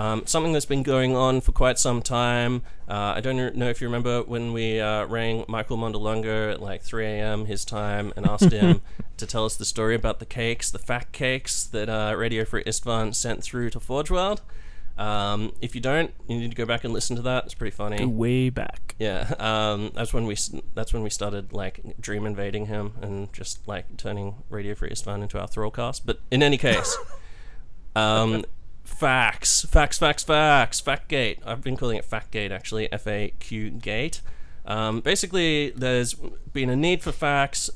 Um, something that's been going on for quite some time. Uh, I don't know if you remember when we uh, rang Michael Mondolongo at like 3 a.m. his time and asked him to tell us the story about the cakes, the fact cakes that uh, Radio Free Istvan sent through to Forge World. Um, if you don't, you need to go back and listen to that. It's pretty funny. way back. Yeah, um, that's when we that's when we started like dream invading him and just like turning Radio Free Istvan into our thrallcast. But in any case, um, facts, facts, facts, facts, Factgate. I've been calling it Factgate actually, F A Q Gate. Um, basically, there's been a need for facts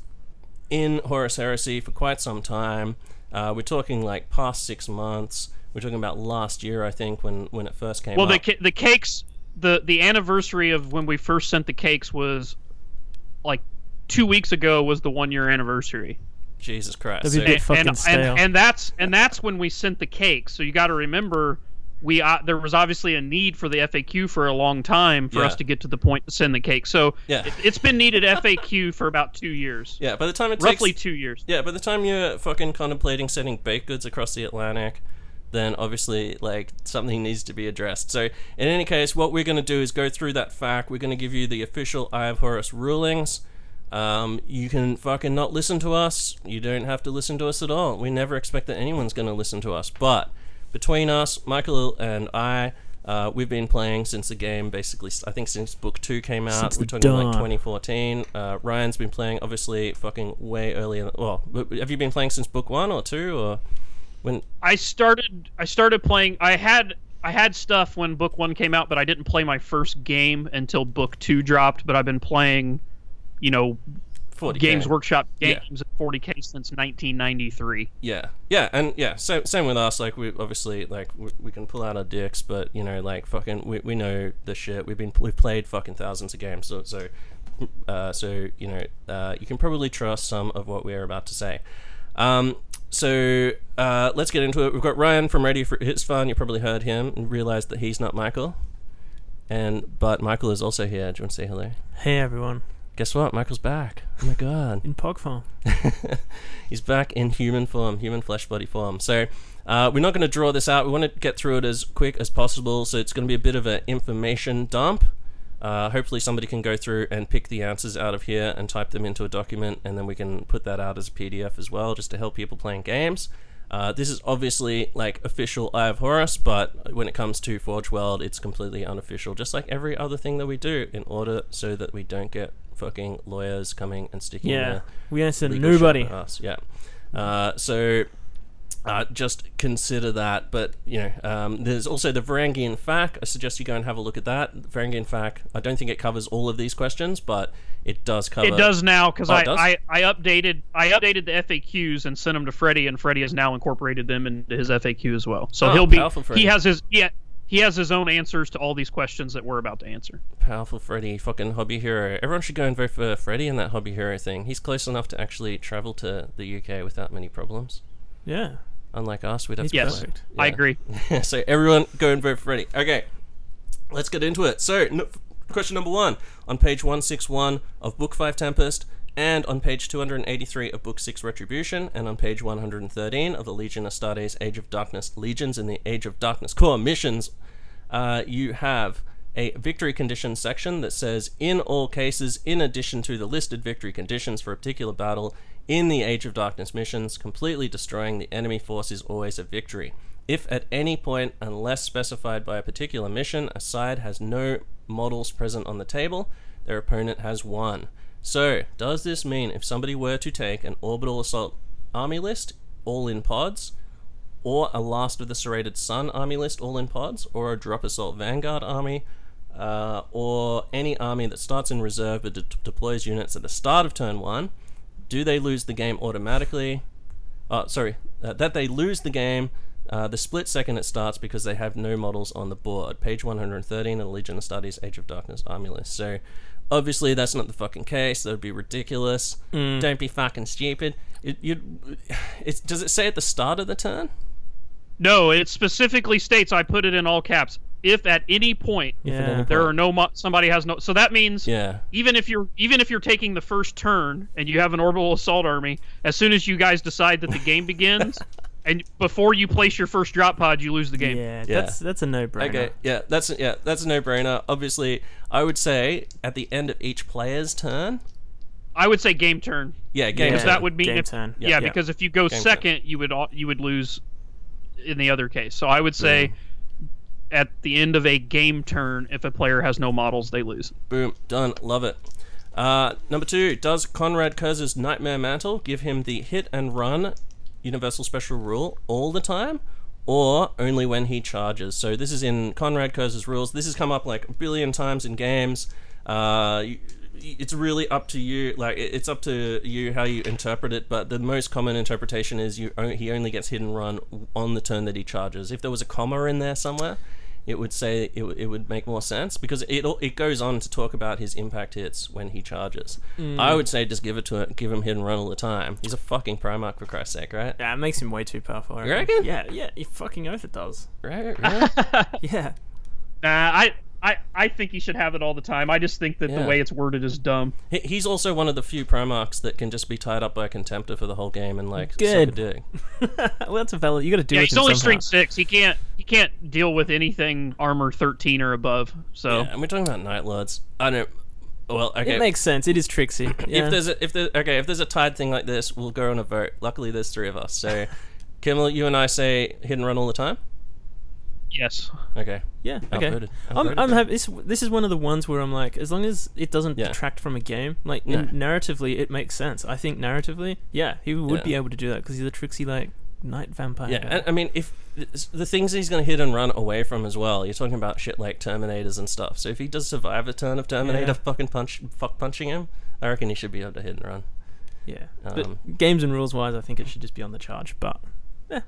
in Horus Heresy for quite some time. Uh, we're talking like past six months. We're talking about last year, I think, when when it first came Well, the up. ca- the cakes, the the anniversary of when we first sent the cakes was like two weeks ago was the one year anniversary, Jesus Christ! That'd be So- bit fucking and, stale. and and that's and that's when we sent the cakes. So you got to remember, we uh, there was obviously a need for the FAQ for a long time for Yeah. us to get to the point to send the cake. So Yeah. it, it's been needed FAQ for about two years, Yeah, by the time it roughly takes, two years. yeah, by the time you're fucking contemplating sending baked goods across the Atlantic, then obviously like something needs to be addressed. So in any case, what we're going to do is go through that fact. We're going to give you the official Eye of Horus rulings. Um, you can fucking not listen to us. You don't have to listen to us at all. We never expect that anyone's going to listen to us. But between us, Michael and I, uh, we've been playing since the game basically. I think since book two came out. Since We're the talking like 2014. Uh, Ryan's been playing obviously fucking way earlier. Well, have you been playing since book one or two or when? I started I started playing I had I had stuff when book 1 came out but I didn't play my first game until book 2 dropped but I've been playing you know 40K. Games Workshop Yeah. games at 40k since 1993. Yeah, yeah, and yeah, same same with us. Like we obviously like we, we can pull out our dicks, but you know, like fucking, we, we know the shit. We've been we've played fucking thousands of games, so so uh, so you know, uh, you can probably trust some of what we're about to say. Um, so uh, let's get into it. We've got Ryan from Radio Free Istvan. You probably heard him and realized that he's not Michael. And but Michael is also here. Do you want to say hello? Hey everyone, Guess what? Michael's back. Oh my god. in Pog Farm. He's back in human form, human flesh body form. So uh, we're not going to draw this out. We want to get through it as quick as possible. So it's going to be a bit of an information dump. Uh, hopefully somebody can go through and pick the answers out of here and type them into a document, and then we can put that out as a PDF as well, just to help people playing games. Uh, this is obviously like official Eye of Horus, but when it comes to Forge World, it's completely unofficial, just like every other thing that we do, in order so that we don't get fucking lawyers coming and sticking Yeah, we answered legal shit nobody. us. Yeah. Uh, so uh, just consider that. But you know, um, there's also the Varangian FAQ. I suggest you go and have a look at that. The Varangian FAQ. I don't think it covers all of these questions, but it does cover. It does now because Oh, I. I I updated I updated the FAQs and sent them to Freddie and Freddie has now incorporated them into his FAQ as well. So Oh, he'll be powerful, Freddie. he has his yeah he has his own answers to all these questions that we're about to answer. Powerful Freddy, fucking hobby hero. Everyone should go and vote for Freddy in that hobby hero thing. He's close enough to actually travel to the UK without many problems. Yeah, Unlike us, we'd have to Yes, fly. perfect. I agree. so everyone go and vote for Freddy. Okay, let's get into it. So, n- question number one on page 161 of Book 5 Tempest, and on page 283 of Book 6 Retribution, and on page 113 of the Legion Astartes Age of Darkness Legions in the Age of Darkness core missions, uh, you have a victory conditions section that says, in all cases, in addition to the listed victory conditions for a particular battle in the Age of Darkness missions, completely destroying the enemy force is always a victory. If at any point, unless specified by a particular mission, a side has no models present on the table, their opponent has won. So, does this mean if somebody were to take an orbital assault army list, all in pods, or a Last of the Serrated Sun army list all in pods, or a Drop Assault Vanguard army, uh, or any army that starts in reserve but de- deploys units at the start of turn one, do they lose the game automatically? Uh, sorry, uh, that they lose the game uh, the split second it starts because they have no models on the board. Page 113 of the Legion of Astartes Age of Darkness army list. So Obviously, that's not the fucking case. That would be ridiculous. Mm. Don't be fucking stupid. It, you, it's, does it say at the start of the turn? No, it specifically states. I put it in all caps. If at any point Yeah. there are no mo- somebody has no, so that means Yeah. even if you're even if you're taking the first turn and you have an orbital assault army, as soon as you guys decide that the game begins, and before you place your first drop pod, you lose the game. Yeah, Yeah. that's that's a no-brainer. Okay, yeah, that's yeah, that's a no-brainer. Obviously, I would say at the end of each player's turn. I would say game turn. Yeah, game because Yeah. turn. that would mean game if, turn. Yeah, Yeah. because if you go Game second, you would you would lose in the other case. So I would say at the end of a game turn, if a player has no models, they lose. Boom, done. Love it. Uh, number two, does Konrad Curze's Nightmare Mantle give him the hit and run universal special rule all the time, or only when he charges? So this is in Konrad Curze's rules. This has come up like a billion times in games. Uh, it's really up to you. Like it's up to you how you interpret it. But the most common interpretation is you he only gets hit and run on the turn that he charges. If there was a comma in there somewhere, it would say it, it would make more sense because it it goes on to talk about his impact hits when he charges. Mm. I would say just give it to it, give him hit and run all the time. He's a fucking Primarch for Christ's sake, right? Yeah, it makes him way too powerful. I You reckon? Yeah, yeah. You fucking oath it does. Right, right. Yeah. Nah, I. I, I think he should have it all the time. I just think that Yeah. the way it's worded is dumb. He- He's also one of the few Primarchs that can just be tied up by a Contemptor for the whole game and like suck a Good. dick. well, that's a valid. You got to do Yeah, it. he's only string six. He can't he can't deal with anything armor thirteen or above. So Yeah, and we're talking about Night Lords. I don't. Well, okay. It makes sense. It is tricksy. Yeah. If there's a, if there okay if there's a tied thing like this, we'll go on a vote. Luckily, there's three of us. So, Kimmel, you and I say hit and run all the time. yes, Okay. yeah. Okay. Outvoted. I'm, Outvoted. I'm happy. This, this is one of the ones where I'm like, as long as it doesn't Yeah. detract from a game, like No. in- narratively, it makes sense. I think narratively, yeah, he would Yeah. be able to do that because he's a tricksy like night vampire. Yeah, and, I mean, if the things he's going to hit and run away from as well, you're talking about shit like Terminators and stuff. So if he does survive a turn of Terminator Yeah. fucking punch, fuck punching him, I reckon he should be able to hit and run. yeah. Um, but games and rules wise, I think it should just be on the charge. But yeah,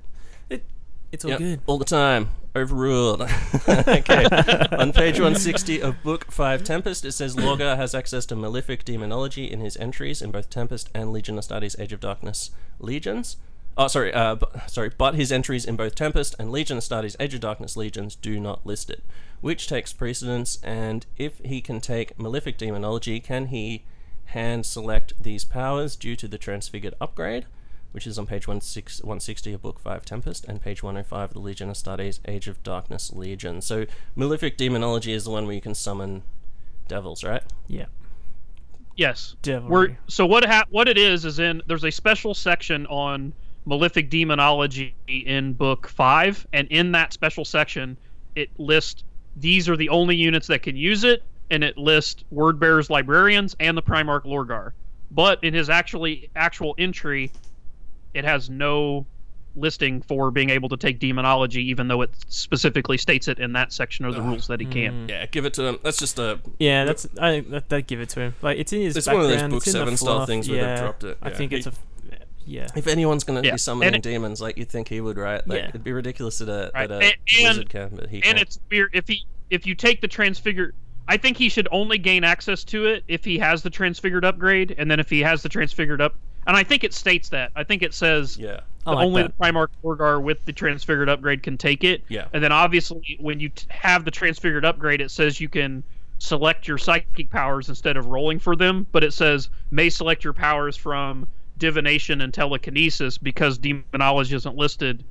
it it's all Yep, good. all the time. Overruled. okay. On page 160 of Book 5 Tempest, it says Lorgar has access to Malefic Demonology in his entries in both Tempest and Legion of Astartes Age of Darkness Legions. Oh, sorry, uh, bu- sorry, but his entries in both Tempest and Legion Astartes Age of Darkness Legions do not list it, which takes precedence. And if he can take Malefic Demonology, can he hand select these powers due to the Transfigured upgrade? which is on page 16 160 of Book 5 Tempest, and page 105 of the Legion of Astartes Age of Darkness Legion. So, Malefic Demonology is the one where you can summon devils, right? Yeah. yes. Devilry. We're so what ha- what it is is in there's a special section on malefic demonology in book five, and in that special section, it lists these are the only units that can use it, and it lists word bearers, librarians, and the Primarch Lorgar. But in his actually actual entry, it has no listing for being able to take demonology, even though it specifically states it in that section of the rules that he can. Mm. Yeah, give it to him. That's just a. Yeah, that's I that, that give it to him. Like it's in his It's one of those background. Book it's in the 7 style things where they've yeah. dropped it, I think it's a yeah. If anyone's going to Yeah, be summoning it- demons, like you'd think he would, right? Like, Yeah. it'd be ridiculous that a, Right, that a and- and- wizard can, but he and can't. it's weird if he if you take the transfigured i think he should only gain access to it if he has the transfigured upgrade and then if he has the transfigured up and i think it states that i think it says yeah. The like only that. the primarch Lorgar with the transfigured upgrade can take it Yeah. and then obviously when you t- have the transfigured upgrade it says you can select your psychic powers instead of rolling for them but it says may select your powers from divination and telekinesis because demonology isn't listed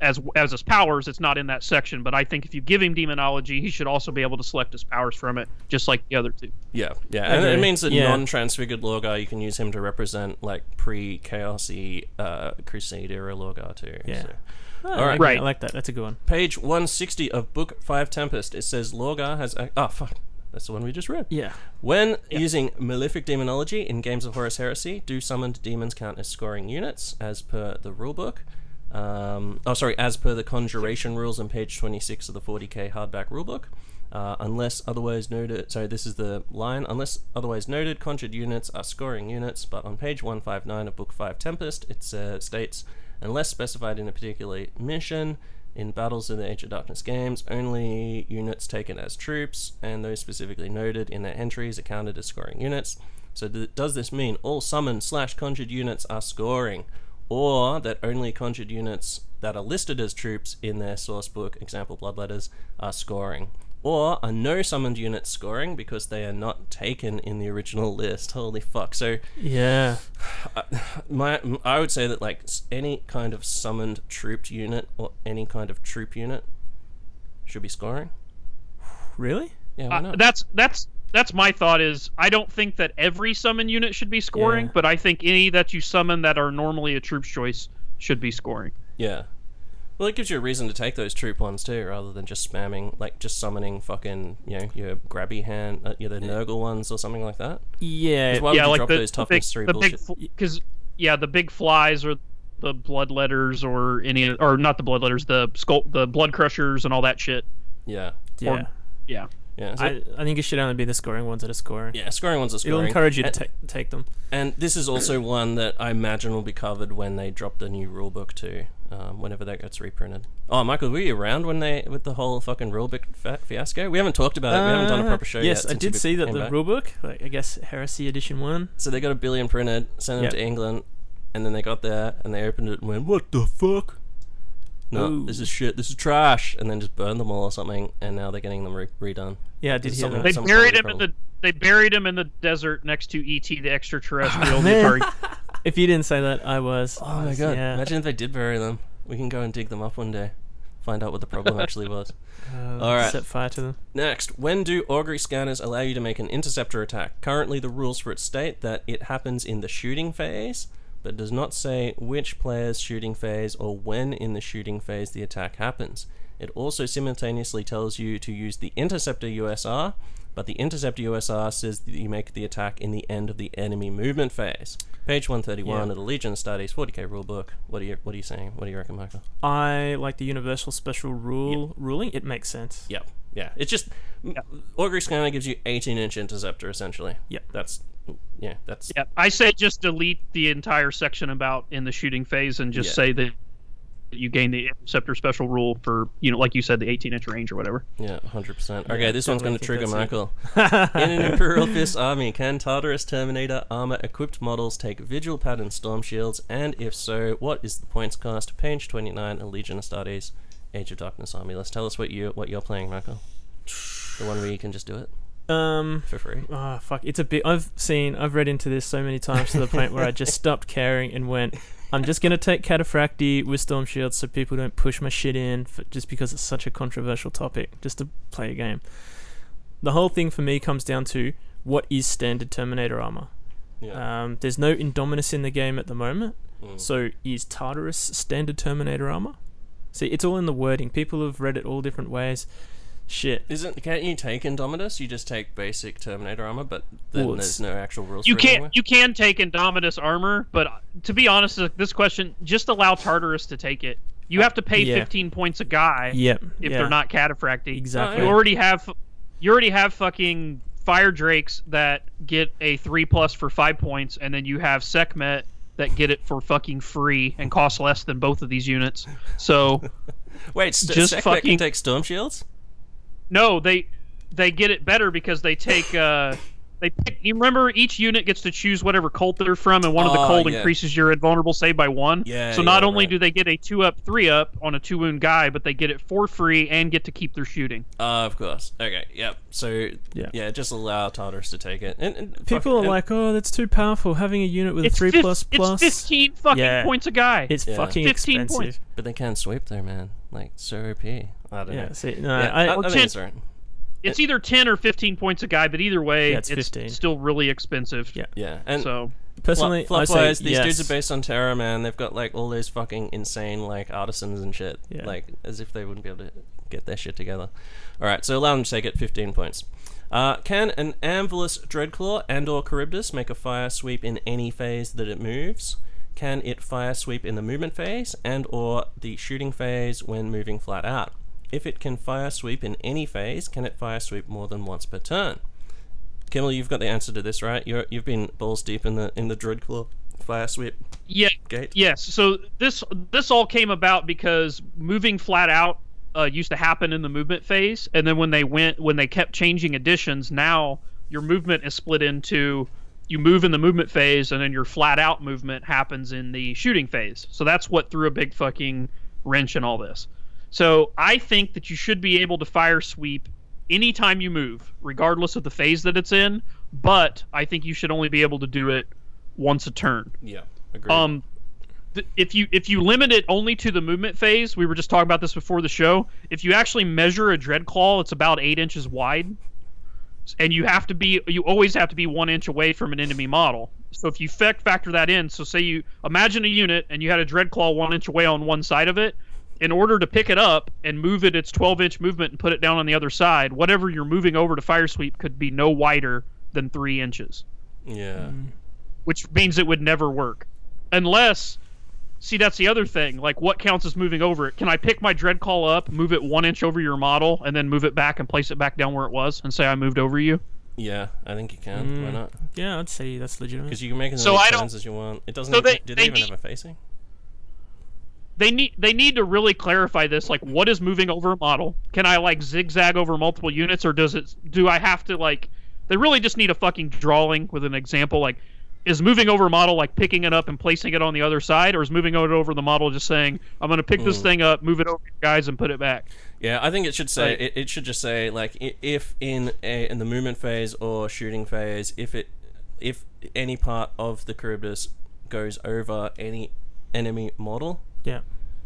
as as his powers, it's not in that section. But I think if you give him demonology, he should also be able to select his powers from it, just like the other two. Yeah, yeah, I and it means that Yeah. non-transfigured Lorgar, you can use him to represent like pre-chaosy uh, Crusade era Lorgar too. Yeah. so. Oh, All right. Right. I like that. That's a good one. Page 160 of Book 5 Tempest, it says Lorgar has. A- oh, fuck. That's the one we just read. Yeah. When using Malefic Demonology in games of Horus Heresy, do summoned demons count as scoring units as per the rulebook? Um, oh, sorry, as per the conjuration rules on page 26 of the 40k hardback rulebook. Uh, unless otherwise noted, sorry, this is the line. Unless otherwise noted, conjured units are scoring units. But on page 159 of Book 5 Tempest, it uh, states, unless specified in a particular mission, In battles in the Age of Darkness games, only units taken as troops and those specifically noted in their entries are counted as scoring units. So, th- does this mean all summoned slash conjured units are scoring, or that only conjured units that are listed as troops in their source book, example bloodletters, are scoring? Or a no summoned unit scoring because they are not taken in the original list? Holy fuck! So, Yeah. my I would say that like any kind of summoned trooped unit or any kind of troop unit should be scoring. Really? Yeah, why Uh, not? that's that's that's my thought. Is I don't think that every summon unit should be scoring, Yeah. but I think any that you summon that are normally a troop's choice should be scoring. yeah. Well, it gives you a reason to take those troop ones too, rather than just spamming, like just summoning fucking, you know, your grabby hand, uh, your the Nurgle ones or something like that. Yeah, why would yeah, you like drop the, those the toughness big, three the big, bullshit? because yeah, the big flies or the blood letters or any or not the blood letters, the skull, the blood crushers and all that shit. yeah, yeah. Yeah, yeah, so- I, I think it should only be the scoring ones that are scoring. yeah. Scoring ones are scoring. It'll encourage you to And- take take them. And this is also one that I imagine will be covered when they drop the new rulebook too, um, whenever that gets reprinted. Oh, Michael, were you around when they with the whole fucking rulebook fa- fiasco? We haven't talked about it. We haven't done a proper show yet. Yes, I did see that the back. rulebook, like I guess Heresy Edition One. So they got a billion printed, sent them Yep. to England, and then they got there and they opened it and went, "What the fuck? No, Ooh. this is shit. This is trash." And then just burned them all or something, and now they're getting them re- redone. Yeah, I did There's hear something- that. they some buried quality him in the they buried him in the desert next to ET the extraterrestrial. the Man. Atari- If you didn't say that, I was. Oh my god! Yeah. Imagine if they did bury them. We can go and dig them up one day, find out what the problem actually was. Uh, All right. Set fire to them. Next, when do augury scanners allow you to make an interceptor attack? Currently, the rules for it state that it happens in the shooting phase, but does not say which player's shooting phase or when in the shooting phase the attack happens. It also simultaneously tells you to use the interceptor USR, but the interceptor USR says that you make the attack in the end of the enemy movement phase. Page 131 Yeah. of the Legion Astartes 40k rulebook. What are you What are you saying? What do you reckon, Michael? I like the universal special rule ruling. It makes sense. Yep. Yeah. It's just Augury Scanner gives you 18 inch interceptor essentially. Yep. That's yeah. That's yeah, I say just delete the entire section about in the shooting phase and just Yeah. say that you gain the interceptor special rule for you know like you said the 18 inch range or whatever. yeah, 100. percent Okay, this one's going to trigger Michael. In an Imperial Fist army, can Tartarus Terminator armor equipped models take Vigil pattern storm shields? And if so, what is the points cost? Page 29 of Legion Astartes, Age of Darkness army. Let's tell us what you what you're playing, Michael. The one where you can just do it Um. for free. Oh fuck! It's a bit. I've seen. I've read into this so many times to the point where I just stopped caring and went. I'm just gonna take Cataphracti with Storm Shield so people don't push my shit in for, just because it's such a controversial topic. Just to play a game. The whole thing for me comes down to what is standard Terminator armor. Yeah. Um, there's no Indominus in the game at the moment, Mm. so is Tartarus standard Terminator armor? See, it's all in the wording. People have read it all different ways. Shit. Isn't can't you take Indominus? You just take basic Terminator armor, but then Well, there's no actual rules. You for can't anywhere? you can take Indominus armor, but to be honest, this question just allow Tartarus to take it. You have to pay Yeah. 15 points a guy Yep. if yeah, they're not cataphracti. exactly. You already have you already have fucking fire drakes that get a three plus for five points, and then you have Sekhmet that get it for fucking free and cost less than both of these units. So Wait, st- just Sekhmet can fucking- take storm shields? No, they they get it better because they take uh they pick, you remember each unit gets to choose whatever cult they're from, and one of the Oh, cult yeah. increases your invulnerable save by one. Yeah, So not yeah, only right. do they get a two up, three up on a two wound guy, but they get it for free and get to keep their shooting. Uh, of course. Okay, yep. So, yeah, Yeah. just allow Tartarus to take it. And, and People it, are and- like, "Oh, that's too powerful. Having a unit with It's a three fif- plus plus, It's fifteen fucking Yeah. points a guy. it's Yeah. fucking 15 expensive." points. but they can't sweep there, man. Like, Sir P. I don't Yeah, know. see, no, Yeah, I, I, I Well, think ten- it's alright. It's either ten or fifteen points a guy, but either way, Yeah, it's 15. still really expensive. Yeah. Yeah, and So personally, fluff, wise, these yes. dudes are based on Terra, man. They've got like all those fucking insane like artisans and shit. Yeah. Like as if they wouldn't be able to get their shit together. All right, so allow them to take it 15 points. Uh, can an Anvilus Dreadclaw and/or Charybdis make a fire sweep in any phase that it moves? Can it fire sweep in the movement phase and/or the shooting phase when moving flat out? If it can fire sweep in any phase, can it fire sweep more than once per turn? Kimmel, you've got the answer to this, right? You're, you've been balls deep in the in the Dreadclaw fire sweep. Yeah. gate? Yes. So this this all came about because moving flat out uh, used to happen in the movement phase, and then when they went when they kept changing additions, now your movement is split into you move in the movement phase, and then your flat out movement happens in the shooting phase. So that's what threw a big fucking wrench in all this. So I think that you should be able to fire sweep anytime you move, regardless of the phase that it's in. But I think you should only be able to do it once a turn. Yeah, agreed. Um, th- if you if you limit it only to the movement phase, we were just talking about this before the show. If you actually measure a dread claw, it's about eight inches wide, and you have to be you always have to be one inch away from an enemy model. So if you fac- factor that in, so say you imagine a unit and you had a dread claw one inch away on one side of it. In order to pick it up and move it its 12 inch movement and put it down on the other side, whatever you're moving over to fire sweep could be no wider than three inches yeah. Mm. which means it would never work unless see that's the other thing like what counts as moving over it can i pick my dread claw up move it one inch over your model and then move it back and place it back down where it was and say i moved over you Yeah, I think you can. Why Mm. not? Yeah, I'd say that's legitimate. Because you can make as So many I turns as you want. It doesn't. So even, they- do they they even need- have a facing? they need they need to really clarify this like what is moving over a model can i like zigzag over multiple units or does it do i have to like they really just need a fucking drawing with an example like is moving over a model like picking it up and placing it on the other side or is moving it over the model just saying i'm going to pick this Mm. thing up move it over guys and put it back Yeah, I think it should say Like- it, it should just say like if in a in the movement phase or shooting phase, if it if any part of the Charybdis goes over any enemy model, yeah.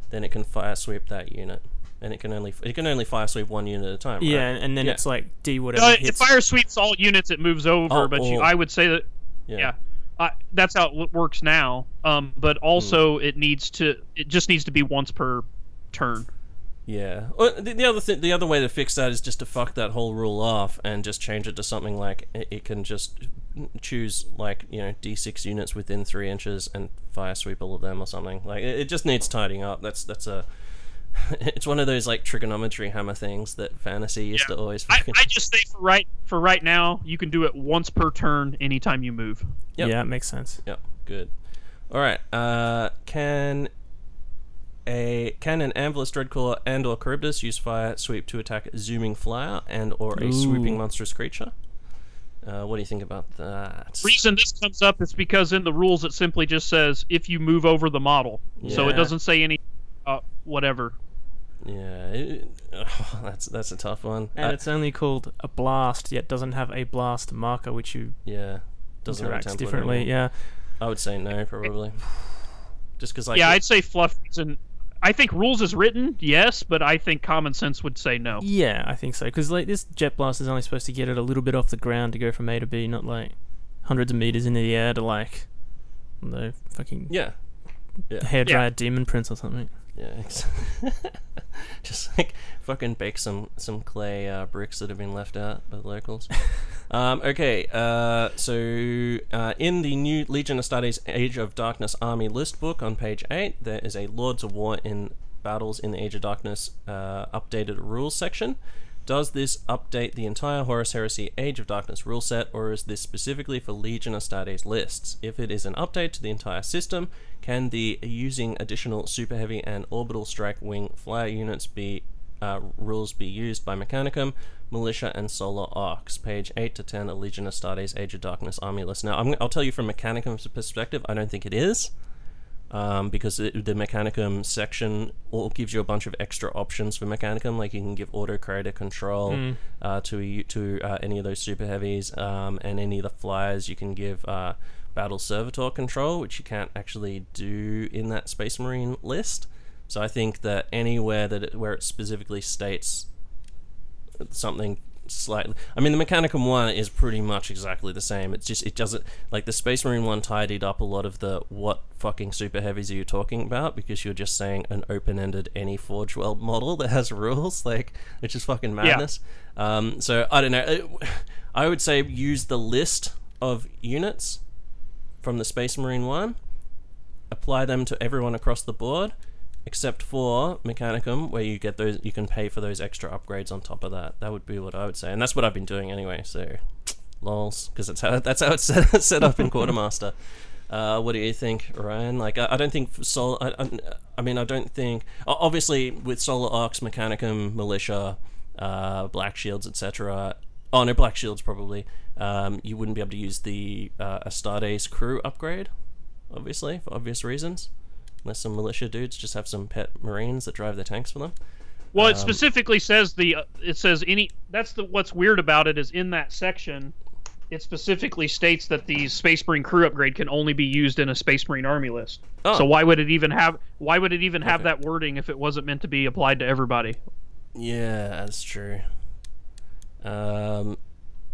then it can fire sweep that unit, and it can only it can only fire sweep one unit at a time. Yeah, right? and, and then Yeah. it's like D whatever Uh, it fire sweeps all units it moves over, Oh, but you. I would say that yeah. yeah, uh, that's how it works now. Um, but also it needs to it just needs to be once per turn. Yeah. Well, the, the other thing, the other way to fix that is just to fuck that whole rule off and just change it to something like it, it can just choose like you know d6 units within three inches and fire sweep all of them or something. Like it, it just needs tidying up. That's that's a. It's one of those like trigonometry hammer things that fantasy used Yeah. to always. I, Fucking, I just say for right for right now, you can do it once per turn anytime you move. Yep. Yeah, it makes sense. Yep. Good. All right. Uh, can a can an Anvilus Dreadclaw and or Charybdis use fire sweep to attack a zooming flyer and or a swooping monstrous creature? Uh, what do you think about that? reason this comes up is because in the rules it simply just says if you move over the model, so it doesn't say any uh, whatever. Yeah, it, that's that's a tough one. And Uh, it's only called a blast, yet doesn't have a blast marker, which you yeah, doesn't have a interacts differently. anymore. Yeah, I would say no, probably. Just because, like, yeah, I'd say fluff and I think rules is written, yes, but I think common sense would say no. yeah, I think so. Because like this jet blast is only supposed to get it a little bit off the ground to go from A to B, not like hundreds of meters into the air to like the fucking yeah, hair dryer demon prince or something. Yeah, just like fucking bake some some clay uh, bricks that have been left out by the locals. um, okay, uh, so uh, in the new Legion of Astartes Age of Darkness Army list book on page eight, there is a Lords of War in Battles in the Age of Darkness uh, updated rules section. Does this update the entire Horus Heresy Age of Darkness rule set, or is this specifically for Legion Astartes lists? If it is an update to the entire system, can the using additional super heavy and orbital strike wing flyer units be uh, rules be used by Mechanicum, Militia, and Solar Aux? Page 8 to 10 of Legion Astartes Age of Darkness Army list. Now, I'm, I'll tell you from Mechanicum's perspective, I don't think it is um, because it, the Mechanicum section all gives you a bunch of extra options for Mechanicum. Like you can give auto creator control Mm. uh, to to uh, any of those super heavies, um, and any of the flyers you can give uh, battle servitor control, which you can't actually do in that Space Marine list. So I think that anywhere that it, where it specifically states something slightly. I mean, the Mechanicum one is pretty much exactly the same. It's just it doesn't like the Space Marine one tidied up a lot of the what fucking super heavies are you talking about because you're just saying an open-ended any Forge World model that has rules like which is fucking madness. Um, so I don't know. It- I would say use the list of units from the Space Marine one, apply them to everyone across the board, except for Mechanicum, where you get those, you can pay for those extra upgrades on top of that. That would be what I would say, and that's what I've been doing anyway. So, lols, because that's how that's how it's set, set up in Quartermaster. Uh, what do you think, Ryan? Like, I, I don't think Sol. I, I, I mean, I don't think. Obviously, with Solar Aux, Mechanicum, Militia, uh, Black Shields, etc. Oh no, Black Shields probably. Um, you wouldn't be able to use the uh, Astartes crew upgrade, obviously for obvious reasons. Unless some militia dudes just have some pet marines that drive their tanks for them. Well, it Um, specifically says the uh, it says any that's the what's weird about it is in that section it specifically states that the Space Marine crew upgrade can only be used in a Space Marine army list. Oh. So why would it even have why would it even have Okay. that wording if it wasn't meant to be applied to everybody? Yeah, that's true. Um,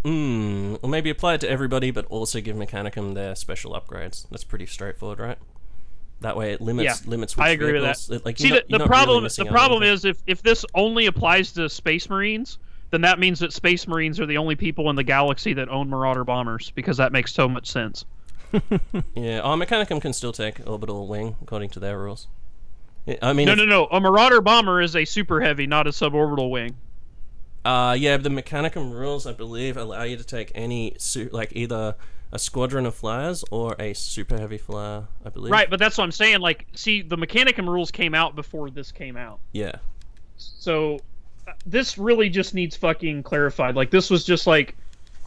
hmm. Or maybe apply it to everybody, but also give Mechanicum their special upgrades. That's pretty straightforward, right? That way, it limits Yeah, limits. I agree with vehicles, that. Like, See the, not- the not really problem the problem is if if this only applies to Space Marines, then that means that Space Marines are the only people in the galaxy that own Marauder bombers because that makes so much sense. Yeah, oh, Mechanicum can still take orbital wing according to their rules. I mean, No, if- no, no. A Marauder bomber is a super heavy, not a suborbital wing. Uh, yeah, the Mechanicum rules, I believe, allow you to take any suit, like either a squadron of flyers or a super heavy flyer. I believe. Right, but that's what I'm saying. Like, see, the Mechanicum rules came out before this came out. Yeah. So uh, this really just needs fucking clarified. Like this was just like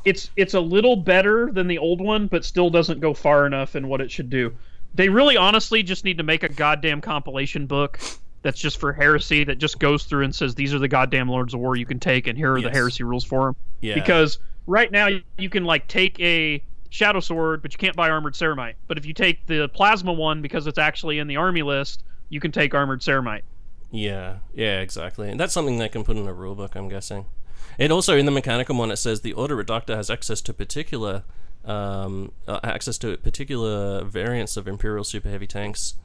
it's it's a little better than the old one, but still doesn't go far enough in what it should do. They really honestly just need to make a goddamn compilation book that's just for heresy that just goes through and says these are the goddamn lords of war you can take and here are the heresy rules for them. Yeah. Because right now you can like take a shadow sword, but you can't buy armored ceramite. But if you take the plasma one because it's actually in the army list, you can take armored ceramite. Yeah, yeah, exactly. And that's something they can put in a rulebook, I'm guessing. It also in the Mechanicum one it says the Ordo Reductor has access to particular um, uh, access to particular variants of Imperial super heavy tanks.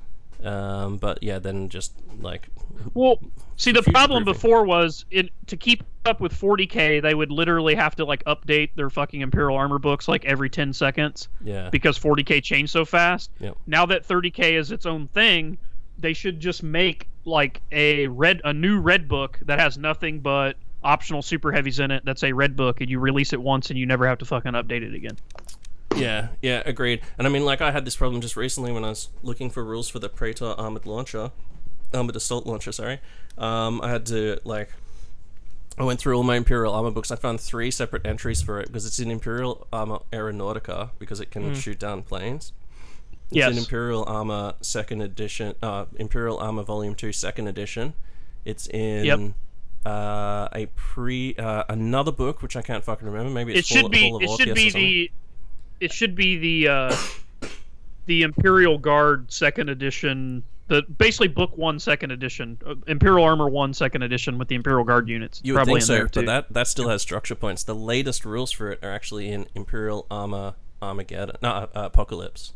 Um, but yeah, then just like Well, see, the problem proofing. before was in to keep up with 40k, they would literally have to like update their fucking Imperial armor books like every 10 seconds yeah, because 40k changed so fast. Yep. Now that 30k is its own thing, they should just make like a red a new red book that has nothing but optional super heavies in it. That's a red book, and you release it once, and you never have to fucking update it again. Yeah, yeah, agreed. And I mean, like I had this problem just recently when I was looking for rules for the Praetor armored launcher, armored assault launcher. Sorry, um, I had to like. I went through all my Imperial armor books. I found three separate entries for it because it's in Imperial Armor Aeronautica because it can shoot down planes. It's Yes. in Imperial Armor Second Edition, uh, Imperial Armor Volume Two Second Edition. It's in Yep. uh, a pre uh, another book which I can't fucking remember. Maybe It it's should Fall, be Fall it should be or something. the it should be the uh, the Imperial Guard second edition. The basically book one second edition, uh, Imperial Armor one second edition with the Imperial Guard units. You would probably think in so, there but that that still has structure points. The latest rules for it are actually in Imperial Armor Armageddon, no, uh, Apocalypse,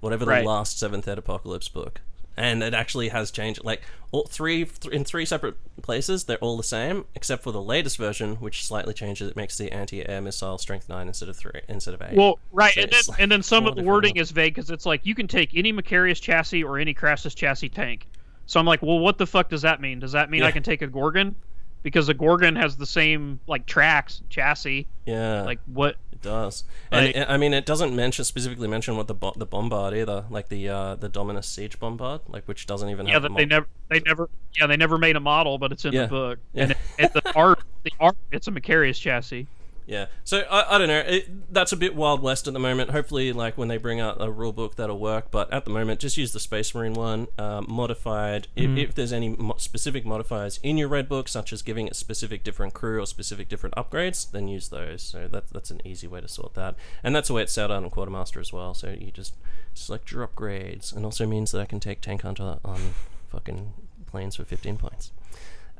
whatever the Right. last Seventh Ed Apocalypse book, and it actually has changed. Like all three th- in three separate places, they're all the same except for the latest version, which slightly changes. It makes the anti-air missile strength nine instead of three instead of eight. Well, right, So and then like and then some of the wording ones. is vague because it's like you can take any Macharius chassis or any Crassus chassis tank. So I'm like, well, what the fuck does that mean? Does that mean I can take a Gorgon? Because a Gorgon has the same like tracks chassis. yeah, Like what? It does, and Like- it- I mean, it doesn't mention specifically mention what the bo- the bombard either, like the uh, the Dominus siege bombard, like which doesn't even Yeah, have they never they never yeah they never made a model, but it's in Yeah. the book. Yeah. And, it, and the art the art it's a Macharius chassis. Yeah, so I, I don't know. It, that's a bit wild west at the moment. Hopefully, like when they bring out a rule book, that'll work. But at the moment, just use the Space Marine one, um, modified. If, if there's any mo- specific modifiers in your red book, such as giving it specific different crew or specific different upgrades, then use those. So that, that's an easy way to sort that. And that's the way it's set out on Quartermaster as well. So you just select your upgrades, and also means that I can take Tank Hunter on fucking planes for 15 points.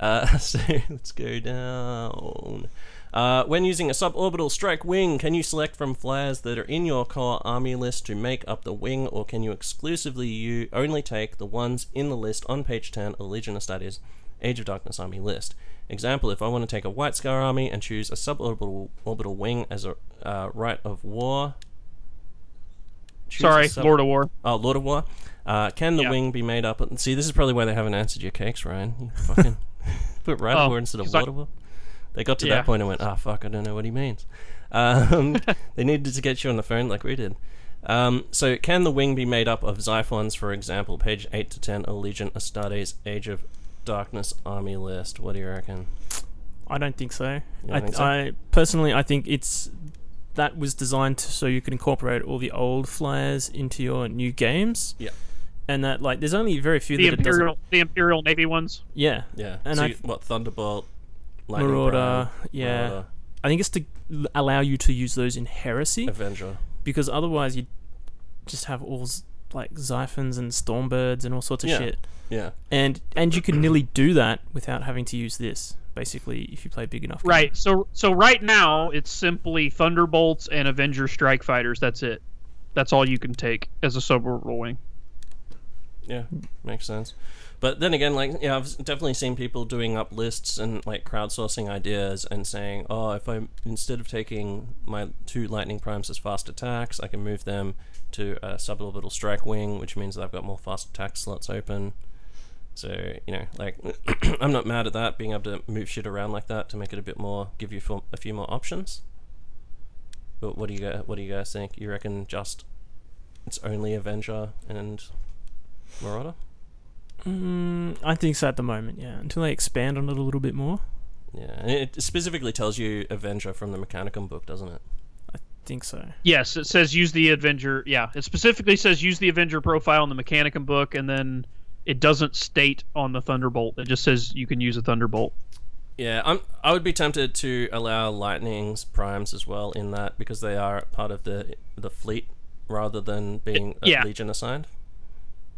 Uh, so let's go down. Uh, when using a suborbital strike wing, can you select from flyers that are in your core army list to make up the wing, or can you exclusively you only take the ones in the list on page 10 of Legion of Astartes Age of Darkness army list? Example, if I want to take a White Scar army and choose a suborbital orbital wing as a uh, rite of war. Sorry, sub- Lord of War. Oh, Lord of War. Uh, can the Yeah. wing be made up? See, this is probably why they haven't answered your cakes, Ryan. You fucking put rite of Oh, War instead of 'cause I- Lord of War. They got to Yeah. that point and went, "Ah, fuck, I don't know what he means." Um, they needed to get you on the phone like we did. Um, so, can the wing be made up of Xiphons, for example? Page 8 to 10, Legion Astartes Age of Darkness Army list. What do you reckon? I don't think so. don't I, think so? I personally, I think it's that was designed to, so you can incorporate all the old flyers into your new games. Yeah. And that like, there's only very few The that it. Imperial, the Imperial Navy ones. Yeah. Yeah. And so I- you- what, Thunderbolt, Lightning Marauder. Prime, Yeah. Marauder, I think it's to allow you to use those in Heresy Avenger. because otherwise you just have all s- like Xiphons and Stormbirds and all sorts of Yeah. shit. Yeah. And and you can nearly do that without having to use this. Basically, if you play big enough. game. Right. So so right now it's simply Thunderbolts and Avenger Strike Fighters. That's it. That's all you can take as a suborbital wing. Yeah, makes sense. But then again, like yeah, I've definitely seen people doing up lists and like crowdsourcing ideas and saying, oh, if I instead of taking my two lightning primes as fast attacks, I can move them to a suborbital strike wing, which means that I've got more fast attack slots open. So you know, like I'm not mad at that being able to move shit around like that to make it a bit more, give you a few more options. But what do you what do you guys think? You reckon just it's only Avenger and Marauder? Mm, I think so at the moment. Yeah, until they expand on it a little bit more. Yeah, and it specifically tells you Avenger from the Mechanicum book, doesn't it? I think so. Yes, it says use the Avenger. Yeah, it specifically says use the Avenger profile in the Mechanicum book, and then it doesn't state on the Thunderbolt. It just says you can use a Thunderbolt. Yeah, I'm. I would be tempted to allow Lightning's primes as well in that because they are part of the the fleet rather than being a Yeah. Legion assigned.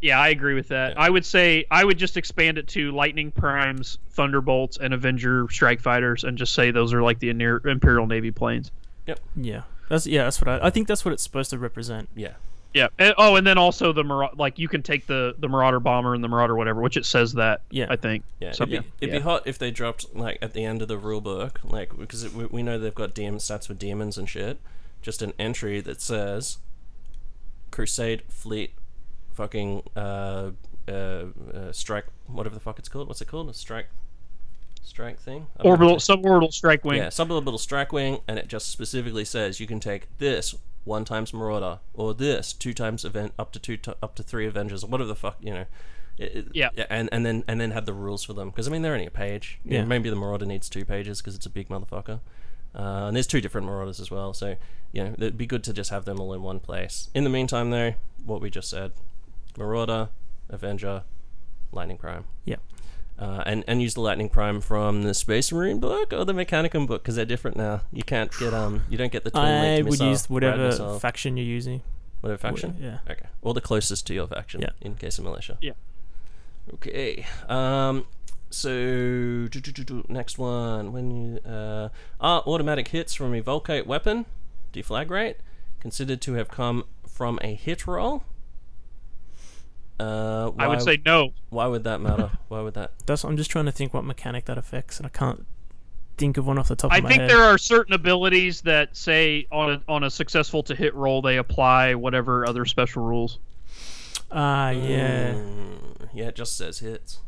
Yeah, I agree with that. Yeah. I would say I would just expand it to Lightning Primes, Thunderbolts, and Avenger Strike Fighters, and just say those are like the Iner- Imperial Navy planes. Yep. Yeah, that's yeah. That's what I. I think that's what it's supposed to represent. Yeah, Yeah. And, oh, and then also the Marau- like you can take the the Marauder bomber and the Marauder whatever, which it says that. Yeah. I think. yeah. So, it'd be, yeah. it'd Yeah. be hot if they dropped like at the end of the rule book, like because it, we, we know they've got DM stats for demons and shit. Just an entry that says Crusade fleet, fucking uh, uh, uh strike whatever the fuck it's called. What's it called? A strike, strike thing. I don't know. Orbital suborbital strike wing. Yeah, suborbital strike wing, and it just specifically says you can take this one times Marauder or this two times event up to two t- up to three Avengers or whatever the fuck you know. It, Yeah. and and then and then have the rules for them because I mean they're only a page. You know, Yeah. maybe the Marauder needs two pages because it's a big motherfucker. Uh, and there's two different Marauders as well, so you know it'd be good to just have them all in one place. In the meantime, though, what we just said: Marauder, Avenger, Lightning Prime. Yeah. Uh, and and use the Lightning Prime from the Space Marine book or the Mechanicum book because they're different now. You can't get um you don't get the twin I linked would missile, use whatever faction you're using. whatever faction. Yeah. Okay, or the closest to your faction. Yeah. In case of militia. Yeah. Okay. Um. So do, do, do, do, next one when you uh are automatic hits from a Volkite weapon deflagrate considered to have come from a hit roll. Uh, I would say no. why would that matter? Why would that? That's. I'm just trying to think what mechanic that affects, and I can't think of one off the top I of my head. I think head. there are certain abilities that say on a, on a successful to hit roll they apply whatever other special rules. Ah, yeah. Mm, yeah, it just says hits.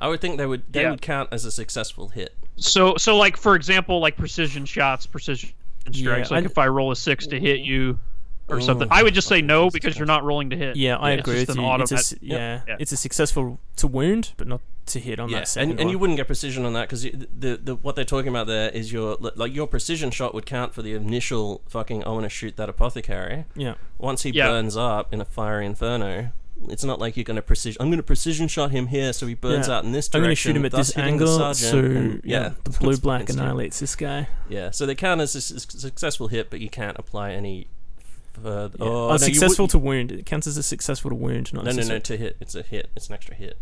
I would think they would they Yeah. would count as a successful hit. So so like for example like precision shots, precision strikes. Yeah, like I- if I roll a six to hit you or Ooh, something, I would just say no because you're not rolling to hit. Yeah, I It's agree just with you. It's a, automat- yeah, yeah. it's a successful to wound, but not to hit on Yeah, that second and, and you wouldn't get precision on that because the, the what they're talking about there is your like your precision shot would count for the initial fucking I want to shoot that apothecary. yeah, Once he Yeah. burns up in a fiery inferno, it's not like you're going to precision. I'm going to precision shot him here so he burns Yeah. out in this direction. I'm direction. going to shoot him at this hitting the angle, so and- yeah, the blue black annihilates this guy. Yeah, so they count as a successful hit, but you can't apply any. Further. Yeah. Oh, Oh, no, successful would- to wound. It counts as a successful to wound, not No, no, no. To hit, it's a hit. It's an extra hit.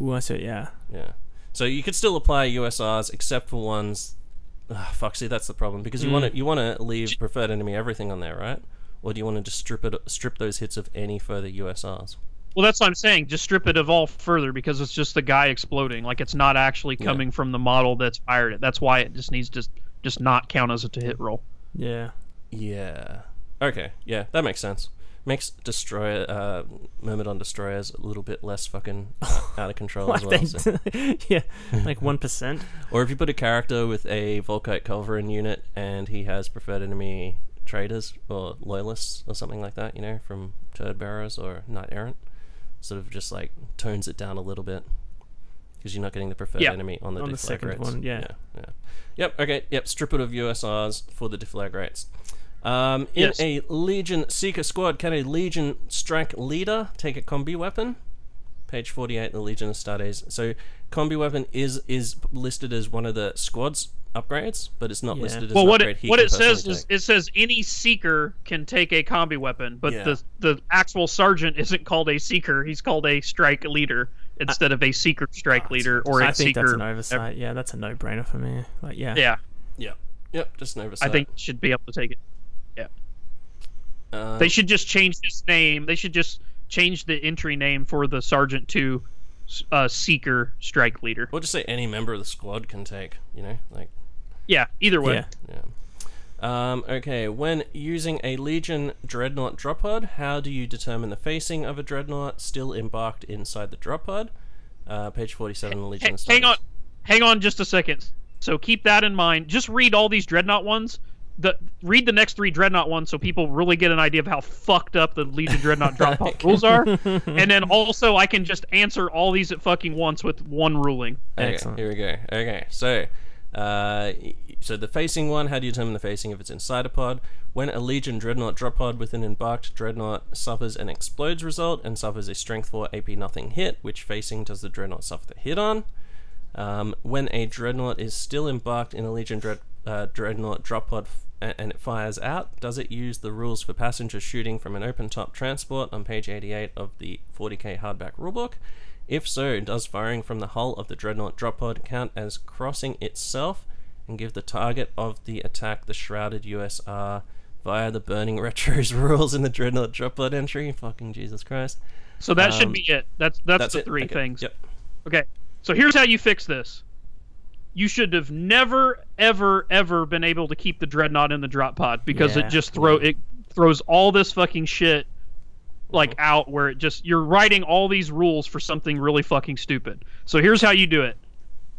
Ooh, I see. Yeah, Yeah. So you could still apply USRs except for ones. Ah, fuck. See, that's the problem because you want Mm. to you want to leave preferred enemy everything on there, right? Or do you want to just strip it strip those hits of any further USRs? Well, that's what I'm saying. Just strip it of all further because it's just the guy exploding. Like it's not actually Yeah. coming from the model that's fired it. That's why it just needs to just not count as a to hit roll. yeah. Yeah. Okay. Yeah, that makes sense. Makes destroyer uh, Myrmidon destroyers a little bit less fucking out of control as well. so- yeah, like one percent. Or if you put a character with a Volkite Culverin unit and he has preferred enemy traders or loyalists or something like that, you know, from turd bearers or knight errant. Sort of just like tones it down a little bit because you're not getting the preferred Yeah. enemy on the On the second one, yeah. yeah, yeah. Yep. Okay. Yep. Strip it of USRs for the deflagrates. Um, in Yes. a Legion Seeker squad, can a Legion strike leader take a combi weapon? Page forty-eight, the Legion of Astartes. So, combi weapon is is listed as one of the squad's upgrades, but it's not Yeah. listed as well, an what upgrade it he what can it says personally is it says any seeker can take a combi weapon, but Yeah. the the actual sergeant isn't called a seeker; he's called a strike leader instead of a seeker strike leader or a I think seeker. that's an oversight. Yeah, that's a no-brainer for me. Like, yeah, Yeah, Yep. Yep. Just an I oversight. think should be able to take it. Um, They should just change his name. They should just change the entry name for the sergeant to uh, seeker strike leader. We'll just say any member of the squad can take. You know, like Yeah, either way. yeah. Yeah. Um, okay, when using a Legion Dreadnought drop pod, how do you determine the facing of a Dreadnought still embarked inside the drop pod? Uh, page 47 of Legion H- hang on, hang on just a second. So keep that in mind. Just read all these dreadnought ones. The read the next three dreadnought ones so people really get an idea of how fucked up the Legion dreadnought drop pod rules are. and then also I can just answer all these at fucking once with one ruling. Okay, Excellent. here we go. Okay, so uh, so the facing one, how do you determine the facing if it's inside a pod? When a Legion Dreadnought drop pod with an embarked Dreadnought suffers an explodes result and suffers a Strength 4 AP nothing hit, which facing does the Dreadnought suffer the hit on? Um, when a Dreadnought is still embarked in a Legion dread, uh, Dreadnought drop pod f- and it fires out, does it use the rules for passenger shooting from an open top transport on page 88 of the 40k hardback rulebook? If so, does firing from the hull of the Dreadnought drop pod count as crossing itself and give the target of the attack the shrouded USR via the burning retros rules in the Dreadnought drop pod entry? Fucking Jesus Christ. So that Um, should be it. That's that's, That's the it. three Okay, things. Yep. Okay. So here's how you fix this. You should have never, ever, ever been able to keep the dreadnought in the drop pod because Yeah. it just throw it throws all this fucking shit like out where it just you're writing all these rules for something really fucking stupid. So here's how you do it.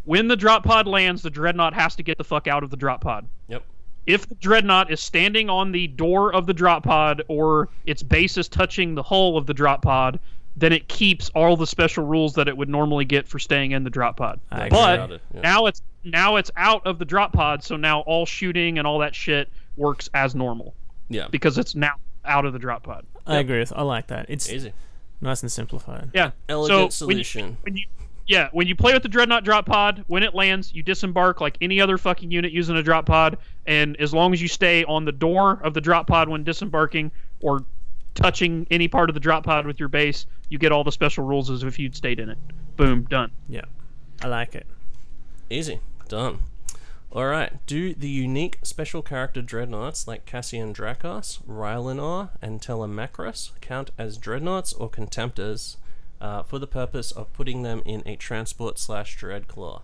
When the drop pod lands, the dreadnought has to get the fuck out of the drop pod. Yep. If the dreadnought is standing on the door of the drop pod or its base is touching the hull of the drop pod, then it keeps all the special rules that it would normally get for staying in the drop pod. I But agree. Yeah. now it's now it's out of the drop pod, so now all shooting and all that shit works as normal Yeah. because it's now out of the drop pod. I agree with. I like that. It's Easy. nice and simplified. Yeah. Elegant so when you- solution. when you yeah, when you play with the dreadnought drop pod, when it lands, you disembark like any other fucking unit using a drop pod, and as long as you stay on the door of the drop pod when disembarking or touching any part of the drop pod with your base, you get all the special rules as if you'd stayed in it. Boom, done. Yeah, I like it. Easy. Done. Alright, do the unique special character dreadnoughts like Cassian Dracos, Rylanor, and Telemachus count as dreadnoughts or contemptors uh, for the purpose of putting them in a transport slash dreadclaw?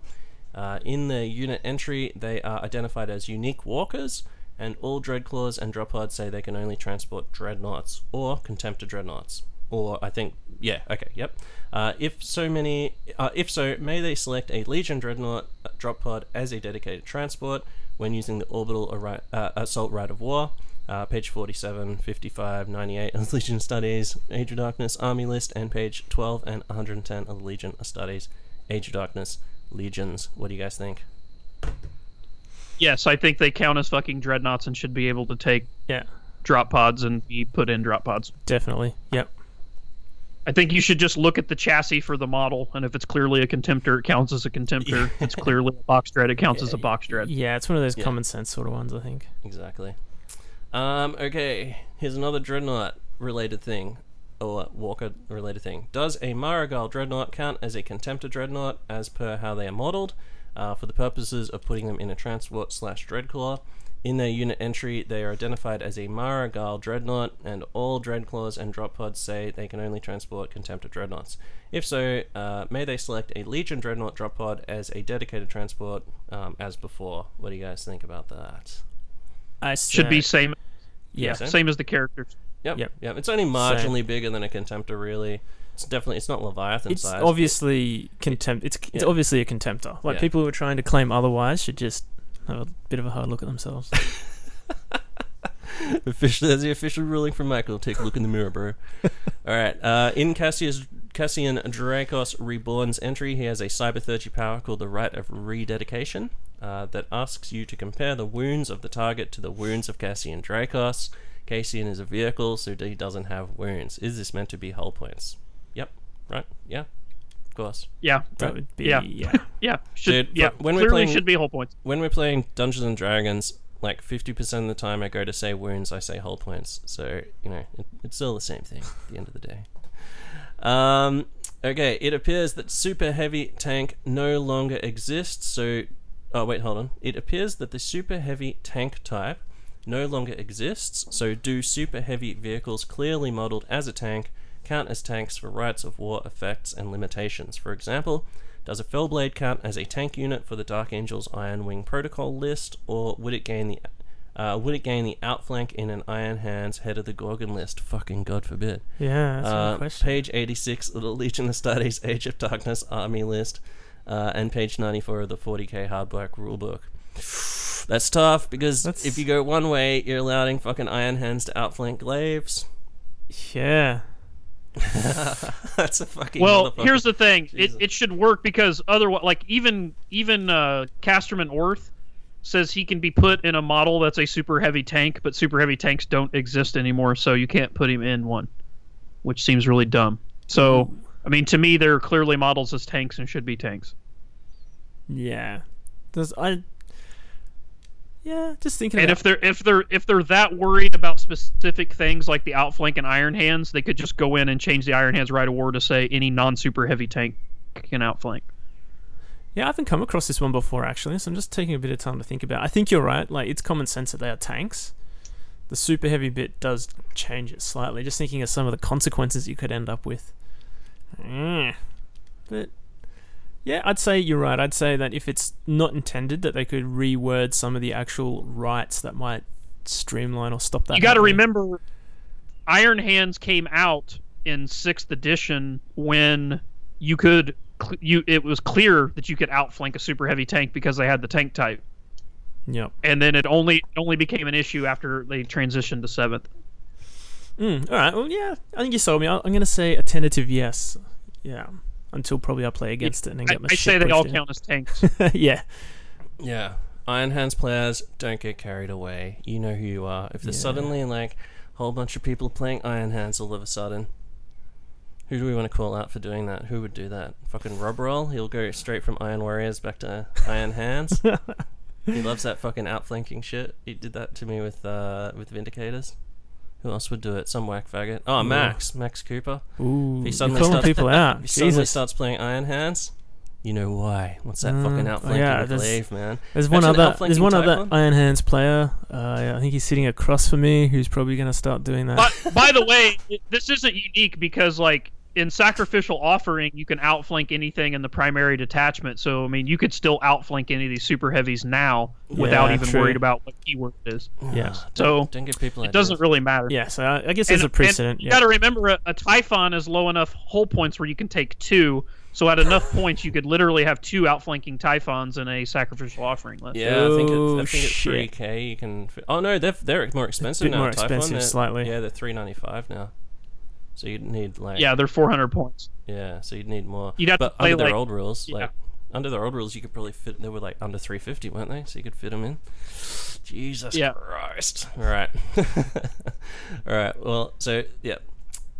Uh, in the unit entry, they are identified as unique walkers, and all dreadclaws and drop pods say they can only transport dreadnoughts or contemptor dreadnoughts. Or I think, yeah, okay, yep. Uh, if so many, uh, if so, may they select a Legion dreadnought drop pod as a dedicated transport when using the orbital uh, assault rite of war. Uh, page 47, 55, 98 of Legion Astartes, Age of Darkness Army List, and page 12 and 110 of Legion Astartes, Age of Darkness Legions. What do you guys think? Yes, I think they count as fucking dreadnoughts and should be able to take Yeah, drop pods and be put in drop pods. definitely. Yep. I think you should just look at the chassis for the model, and if it's clearly a contemptor, it counts as a contemptor. If it's clearly a box dread, it counts as a box dread. Yeah, it's one of those Yeah. common sense sort of ones. I think. Exactly. Um, okay, here's another dreadnought related thing, or Walker related thing. Does a Mhara Gal dreadnought count as a contemptor dreadnought as per how they are modeled? Uh, for the purposes of putting them in a transport slash dreadclaw. In their unit entry, they are identified as a Mhara Gal dreadnought, and all dreadclaws and drop pods say they can only transport contemptor dreadnoughts. If so, uh, may they select a Legion dreadnought drop pod as a dedicated transport, um, as before. What do you guys think about that? I Should be say- same, Yeah. Same? same as the characters. Yep. Yep. Yep. It's only marginally bigger than a contemptor, really. It's definitely it's not Leviathan It's size. obviously contempt. It's it's Yeah. obviously a contemptor. Like Yeah. people who are trying to claim otherwise should just have a bit of a hard look at themselves. official, there's the official ruling from Michael. Take a look in the mirror, bro. All right. Uh, in Cassius, Cassian Dracos Reborn's entry, he has a cybertheurgy power called the Rite of Rededication uh, that asks you to compare the wounds of the target to the wounds of Cassian Dracos. Cassian is a vehicle, so he doesn't have wounds. Is this meant to be hull points? Yep. Right. Yeah. Of course. Yeah. That would be Yeah. yeah. Yeah. Should, Dude, yeah. when we're clearly playing- should be whole points. when we're playing Dungeons and Dragons, like fifty percent of the time I go to say wounds, I say whole points. So you know, it, it's still the same thing at the end of the day. Um, okay, it appears that super heavy tank no longer exists. So, oh wait, hold on. It appears that the super heavy tank type no longer exists. So, do super heavy vehicles clearly modeled as a tank count as tanks for rites of war effects and limitations? For example, does a Fellblade count as a tank unit for the Dark Angels Iron Wing Protocol list, or would it gain the uh, would it gain the outflank in an Iron Hands Head of the Gorgon list? Fucking God forbid. Yeah, that's Uh, good question. page 86 of the Legion of Astartes Age of Darkness army list, uh, and page 94 of the 40k hardback rulebook. That's tough because That's- if you go one way, you're allowing fucking Iron Hands to outflank Glaives. Yeah. That's a fucking. Well, here's the thing. It, it should work because otherwise, like even even uh, Casterman Orth says he can be put in a model that's a super heavy tank, but super heavy tanks don't exist anymore, so you can't put him in one, which seems really dumb. So, I mean, to me, they're clearly models as tanks and should be tanks. Yeah. Does I Yeah, just thinking And about if they're if they're if they're that worried about specific things like the outflank and Iron Hands, they could just go in and change the Iron Hands rite of war to say any non-super heavy tank can outflank. Yeah, I haven't come across this one before actually, so I'm just taking a bit of time to think about. it. I think you're right. Like it's common sense that they are tanks. The super heavy bit does change it slightly. Just thinking of some of the consequences you could end up with. Mm. But yeah, I'd say you're right. I'd say that if it's not intended, that they could reword some of the actual rites that might streamline or stop that. you got to remember iron hands came out in sixth edition when you could you it was clear that you could outflank a super heavy tank because they had the tank type Yep. and then it only it only became an issue after they transitioned to seventh Mm, all right. Well, yeah. I think you sold me. I'm going to say a tentative yes. Yeah. Until probably I play against it and then i, get my I shit say they all in. count as tanks yeah. Yeah. Iron Hands players, don't get carried away. You know who you are. If there's Yeah. suddenly like a whole bunch of people playing Iron Hands all of a sudden, who do we want to call out for doing that? Who would do that? Fucking Rob Roll? He'll go straight from Iron Warriors back to Iron Hands. he loves that fucking outflanking shit. He did that to me with uh, with Vindicators. Who else would do it? Some whack faggot. Oh, Max. Max Cooper. Ooh, If he you're suddenly calling starts- people out. If he suddenly Jesus. starts playing Iron Hands, you know why. What's that Mm, fucking outflanking yeah, with there's- Glaive, man? There's one Imagine other. outflanking There's one other Typhon. Iron Hands player. Uh, I think he's sitting across from me. Who's probably going to start doing that. but by the way it- this isn't unique because like in sacrificial offering you can outflank anything in the primary detachment so i mean you could still outflank any of these super heavies now without Yeah, even true. worried about what keyword it is Yeah. Don't- So, don't give people it doesn't really matter yeah. So I, I guess there's a precedent. and you Yeah. got to remember a, a Typhon is low enough hull points where you can take two. So at enough points, you could literally have two outflanking Typhons in a sacrificial offering list. Yeah, I think, it, Oh, I think it's shit. three k. You can. Fit, oh no, they're they're more expensive bit now. more Typhon. expensive They're- slightly. Yeah, they're three ninety five now. So you'd need like Yeah, they're 400 points. yeah. So you'd need more. You'd have to but play, under their like- old rules, yeah. like under their old rules, you could probably fit. They were like under three fifty, weren't they? So you could fit them in. Jesus Yeah. Christ! All right, all right. Well, so yeah.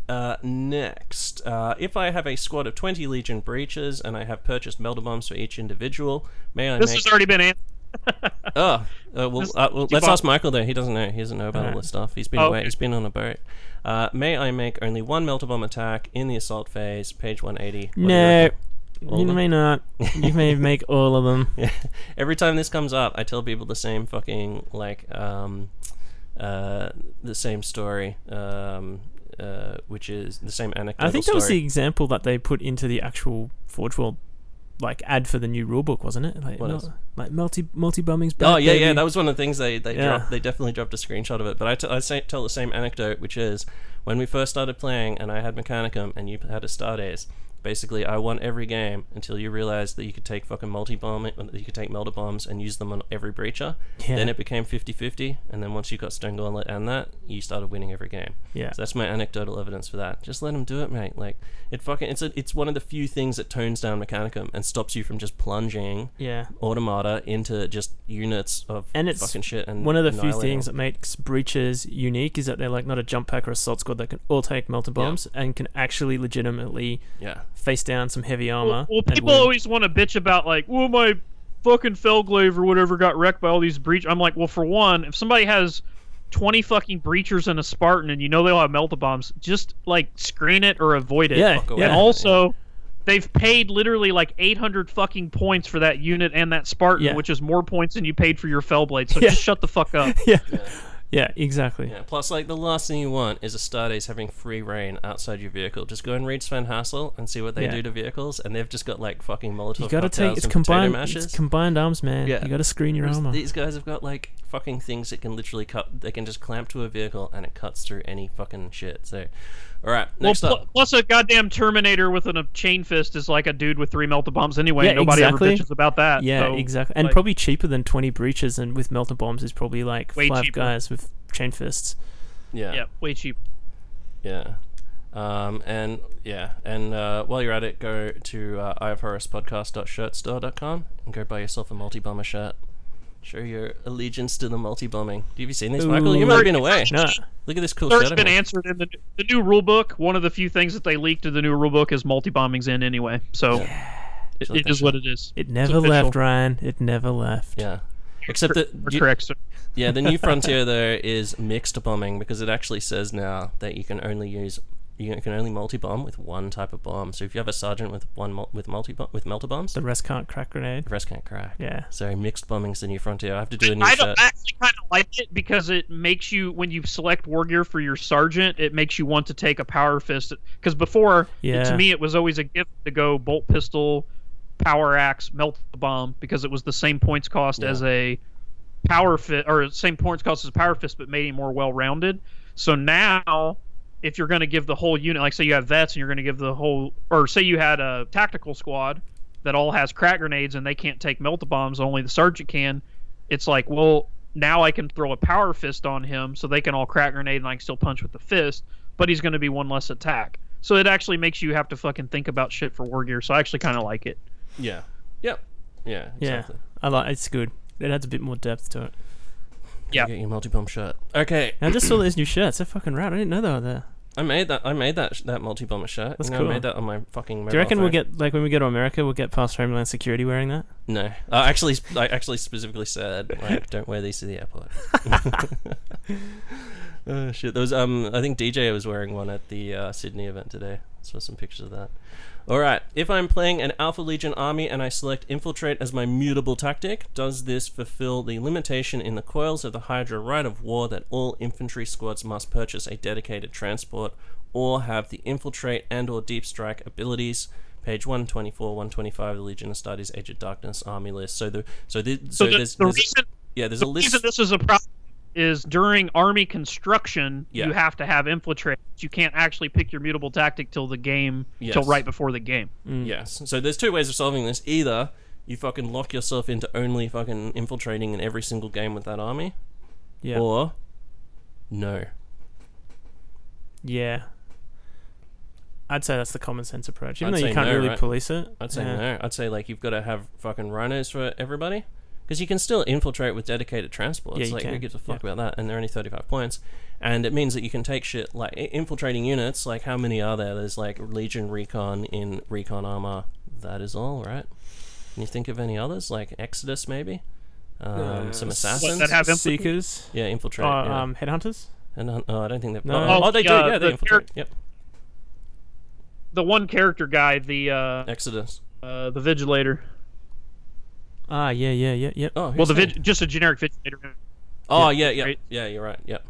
Uh, next, uh, if I have a squad of 20 Legion breachers and I have purchased melta bombs for each individual, may I This make has already been answered. Oh, uh, well, uh, well let's ask Michael though. He doesn't know. He doesn't know about all this stuff. He's been Oh, away. okay. He's been on a boat. Uh, may I make only one melta bomb attack in the assault phase? Page one eighty. no, All you may not. You may make all of them. Yeah. Every time this comes up, I tell people the same fucking like um, uh, the same story, um, uh, which is the same anecdote. I think that was the example that they put into the actual Forge World like ad for the new rulebook, wasn't it? Like, What mul- like multi multi bombing's back. Oh yeah, yeah. That was one of the things they they Yeah. dropped. They definitely dropped a screenshot of it. But I, t- I say, tell the same anecdote, which is when we first started playing, and I had Mechanicum, and you had a Stardust. Basically I won every game until you realized that you could take fucking multi bomb, you could take melta bombs and use them on every breacher. Yeah. Then it became 50-50, and then once you got Stone Gauntlet and that, you started winning every game. Yeah. So that's my anecdotal evidence for that. Just let them do it, mate. Like it fucking it's a, it's one of the few things that tones down Mechanicum and stops you from just plunging Yeah. automata into just units of And it's fucking shit. And One of the few things that makes breachers unique is that they're like not a jump pack or assault squad that can all take melter bombs and can actually legitimately yeah. Face down some heavy armor. Well, well people win. always want to bitch about like, well, my fucking Felglaive or whatever got wrecked by all these breach. I'm like, well, for one, if somebody has 20 fucking breachers and a Spartan and you know they'll have melta bombs, just like screen it or avoid it. Yeah, Fuck yeah. And also, they've paid literally like 800 fucking points for that unit and that Spartan, Yeah. which is more points than you paid for your Fellblade. So Yeah. just shut the fuck up. yeah. Yeah, exactly. Yeah. Plus, like the last thing you want is a Stardust having free reign outside your vehicle. Just go and read Sven Hassel and see what they Yeah. do to vehicles, and they've just got like fucking Molotov You gotta cocktails take it's and potato combined mashes. it's combined arms, man. Yeah. You gotta screen your Whereas armor. These guys have got like fucking things that can literally cut. They can just clamp to a vehicle and it cuts through any fucking shit. So, all right, Well, next pl- up. plus a goddamn Terminator with an, a chain fist is like a dude with three melta bombs anyway. Yeah, Nobody exactly. ever bitches about that. yeah, so, exactly. And like- probably cheaper than twenty breachers and with melta bombs is probably like five cheaper. guys with chain fists. Yeah, Yeah, way cheap. yeah. Um, and yeah, and uh, while you're at it, go to uh, ifhoruspodcast.shirtstore.com and go buy yourself a multi bomber shirt. Show your allegiance to the multi bombing. Have you seen this, Michael? You Ooh. might have been away. No. Look at this cool There's shirt. I been answered in the, the new rule book. One of the few things that they leaked in the new rule book is multi bombing's in anyway. So it, Just like it that is shit. what it is. It never left, Ryan. It never left. Yeah. Except that You're correct, sir. Yeah, the new frontier though is mixed bombing because it actually says now that you can only use you can only multi bomb with one type of bomb. So if you have a sergeant with one mul- with multi with melta bombs, The the rest can't crack grenade. The rest can't crack. Yeah. So mixed bombing's the new frontier. I have to do a new I, shirt. don't, I actually kind of like it because it makes you when you select war gear for your sergeant, it makes you want to take a power fist. Because before, Yeah. to me, it was always a gift to go bolt pistol, power axe, melt bomb because it was the same points cost Yeah. as a power fist or same points cost as a power fist, but made it more well rounded. So now, if you're going to give the whole unit, like say you have vets and you're going to give the whole, or say you had a tactical squad that all has crack grenades and they can't take melt bombs, only the sergeant can. It's like, well, now I can throw a power fist on him so they can all crack grenade and I can still punch with the fist, but he's going to be one less attack. So it actually makes you have to fucking think about shit for war gear. So I actually kind of like it. yeah. Yep. Yeah. Yeah. Exactly. I like it's good. It adds a bit more depth to it. Yeah. Get your multi bomb shirt. Okay. I just saw those new shirts. They're fucking rad. I didn't know they were there. I made that. I made that sh- that multi bomber shirt. That's you know, cool. I made that on my fucking. Do you reckon mobile we'll get like when we go to America, we'll get past Homeland Security wearing that? No, uh, actually, I actually specifically said like, don't wear these to the airport. oh shit! There was um, I think DJ was wearing one at the uh, Sydney event today. Saw some pictures of that. All right. If I'm playing an Alpha Legion army and I select Infiltrate as my mutable tactic, does this fulfill the limitation in the coils of the Hydra Rite of War that all infantry squads must purchase a dedicated transport or have the Infiltrate and/or Deep Strike abilities? Page 124, 125 of the Legion of Astartes Age of Darkness army list. So the so the so, So, the, there's, the there's reason yeah there's the a list. reason this is a problem is during army construction Yeah. you have to have infiltrate. You can't actually pick your mutable tactic till the game till right before the game. Mm. Yes. So there's two ways of solving this. Either you fucking lock yourself into only fucking infiltrating in every single game with that army, Yeah. or no. yeah. I'd say that's the common sense approach. Even I'd though you can't no, really right? police it. I'd say yeah. no. I'd say like you've got to have fucking rhinos for everybody. Because you can still infiltrate with dedicated transports. Yeah, you like who gives a fuck Yeah. about that? And they're only thirty five points. And it means that you can take shit like infiltrating units. Like how many are there? There's like Legion Recon in Recon armor. That is all, right? Can you think of any others? Like Exodus, maybe. Um, Uh, some what, assassins. that have infil- Seekers. yeah, infiltrate. Uh, yeah. um, headhunters. and uh, oh, I don't think they've. No. Oh, oh, they do. Uh, Yeah, they the infiltrate. Yep. The one character guy, the uh, Exodus. uh the vigilator. Ah, yeah, yeah, yeah, yeah. Oh, Well, the that? vig- just a generic vigilator. Oh yeah, yeah, right? yeah. You're right. Yep.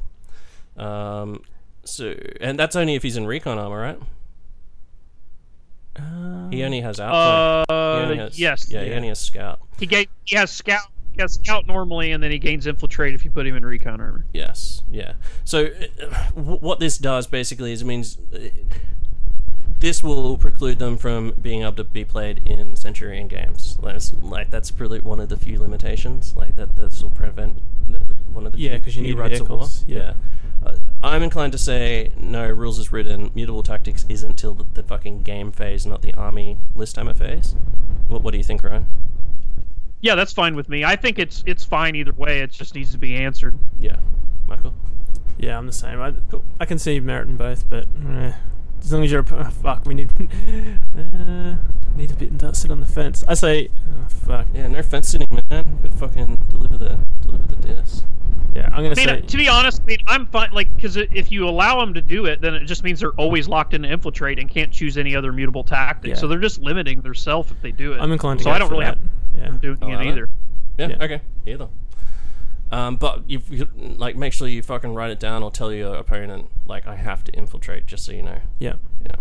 Um. So, and that's only if he's in recon armor, right? Uh, He only has outflank. he Uh, only has, yes. Yeah, he only has scout. He ga- he has scout. He has scout normally, and then he gains infiltrate if you put him in recon armor. Yes. Yeah. So, uh, wh- what this does basically is it means uh, this will preclude them from being able to be played in Centurion games. That's, like that's probably one of the few limitations. Like that, this will prevent one of the Yeah, few, 'cause you need rites of war. vehicles, yeah. Uh, I'm inclined to say no. Rules is written. Mutable tactics isn't till the, the fucking game phase, not the army list timer phase. What, what do you think, Ryan? Yeah, that's fine with me. I think it's it's fine either way. It just needs to be answered. Yeah, Michael. Yeah, I'm the same. I, I can see merit in both, but eh, as long as you're a, oh, fuck, we need uh, need a bit and sit on the fence. I say, oh, fuck. Yeah, no fence sitting, man. Could fucking deliver the deliver the disc. Yeah, I'm gonna I mean, say. to be honest, I mean, I'm fine. Like, because if you allow them to do it, then it just means they're always locked into infiltrate and can't choose any other mutable tactics. Yeah. So they're just limiting their self if they do it. I'm inclined to So I don't really that. have Yeah. doing Oh, it either. Yeah, Yeah. okay, either. Um, but you, you like make sure you fucking write it down or tell your opponent like I have to infiltrate just so you know. Yeah. Yeah.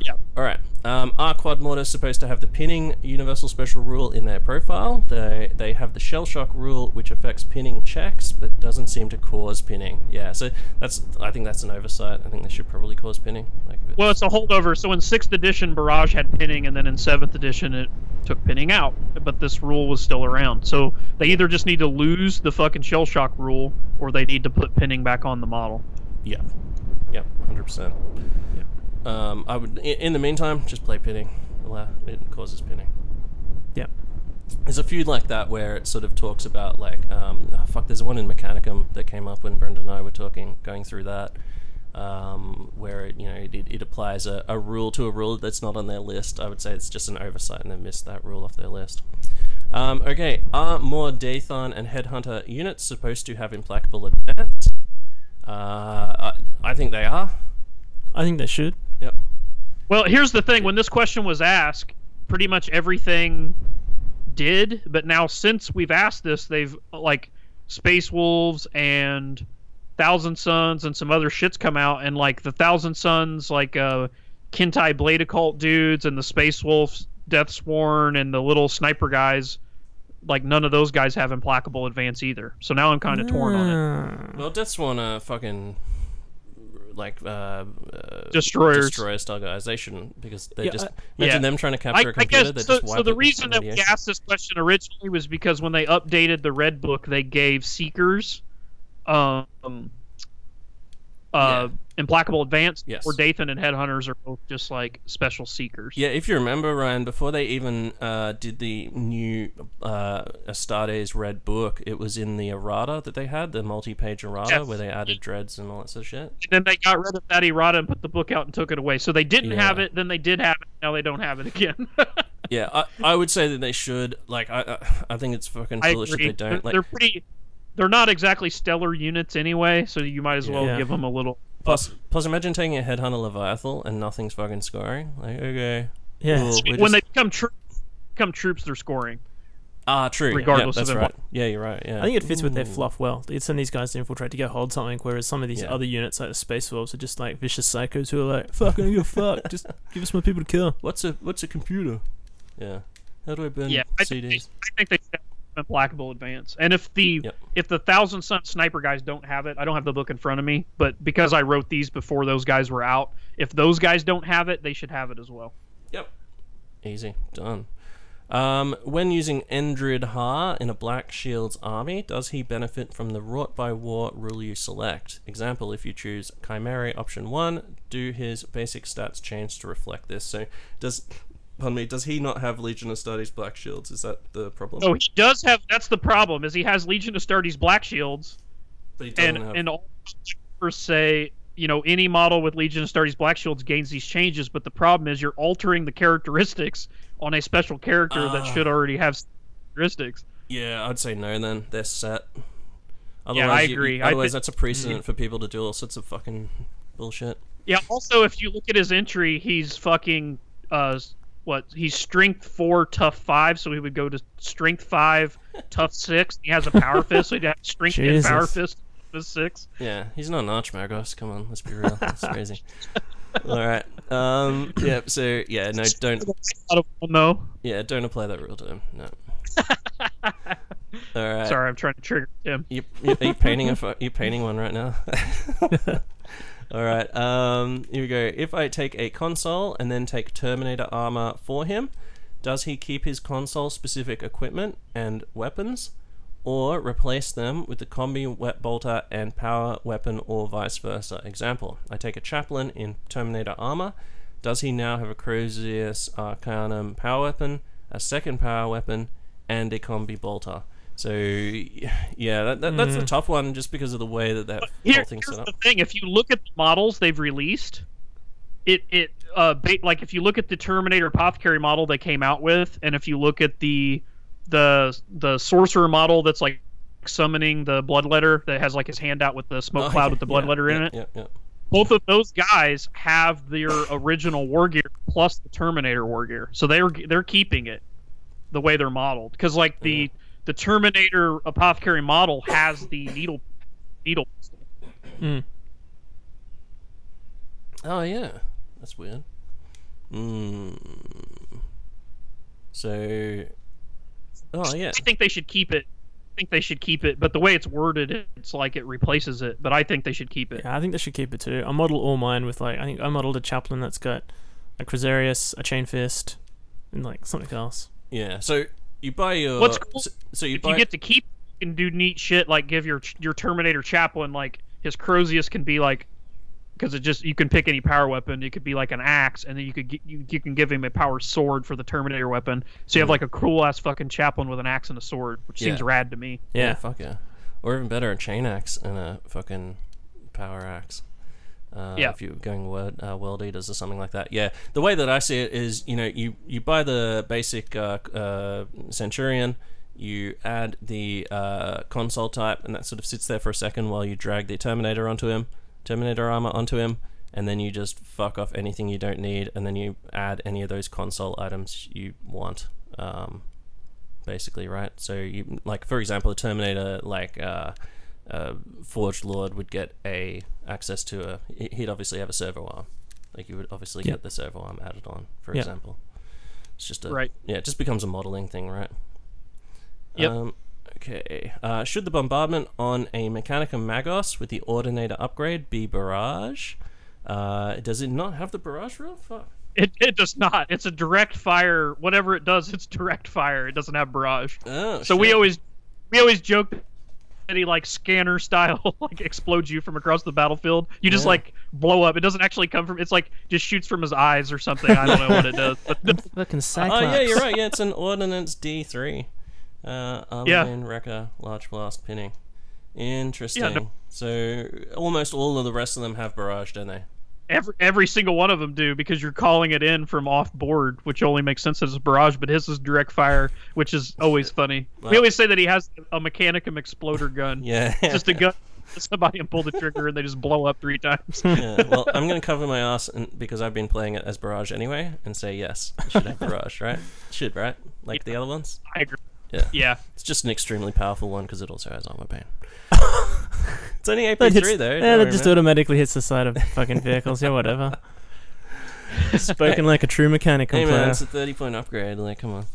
Yeah. All right. Um, are quad mortars supposed to have the pinning universal special rule in their profile? They they have the shell shock rule, which affects pinning checks, but doesn't seem to cause pinning. Yeah. So that's I think that's an oversight. I think they should probably cause pinning. Like if Well, it's a holdover. So in sixth edition, Barrage had pinning, and then in seventh edition, it took pinning out. But this rule was still around. So they either just need to lose the fucking shell shock rule, or they need to put pinning back on the model. Yeah. Yeah. Hundred percent. Um, I would. In, in the meantime, just play pinning. Allow it causes pinning. Yeah. There's a few like that where it sort of talks about like, um, oh, fuck. There's one in Mechanicum that came up when Brendan and I were talking, going through that, um, where it, you know it, it applies a, a rule to a rule that's not on their list. I would say it's just an oversight and they missed that rule off their list. Um, okay, are Mor Deythan and Headhunter units supposed to have implacable advance? Uh, I, I think they are. I think they should. Yep. Well, here's the thing: when this question was asked, pretty much everything did. But now, since we've asked this, they've like Space Wolves and Thousand Suns and some other shits come out, and like the Thousand Suns, like uh, Khenetai Blade Occult dudes, and the Space Wolves, Death Sworn, and the little sniper guys. Like none of those guys have implacable advance either. So now I'm kind of torn on it. Well, Death Sworn are fucking like uh, uh, Destroyers. destroyer style guys. They shouldn't because they Yeah, just imagine Yeah. them trying to capture a I computer. I guess they so. just So the reason that we asked this question originally was because when they updated the Red Book, they gave Seekers, um, uh, implacable advance. Yes. Or Deythan and Headhunters are both just like special Seekers. Yeah, if you remember, Ryan, before they even uh, did the new uh, Astartes Red Book, it was in the errata that they had, the multi-page errata, Yes. where they added dreads and all that sort of shit. And then they got rid of that errata and put the book out and took it away. So they didn't Yeah. have it, then they did have it. Now they don't have it again. Yeah, I, I would say that they should. Like, I I, I think it's fucking I foolish agree. if they don't. Like, they're pretty. They're not exactly stellar units anyway, so you might as well Yeah. give them a little. plus, plus, imagine taking a headhunter Leviathan and nothing's fucking scoring. Like, okay, Yeah. cool, when just- they become tro- become troops, they're scoring. ah true, regardless yeah, of that's it. right. Yeah, you're right. Yeah, I think it fits with their fluff well. They'd send these guys to infiltrate to go hold something, whereas some of these Yeah. other units, like the Space Wolves, are just like vicious psychos who are like, fuck, I don't give a fuck. Just give us more people to kill. What's a what's a computer? Yeah, how do I burn Yeah, I think, CDs? I think they have implacable advance. And if the Yep. if the thousand sun sniper guys don't have it, I don't have the book in front of me, but because I wrote these before those guys were out, if those guys don't have it, they should have it as well. Yep. Easy. Done. Um, when using Endryd Haar in a Black Shield's army, does he benefit from the Wrought by War rule you select? Example, if you choose Chimera option 1, do his basic stats change to reflect this? So, does. Pardon me, does he not have Legion of Astartes Black Shields? Is that the problem? Oh, he does have. That's the problem. Is he has Legion of Astartes black shields, but he doesn't and have. and all say you know any model with Legion of Astartes black shields gains these changes, but the problem is you're altering the characteristics on a special character that Ah. should already have characteristics. yeah, I'd say no then. They're set. Yeah, I Otherwise, you- agree. I otherwise, that's a precedent for people to do all sorts of fucking bullshit. Yeah. Also, if you look at his entry, he's fucking uh, what? He's strength four, tough five, so he would go to strength five, tough six. He has a power fist, so he'd have strength and power Jesus. fist, fist six. Yeah, he's not an archmagos. Come on, let's be real. That's crazy. All right. Um. Yeah. So yeah. No. Don't. Out of one though. Yeah. Don't apply that rule to him. No. All right. Sorry, I'm trying to trigger him. You, you, are you painting a? pho- You painting one right now? All right. Um, here we go. If I take a consul and then take Terminator armor for him, does he keep his consul specific equipment and weapons, or replace them with the combi wet bolter and power weapon, or vice versa? Example: I take a chaplain in Terminator armor. Does he now have a Crozius Arcanum power weapon, a second power weapon, and a combi bolter? So yeah, that, that, that's the Mm. tough one, just because of the way that that Here, whole thing's here's set the thing: if you look at the models they've released, it it uh ba- like if you look at the Terminator Apothecary model they came out with, and if you look at the the the Sorcerer model that's like summoning the Bloodletter that has like his hand out with the smoke Oh, cloud yeah, with the yeah, Bloodletter in yeah, it. Yeah, yeah. Both of those guys have their original war gear plus the Terminator war gear, so they're they're keeping it the way they're modeled because like the the Terminator Apothecary model has the needle needle pistol. Oh yeah, that's weird. Hmm. So, oh yeah, I think they should keep it. I think they should keep it, but the way it's worded, it's like it replaces it. But I think they should keep it. Yeah, I think they should keep it too. I model all mine with like I think I modeled a chaplain that's got a Crisarius, a chain fist, and like something else. yeah. So you buy your. What's cool- So, so you If buy. you get to keep, and do neat shit like give your your Terminator chaplain like his Crozius can be like because it just you can pick any power weapon. It could be like an axe, and then you could gi- you, you can give him a power sword for the Terminator weapon. So you have mm-hmm. like a cool ass fucking chaplain with an axe and a sword, which seems rad to me. yeah, Yeah. fuck yeah. Or even better, a chain axe and a fucking power axe. Uh, Yeah. If you're going world, uh, world eaters or something like that. Yeah. The way that I see it is, you know, you, you buy the basic uh, uh, Centurion, you add the uh, consul type, and that sort of sits there for a second while you drag the Terminator onto him, Terminator armor onto him, and then you just fuck off anything you don't need, and then you add any of those consul items you want. Um, basically, right? So you like, for example, the Terminator like uh, Forged Lord would get a access to a. he- He'd obviously have a servo arm. Like you would obviously Yeah. get the servo arm added on, for Yeah. example. It's just a Right. Yeah, it just becomes a modeling thing, right? Yep. Um, okay. Uh, should the bombardment on a Mechanica Magos with the Ordinator upgrade be barrage? Uh, does it not have the barrage rule? Fuck. It, it does not. It's a direct fire. Whatever it does, it's direct fire. It doesn't have barrage. Oh, So we always we always joke that he like scanner style like explodes you from across the battlefield. You just Yeah. like blow up. It doesn't actually come from. It's like just shoots from his eyes or something. I don't know what it does. But Fucking Oh Cyclops. yeah, you're right. Yeah, it's an Ordnance D3. Uh, Yeah. Armageddon Wrecker, Large Blast Pinning. Interesting. Yeah, no- So almost all of the rest of them have barrage, don't they? Every every single one of them do because you're calling it in from off board, which only makes sense as a barrage. But his is direct fire, which is always funny. Wow. We always say that he has a Mechanicum exploder gun. Yeah. Just a gun. Somebody and pull the trigger and they just blow up three times. yeah. Well, I'm going to cover my ass and, because I've been playing it as barrage anyway, and say yes, should have barrage, right? Should, right? Like the other ones. I agree. Yeah. Yeah. It's just an extremely powerful one because it also has Armorbane. it's only That hits- AP3 though. yeah, that just automatically hits the side of fucking vehicles. Yeah, whatever. Spoken like a true mechanical Hey man, player. it's a 30 point upgrade. Like, come on.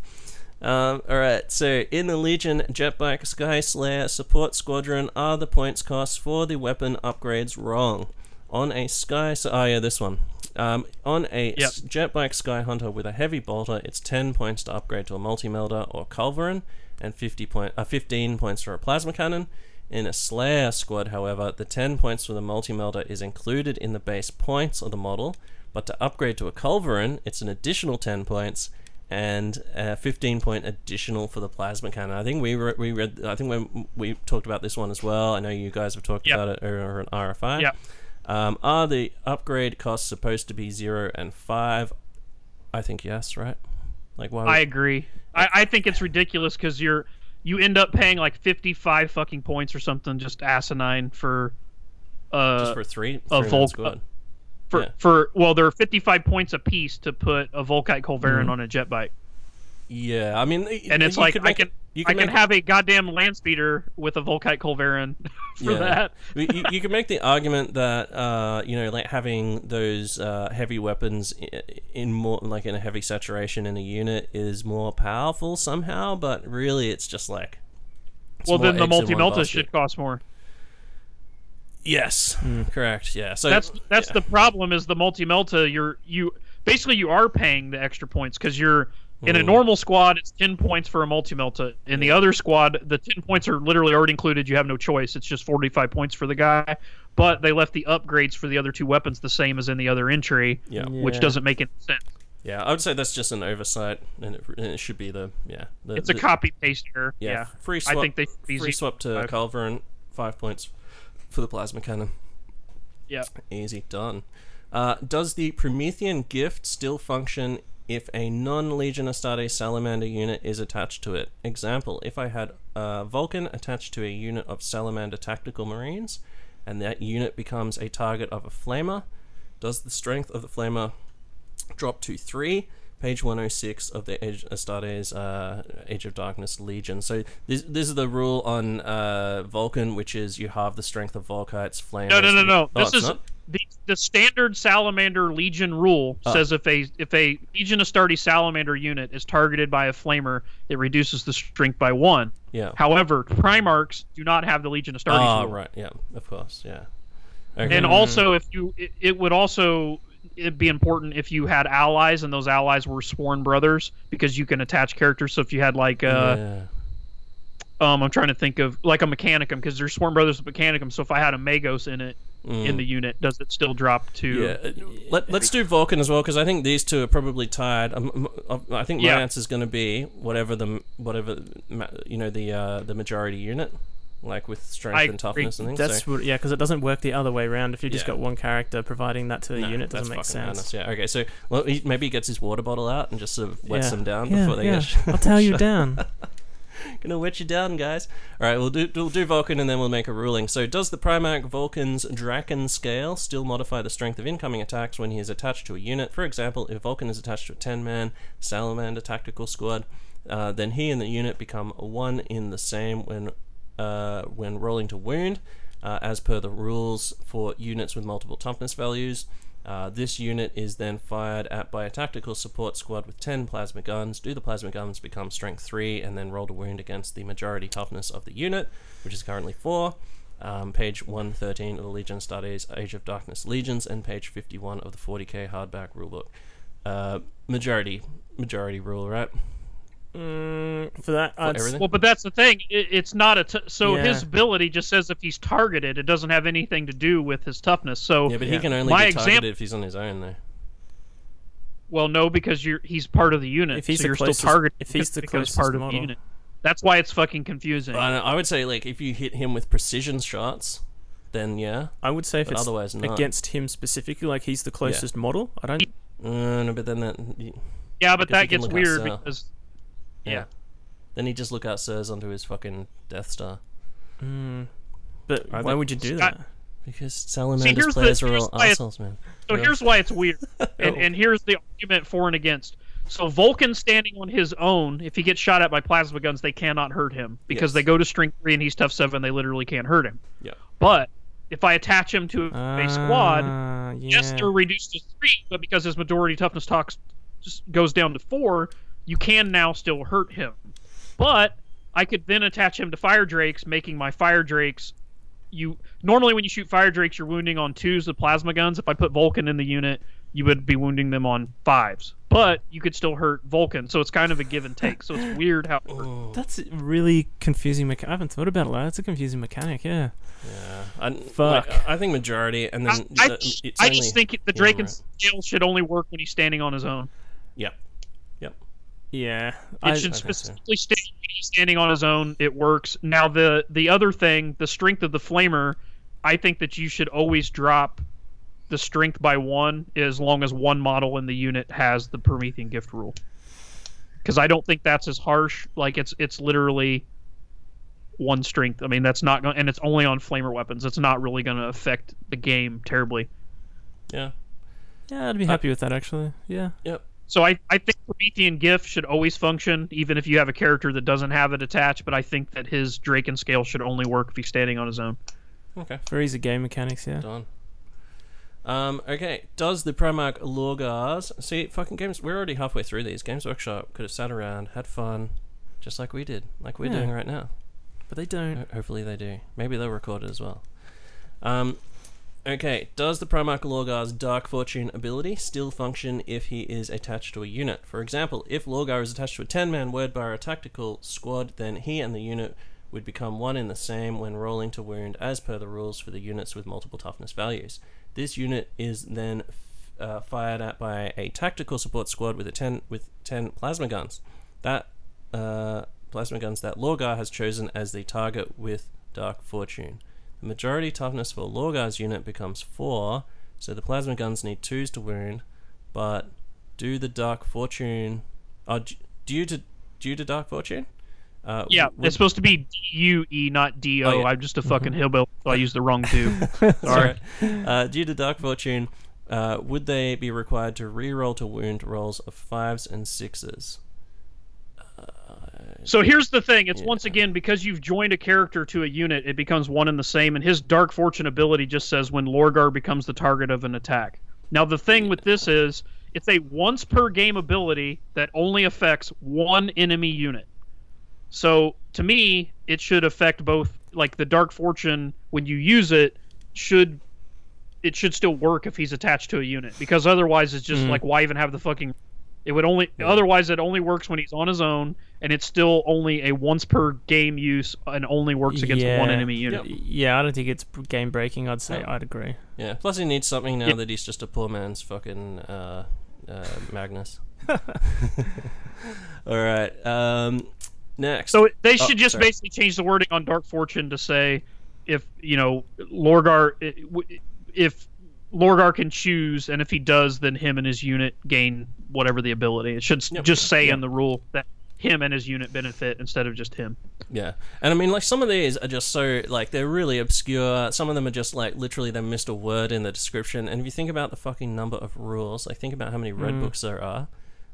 Um, Alright, so in the Legion Jetbike Sky Slayer support squadron, are the points costs for the weapon upgrades wrong? On a Sky. Oh, yeah, this one. Um, on a Yep. Jetbike Sky Hunter with a heavy bolter, it's 10 points to upgrade to a multi melta or culverin, and 50 point, uh, 15 points for a plasma cannon. In a Slayer squad, however, the 10 points for the multi melta is included in the base points of the model, but to upgrade to a culverin, it's an additional 10 points and a 15 point additional for the plasma cannon. I think we re- we read. I think when we talked about this one as well. I know you guys have talked Yep. about it over an RFI. Yep. Um, are the upgrade costs supposed to be zero and five? I think yes, right? Like why? I agree. I, I think it's ridiculous because you're you end up paying like 55 fucking points or something just asinine for uh just for three, a three man Volk- squad. for yeah. for well there are 55 points a piece to put a Volkite Culverin on a jet bike. Yeah, I mean, And it's like could I can it- you I can make it- have a goddamn land speeder with a Volkite Culverin for Yeah. that. you, you- you can make the argument that uh, you know, like having those uh, heavy weapons i- in more like in a heavy saturation in a unit is more powerful somehow, but really, it's just like. it's Well then the multi one melta should cost more. Yes, correct. Yeah. So that's that's yeah. the problem is the multi melta you're you basically you are paying the extra points because you're in a normal squad it's 10 points for a multi melta in the other squad the 10 points are literally already included you have no choice it's just 45 points for the guy but they left the upgrades for the other two weapons the same as in the other entry yeah. which Yeah. doesn't make any sense Yeah, I would say that's just an oversight, and it, and it should be the yeah. The, it's a the- copy paste error Yeah, yeah, free swap. i think they should be free swap to five. Culverin, five points for the plasma cannon. yeah Easy done. Uh, does the Promethean gift still function if a non-Legion Astartes Salamander unit is attached to it? Example: If I had a Vulkan attached to a unit of Salamander Tactical Marines, and that unit becomes a target of a Flamer, does the strength of the Flamer drop to three? Page 106 of the Age Astartes uh, Age of Darkness Legion. So this this is the rule on uh, Vulkan, which is you halve the strength of Volkites, Flamers. No, no, no, no. Oh, this is not? The the standard Salamander Legion rule says if a if a Legion Astartes Salamander unit is targeted by a flamer, it reduces the strength by one. Yeah. However, Primarchs do not have the Legion Astartes Oh, rule. right. Yeah, of course. Yeah. Okay. And also, if you, it, it would also it'd be important if you had allies and those allies were sworn brothers because you can attach characters. So if you had like uh, yeah. um, I'm trying to think of like a Mechanicum because they're sworn brothers with Mechanicum. So if I had a Magos in it in the unit, does it still drop to? Mm. Yeah, uh, let, let's do Vulkan as well because I think these two are probably tied. Um, um, I think my Yeah. answer is going to be whatever the whatever you know the uh, the majority unit, like with strength I and agree. toughness and things. That's so, what, yeah, because it doesn't work the other way around. If you just Yeah. got one character providing that to the no, unit, doesn't make sense. madness, Yeah. Okay. So well, he, maybe he gets his water bottle out and just sort of wets them down before they get. sh- I'll tell you down. Gonna wet you down, guys. All right, we'll do we'll do Vulkan and then we'll make a ruling. So, does the Primarch Vulkan's Draken scale still modify the strength of incoming attacks when he is attached to a unit? For example, if Vulkan is attached to a ten-man Salamander tactical squad, uh, then he and the unit become one in the same when uh, when rolling to wound, uh, as per the rules for units with multiple toughness values. Uh, this unit is then fired at by a tactical support squad with 10 plasma guns. Do the plasma guns become strength 3 and then roll to wound against the majority toughness of the unit, which is currently 4. Um, page 113 of the Legion Astartes Age of Darkness Legions, and page 51 of the 40k hardback rulebook. Uh, majority, majority rule, right? Mm, for that, I'd everything? Well, but that's the thing. It, it's not a t- so Yeah. his ability just says if he's targeted, it doesn't have anything to do with his toughness. So Yeah, but he Yeah. can only My be exam- targeted if he's on his own, though. well, no, because you're he's part of the unit. If he's so the you're closest- still targeted. if he's the closest part of model. the unit. That's why it's fucking confusing. I, I would say, like, if you hit him with precision shots, then yeah. I would say if it's otherwise not. against him specifically, like he's the closest model. I don't. Uh, no, but then that. yeah, but that gets weird outside. because Yeah. Yeah. Then he just look out Sirs onto his fucking Death Star. Mm, but I why would you do Scott- that? Because Salamander's here's the- players are here's all assholes, man. So Yeah. here's why it's weird, and, and here's the argument for and against. So Vulkan standing on his own, if he gets shot at by plasma guns, they cannot hurt him because Yes. they go to strength three and he's tough seven. They literally can't hurt him. Yeah. But if I attach him to a squad, Ah, yeah. yes, they're reduced to three, but because his majority toughness talks just goes down to four, you can now still hurt him. But I could then attach him to fire drakes, making my fire drakes. You normally when you shoot fire drakes, you're wounding on twos with plasma guns. If I put Vulkan in the unit, you would be wounding them on fives. But you could still hurt Vulkan, so it's kind of a give and take. So it's weird how. That's really confusing. Mecha- I haven't thought about it. Like, that's a confusing mechanic. Yeah. yeah. I, Fuck. like, I think majority, and then I, the- just- I just think the yeah, Draken right. scale should only work when he's standing on his own. Yep. Yep. Yeah. It I, should I think so. specifically state when he's standing on his own. It works. Now the the other thing, the strength of the flamer, I think that you should always drop the strength by one as long as one model in the unit has the Promethean gift rule. Because I don't think that's as harsh. Like it's it's literally one strength. I mean that's not going and it's only on flamer weapons. It's not really going to affect the game terribly. Yeah. yeah, I'd be uh, happy with that actually. Yeah. Yep. So I, I think Promethean gift should always function, even if you have a character that doesn't have it attached. But I think that his Draken scale should only work if he's standing on his own. Okay. For easy game mechanics. Yeah. Done. Um, okay, does the Primarch Lorgars see fucking games? We're already halfway through these. Games Workshop could have sat around, had fun, just like we did, like we're Yeah. doing right now. But they don't. Ho- hopefully they do. Maybe they'll record it as well. Um, okay, does the Primarch Lorgar's Dark Fortune ability still function if he is attached to a unit? For example, if Lorgar is attached to a 10 man Word Bearer tactical squad, then he and the unit would become one in the same when rolling to wound as per the rules for the units with multiple toughness values. This unit is then uh, fired at by a tactical support squad with a 10 with 10 plasma guns. That uh, plasma guns that Lorgar has chosen as the target with Dark Fortune. The majority toughness for a Lorgar's unit becomes 4, so the plasma guns need 2s to wound, but do the Dark Fortune. Uh, due to due to Dark Fortune? Uh, Yeah, would- it's supposed to be D U E, not D O. Oh, yeah. I'm just a fucking hillbilly, so I used the wrong do. Sorry. Uh, due to Dark Fortune, uh, would they be required to re-roll to wound rolls of fives and sixes? So here's the thing: it's Yeah. once again because you've joined a character to a unit, it becomes one and the same. And his Dark Fortune ability just says when Lorgar becomes the target of an attack. Now the thing with this is it's a once per game ability that only affects one enemy unit. So to me, it should affect both. Like the Dark Fortune, when you use it, should it should still work if he's attached to a unit because otherwise it's just Mm. like why even have the fucking it would only otherwise it only works when he's on his own and it's still only a once per game use and only works against one enemy unit. Yeah, I don't think it's game breaking. I'd say No. I'd agree. Yeah. Plus, he needs something now Yeah. that he's just a poor man's fucking uh, uh, Magnus. All right. Um, next. So they Oh, should just sorry. basically change the wording on Dark Fortune to say if you know Lorgar if Lorgar can choose and if he does then him and his unit gain whatever the ability. It should Yep. just say Yep. in the rule that him and his unit benefit instead of just him. Yeah, and I mean, like some of these are just so like they're really obscure. Some of them are just like literally they missed a word in the description. And if you think about the fucking number of rules, like think about how many red mm. books there are.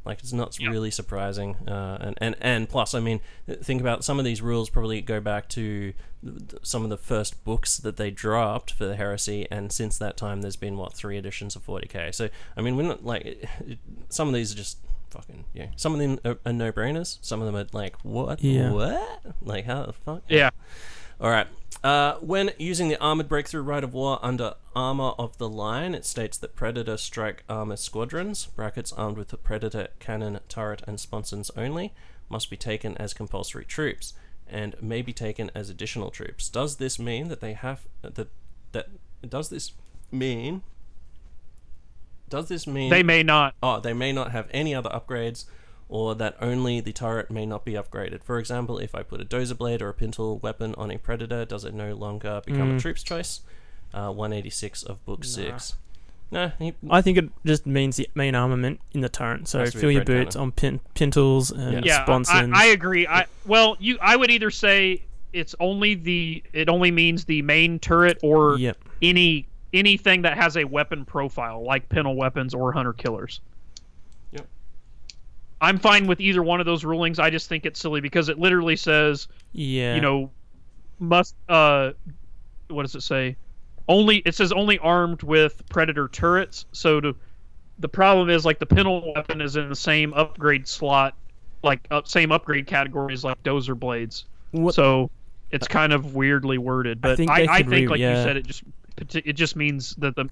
Like it's not Yeah. really surprising. Uh, and and and plus, I mean, think about some of these rules probably go back to th- th- some of the first books that they dropped for the heresy. And since that time, there's been what three editions of 40k. So I mean, we're not like it, it, some of these are just fucking yeah. Some of them are, are no brainers. Some of them are like what Yeah. what like how the fuck Yeah. all right. Uh, when using the armored breakthrough rite of war under armor of the line, it states that predator strike armor squadrons (brackets armed with the predator cannon, turret, and sponsons only) must be taken as compulsory troops and may be taken as additional troops. Does this mean that they have that that does this mean does this mean They may not. oh, they may not have any other upgrades, or that only the turret may not be upgraded. For example, if I put a dozer blade or a pintle weapon on a predator, does it no longer become a Mm. troop's choice? Uh, 186 of book 6. No, he, I think it just means the main armament in the turret. So Has to be fill your Fred boots on pin- pintles and Yeah, I, sponsons. I agree. I well, you I would either say it's only the it only means the main turret or Yep. any anything that has a weapon profile like pintle weapons or hunter killers. I'm fine with either one of those rulings. I just think it's silly because it literally says, Yeah. you know, must uh what does it say? Only it says only armed with predator turrets. So to the problem is like the pintle weapon is in the same upgrade slot, like uh, same upgrade categories like dozer blades. What- So it's kind of weirdly worded, but I think I, I think, re- like yeah. you said, it just it just means that the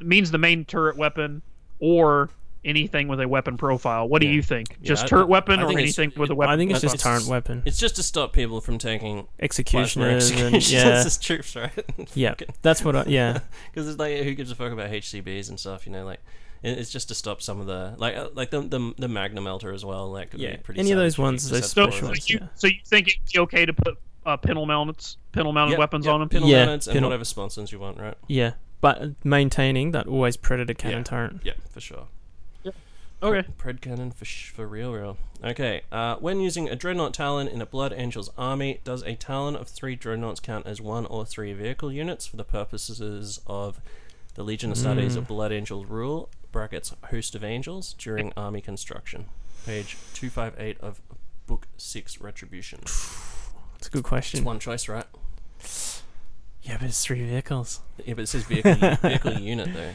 means the main turret weapon or anything with a weapon profile. What do you think? Yeah, Just I- turret weapon or anything with a weapon? I think it's just it's- turret weapon. it's just to stop people from taking plasma Executioners and yeah, as troops, right? yeah. That's what. I, yeah. Because it's like, who gives a fuck about HCBs and stuff? You know, like it's just to stop some of the like, uh, like the the, the Magna Melta as well. Like, would be Yeah. pretty Any of those ones, just those So, four of special so you yeah. so you think it'd be okay to put uh, pintle mounts, pintle mounted Yep, weapons yep, on them? Pintle Yeah, mounts and pintle- whatever sponsons you want, right? Yeah. But maintaining that always predator cannon Yeah. turret. Yeah, for sure. Okay. Pred cannon for sh- for real, real. Okay. Uh, when using a dreadnought talon in a Blood Angel's army, does a talon of three dreadnoughts count as one or three vehicle units for the purposes of the Legion of Astartes of Blood Angel rule (brackets Host of Angels) during army construction? Page two five eight of Book Six Retribution. It's a good It's question. one choice, right? Yeah, but it's three vehicles. Yeah, but it says vehicle vehicle unit though,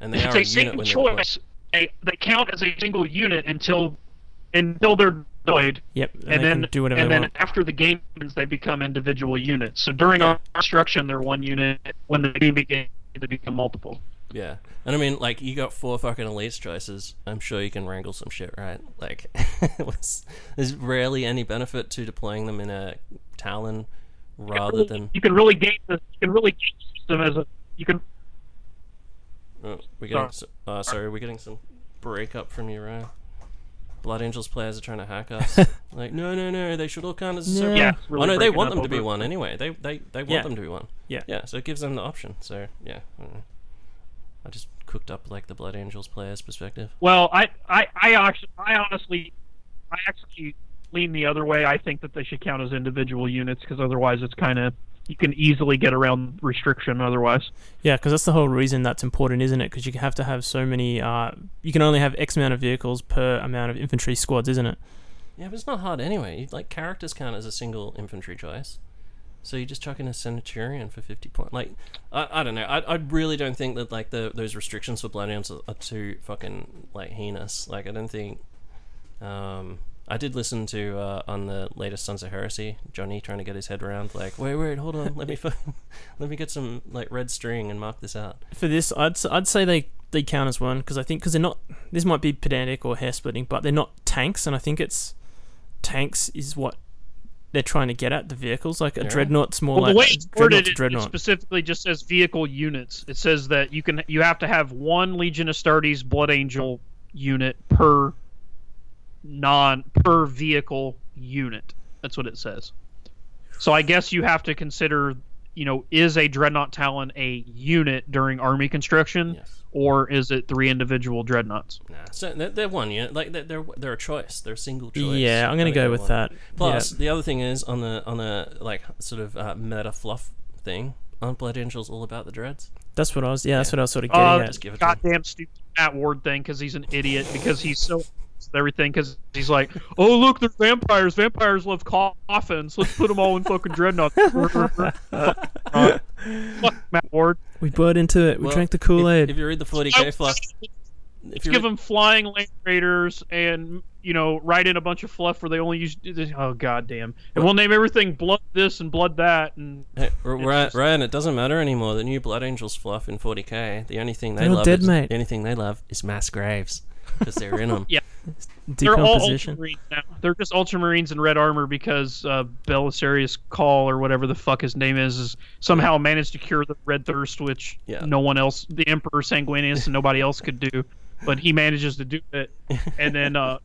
and they It's are a a unit single when they're deployed. choice. They, they count as a single unit until until they're deployed, Yep. And, and, then do whatever and then want. after the game ends, they become individual units. So during our instruction, they're one unit. When the game begins, they become multiple. Yeah, and I mean, like, you got four fucking elites choices. I'm sure you can wrangle some shit, right? Like, there's rarely any benefit to deploying them in a Talon rather than. you can really game the you can really game the system as a you can Oh, we're getting. s uh, sorry, we're getting some breakup from you, Ryan. Blood Angels players are trying to hack us. like, no, no, no, they should all count as a Yeah. yeah. really oh no, they want them to be one anyway. They they they want Yeah. them to be one. Yeah. Yeah, so it gives them the option. So yeah, I. I just cooked up like the Blood Angels players' perspective. Well, I I I actually I honestly I actually lean the other way. I think that they should count as individual units because otherwise it's kind of you can easily get around restriction otherwise. Yeah, because that's the whole reason that's important, isn't it? Because you have to have so many. Uh, you can only have X amount of vehicles per amount of infantry squads, isn't it? Yeah, but it's not hard anyway. You, like characters count as a single infantry choice. So you just chuck in a centurion for fifty point. Like, I, I don't know. I, I really don't think that like the those restrictions for blood Angels are, are too fucking like heinous. Like I don't think. Um, I did listen to uh, on the latest Sons of Heresy, Johnny trying to get his head around. Like, wait, wait, hold on. Let me fu- let me get some like red string and mark this out. For this, I'd s- I'd say they they count as one because I think because they're not. This might be pedantic or hair splitting, but they're not tanks, and I think it's tanks is what they're trying to get at. The vehicles like a Yeah. dreadnought's more Well, like the way it's worded, dreadnought's a it, it dreadnought. specifically just says vehicle units. It says that you can you have to have one Legion Astartes Blood Angel unit per non per vehicle unit. That's what it says. So I guess you have to consider, you know, is a Dreadnought Talon a unit during army construction, Yes. or is it three individual dreadnoughts? Nah. So they're, they're one unit. Like they're, they're they're a choice. They're a single choice. yeah, I'm gonna go with one. that. Plus, yeah. the other thing is on the on the like sort of uh, meta fluff thing. Aren't Blood Angels all about the dreads? that's what I was. Yeah, that's what I was sort of getting Uh, at. Just give it goddamn stupid Matt Ward thing because he's an idiot because he's so with everything because he's like, oh look, they're vampires. Vampires love coffins. Let's put them all in fucking dreadnoughts. Fuck Matt Ward. We bought into it. We Well, drank the Kool Aid. If, you read the 40k fluff, if you give read, them flying land raiders and you know write in a bunch of fluff where they only use. Oh goddamn! And we'll name everything blood this and blood that and hey, Ryan, just- Ryan, it doesn't matter anymore. The new Blood Angels fluff in 40k. The only thing they They're love dead, is, mate. the only thing they love is mass graves because they're in them. Yeah. They're all ultramarines now. They're just ultramarines in red armor because uh, Belisarius Cawl or whatever the fuck his name is, is somehow managed to cure the red thirst, which Yeah. no one else, the Emperor Sanguinius and nobody else could do, but he manages to do it. And then uh,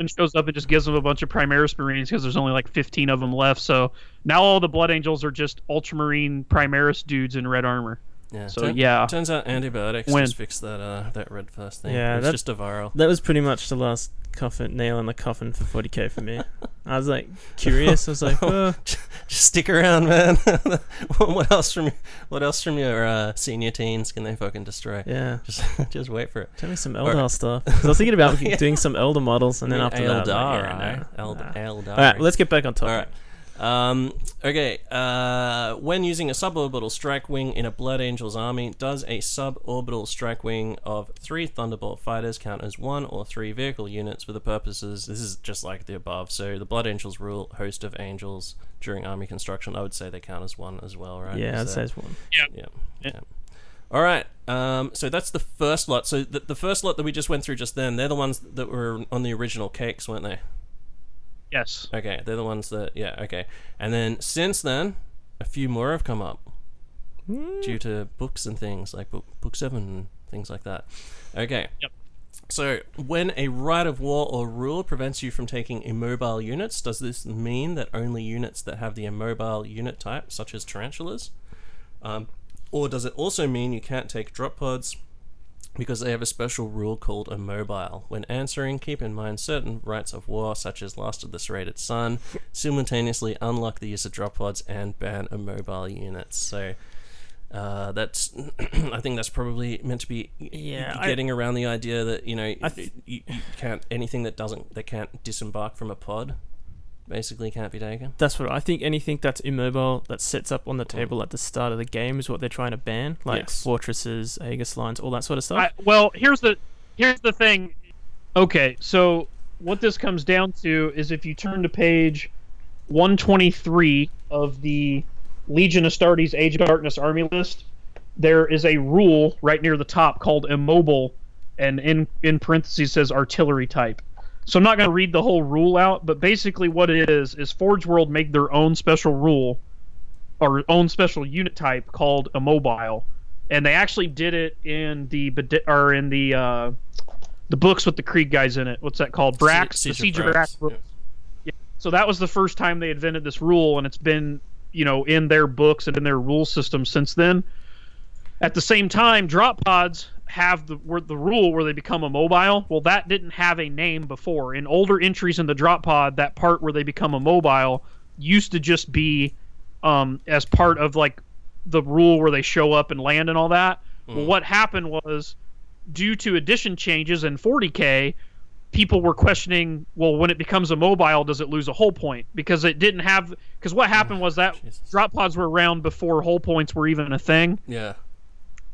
Guilliman shows up and just gives them a bunch of Primaris Marines because there's only like 15 of them left. So now all the Blood Angels are just ultramarine Primaris dudes in red armor. Yeah. So turn- yeah, Turns out antibiotics When? just fixed that uh, that red first thing. Yeah, it's that- just a viral. That was pretty much the last coffin nail in the coffin for 40k for me. I was like curious. I was like, oh, Just stick around, man. what else from what else from your uh, senior teens can they fucking destroy? yeah. Just just wait for it. Tell me some Eldar stuff. 'Cause I was thinking about Yeah. doing some Eldar models, and then Yeah, after that, I was like, Eldar, yeah, right? no, Eld- nah. Eldar. All right, let's get back on topic. All right. Um, okay. Uh, when using a suborbital strike wing in a Blood Angels army, does a suborbital strike wing of three Thunderbolt fighters count as one or three vehicle units for the purposes? This is just like the above. So the Blood Angels rule host of angels during army construction. I would say they count as one as well, right? Yeah, I'd Is say it's one. yeah. Yeah. yeah. All right. Um, so that's the first lot. So the, the first lot that we just went through just then, they're the ones that were on the original cakes, weren't they? Yes. Okay, they're the ones that yeah, okay. And then since then, a few more have come up due to books and things like book book 7 and things like that. Okay. Yep. So, when a rite of war or rule prevents you from taking immobile units, does this mean that only units that have the immobile unit type, such as tarantulas, um, or does it also mean you can't take drop pods because they have a special rule called a mobile. When answering, keep in mind certain rites of war, such as Last of the Serrated Sun, simultaneously unlock the use of drop pods and ban immobile units. So uh, that's, I think that's probably meant to be Yeah, y- I- getting around the idea that you know I th- you, you can't anything that doesn't that can't disembark from a pod, basically can't be taken. That's what I think. Anything that's immobile that sets up on the hmm. table at the start of the game is what they're trying to ban, like Yes. fortresses, Aegis lines, all that sort of stuff. I, well, here's the here's the thing. Okay, so what this comes down to is if you turn to page 123 of the Legion Astartes Age of Darkness army list, there is a rule right near the top called immobile, and in in parentheses says artillery type. So I'm not going to read the whole rule out, but basically what it is is Forge World made their own special rule or own special unit type called a mobile, and they actually did it in the or in the uh, the books with the Krieg guys in it. What's that called? Vraks, the Siege of Vraks. yeah. So that was the first time they invented this rule, and it's been, you know, in their books and in their rule system since then. At the same time, drop pods have the the rule where they become immobile. Well, that didn't have a name before. In older entries in the drop pod, that part where they become immobile used to just be um, as part of like the rule where they show up and land and all that. Well, what happened was due to addition changes in 40k, people were questioning, well, when it becomes immobile, does it lose a hull point? Because it didn't have. Because what happened was that Jesus. drop pods were around before hull points were even a thing. Yeah.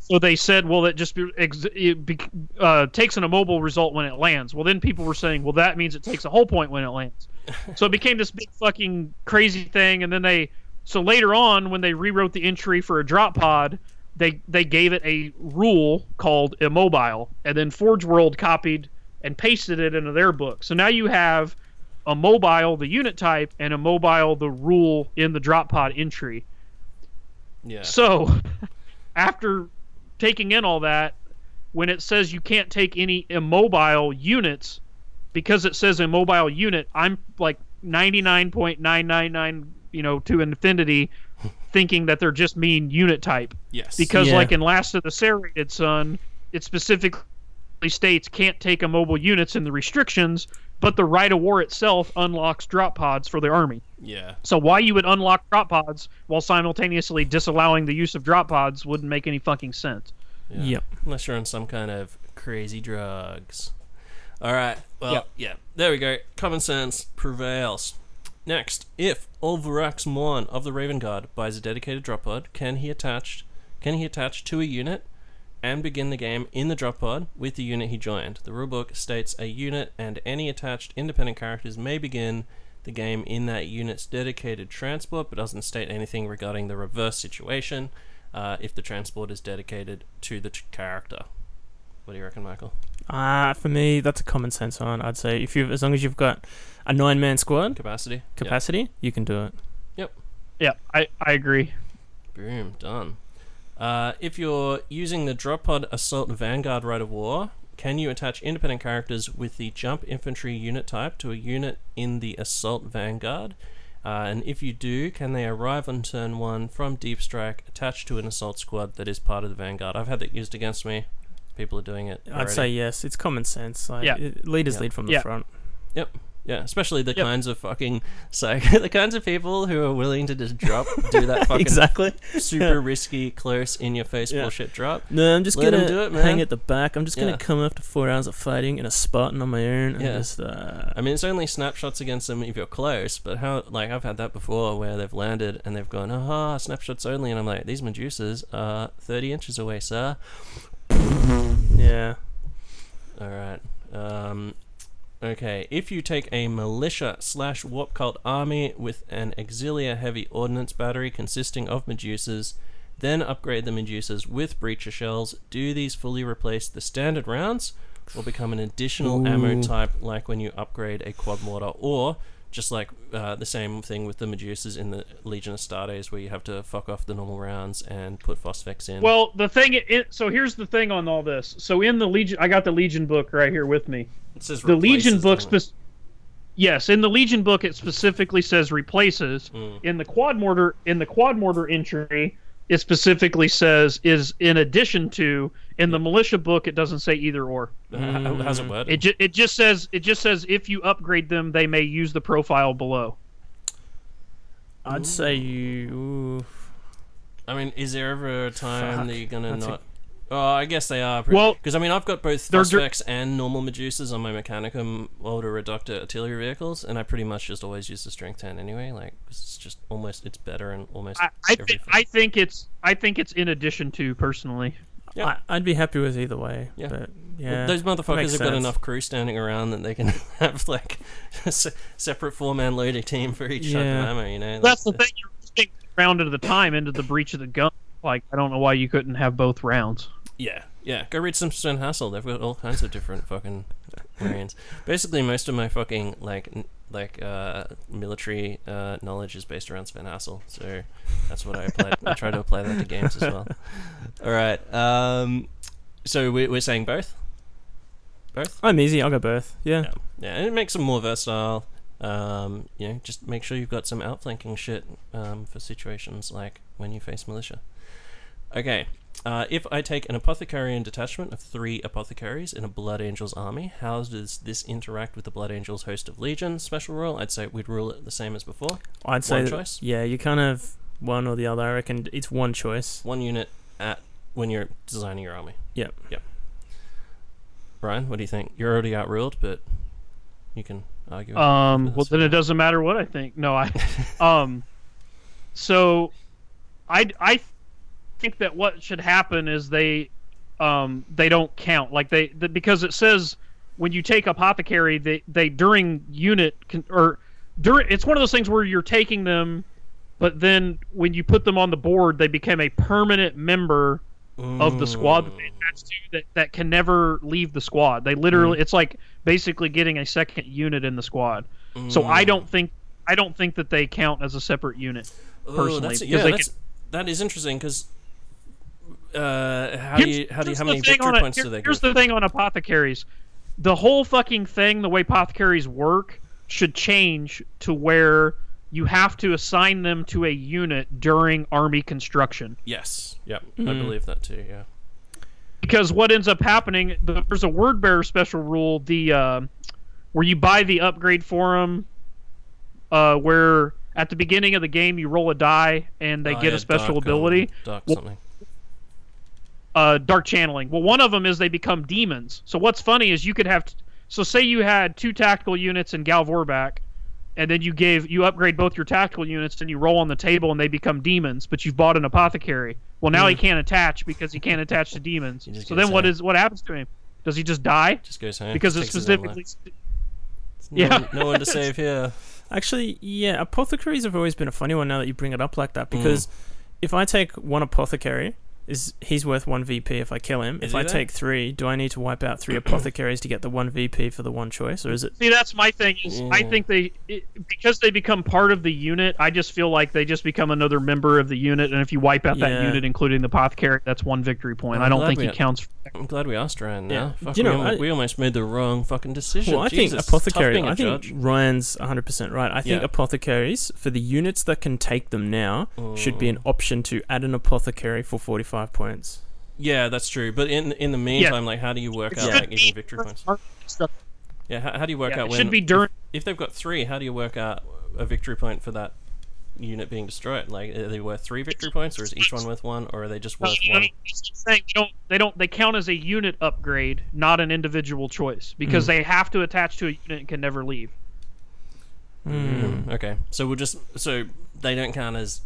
So they said, well, it just ex- it be- uh, takes an immobile result when it lands. Well, then people were saying, well, that means it takes a whole point when it lands. so it became this big fucking crazy thing. And then they, so later on, when they rewrote the entry for a drop pod, they they gave it a rule called immobile, and then Forge World copied and pasted it into their book. So now you have a mobile, the unit type, and a mobile, the rule in the drop pod entry. Yeah. So, after taking in all that, when it says you can't take any immobile units, because it says immobile unit, I'm like 99.999, you know, to infinity, thinking that they're just mean unit type. yes. Because, Yeah. like in Last of the Serrated Sun, it specifically states can't take immobile units in the restrictions, but the rite of war itself unlocks drop pods for the army. yeah. So why you would unlock drop pods while simultaneously disallowing the use of drop pods wouldn't make any fucking sense. Yeah. Yep. Unless you're on some kind of crazy drugs. All right. Well, Yep. yeah. There we go. Common sense prevails. Next, if Alvarex Maun of the Raven Guard buys a dedicated drop pod, can he attach can he attach to a unit and begin the game in the drop pod with the unit he joined? The rulebook states a unit and any attached independent characters may begin the game in that unit's dedicated transport, but doesn't state anything regarding the reverse situation uh, if the transport is dedicated to the t- character. What do you reckon, Michael? Ah, for me, that's a common sense one. I'd say if you, as long as you've got a nine-man squad Capacity? capacity, you can do it. Yep. Yeah, I, I agree. Boom, done. Uh, if you're using the drop pod assault vanguard rite of war, can you attach independent characters with the jump infantry unit type to a unit in the assault vanguard? Uh, and if you do, can they arrive on turn one from deep strike attached to an assault squad that is part of the vanguard? I've had that used against me. People are doing it. I'd say yes. It's common sense. Like, Yeah. it- leaders Yeah. lead from the Yeah. front. Yeah, especially the Yep. kinds of fucking so the kinds of people who are willing to just drop, do that fucking exactly. super risky, close, in your face Yeah. bullshit drop. No, I'm just Let gonna do it, hang at the back. I'm just gonna Yeah. come after four hours of fighting in a Spartan on my own and Yeah. just uh, I mean, it's only snapshots against them if you're close, but how, like, I've had that before where they've landed and they've gone, aha, snapshots only, and I'm like, these Medusas are 30 inches away, sir. yeah. Alright. Um, okay, if you take a militia slash warp cult army with an auxilia heavy ordnance battery consisting of Medusas, then upgrade the Medusas with breacher shells, do these fully replace the standard rounds or become an additional ammo type like when you upgrade a quad mortar or just like uh, the same thing with the Medusas in the Legion of Astartes where you have to fuck off the normal rounds and put Phosphex in. Well, the thing, it, so here's the thing on all this. So in the Legion, I got the Legion book right here with me. it says The Legion book, spec- yes, in the Legion book, it specifically says replaces. Mm. In the quad mortar, in the quad mortar entry, it specifically says is in addition to. In the militia book, it doesn't say either or. How- How's it worded? It ju- it just says it just says if you upgrade them, they may use the profile below. I'd say you. Ooh. I mean, is there ever a time Fuck, that you're gonna that's not? Oh, I guess they are. Well- because I mean, I've got both They're dr- and normal Medusas on my Mechanicum Ordo Reductor artillery vehicles, and I pretty much just always use the Strength 10 anyway. Like, 'cause it's just almost it's better and almost I, I, everything. th- I think it's I think it's in addition to personally. Yeah. I, I'd be happy with either way. Yeah. But yeah, Those motherfuckers have got enough crew standing around that they can have like a se- separate four-man loading team for each type of ammo. You know, That's the uh thing. You're getting round at a time into the breach of the gun. Like I don't know why you couldn't have both rounds. Yeah, yeah. Go read some Sven Hassel. They've got all kinds of different fucking variants. Basically, most of my fucking like n- like uh, military uh, knowledge is based around Sven Hassel. So that's what I apply. I try to apply that to games as well. All right. Um, so we, we're saying both. Both. I'm easy. I'll go both. Yeah. Yeah, yeah, and it makes them more versatile. Um, you know, just make sure you've got some outflanking shit um, for situations like when you face militia. Okay, uh, if I take an apothecarian detachment of three apothecaries in a Blood Angels army, how does this interact with the Blood Angels host of legion special rule? I'd say we'd rule it the same as before. I'd say One choice? Yeah, you kind of one or the other. I reckon it's one choice. One unit at when you're designing your army. Yep. Yep. Ryan, what do you think? You're already outruled, but you can argue. Um, well, us. then it doesn't matter what I think. No, I, um, so, I I think that what should happen is they, um, they don't count like they the, because it says when you take apothecary they they during unit con, or during it's one of those things where you're taking them, but then when you put them on the board they become a permanent member of the squad that they attach to that, that can never leave the squad. They literally, it's like basically getting a second unit in the squad. So I Mm. don't think I don't think that they count as a separate unit. Oh, personally, that's, yeah, that's, that is interesting because uh, how do you how do you how many thing victory on a- points here- do they Here's give? the thing on apothecaries: the whole fucking thing, the way apothecaries work, should change to where you have to assign them to a unit during army construction. yes, yep, I Mm. believe that too. Yeah, because what ends up happening there's a word bearer special rule the uh, where you buy the upgrade for them uh, where at the beginning of the game you roll a die and they Oh, get yeah, a special dark, um, ability dark Well- something. Uh, dark channeling well one of them is they become demons so what's funny is you could have so say you had two tactical units in Gal Vorbak, and then you gave you upgrade both your tactical units and you roll on the table and they become demons but you've bought an apothecary well now he can't attach because he can't attach to demons so then what out. what happens to him does he just die Just goes home because it takes his own specifically life. no, yeah. one, no one to save here. Actually, yeah, apothecaries have always been a funny one now that you bring it up like Mm. that because if I take one apothecary, is he's worth one VP if I kill him. Is if I though? take three, do I need to wipe out three apothecaries to get the one VP for the one choice, or is it? see that's my thing is i think they it, because they become part of the unit i just feel like they just become another member of the unit and if you wipe out that unit including the apothecary that's one victory point I'm i don't think we- he counts I'm glad we asked Ryan. Now, Yeah. Fuck, you we, know, almost, I- we almost made the wrong fucking decision. Well, I Jesus, think apothecary. being a I think judge. Ryan's 100 percent right. I think Yeah. apothecaries for the units that can take them now should be an Mm. option to add an apothecary for 45 points. Yeah, that's true. But in in the meantime, like, how do you work It out should like even victory points? stuff. Yeah, how, how do you work Yeah, out it when should be during if they've got three? How do you work out a victory point for that unit being destroyed? Like, are they worth three victory points, or is each one worth one, or are they just worth no, no, one? I'm saying. They don't. They don't. They count as a unit upgrade, not an individual choice, because Hmm. they have to attach to a unit and can never leave. Mm, okay, so we'll just so they don't count as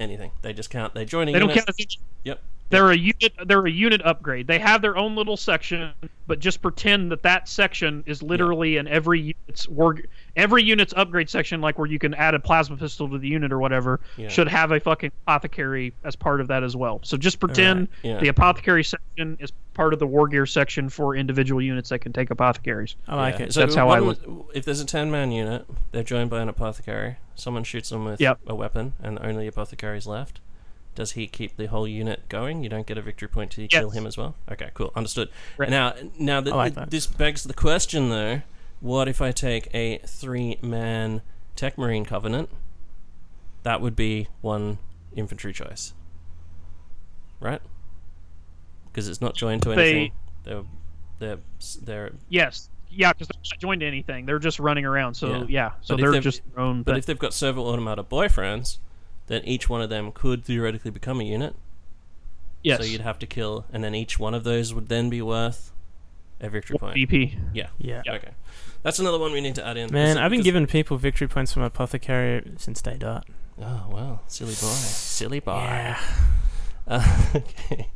anything. They just count. They join a They don't unit. count as. Yep. They're a unit. They're a unit upgrade. They have their own little section, but just pretend that that section is literally in every unit's war. Every unit's upgrade section, like where you can add a plasma pistol to the unit or whatever, Yeah. should have a fucking apothecary as part of that as well. So just pretend Yeah. the apothecary section is part of the war gear section for individual units that can take apothecaries. I like Yeah. it. So That's how I one- If there's a ten man unit, they're joined by an apothecary. Someone shoots them with Yep. a weapon, and only the apothecary's left. Does he keep the whole unit going? You don't get a victory point till you kill him as well. Okay, cool, understood. Right. Now, now that I like that. this begs the question, though: What if I take a three man Tech Marine Covenant? That would be one infantry choice, right? Because it's not joined to anything. They're they're they're Yes. Yeah, because they're not joined to anything. They're just running around. So Yeah. yeah. So But if they're they've- just their own. But thing. if they've got servo automata boyfriends, then each one of them could theoretically become a unit. yes. So you'd have to kill, and then each one of those would then be worth a victory One point. VP. Yeah. Yeah. Okay. That's another one we need to add in. Man, I've been giving people victory points from apothecary since day dot. Oh well, silly boy, silly boy. Yeah. Uh, okay.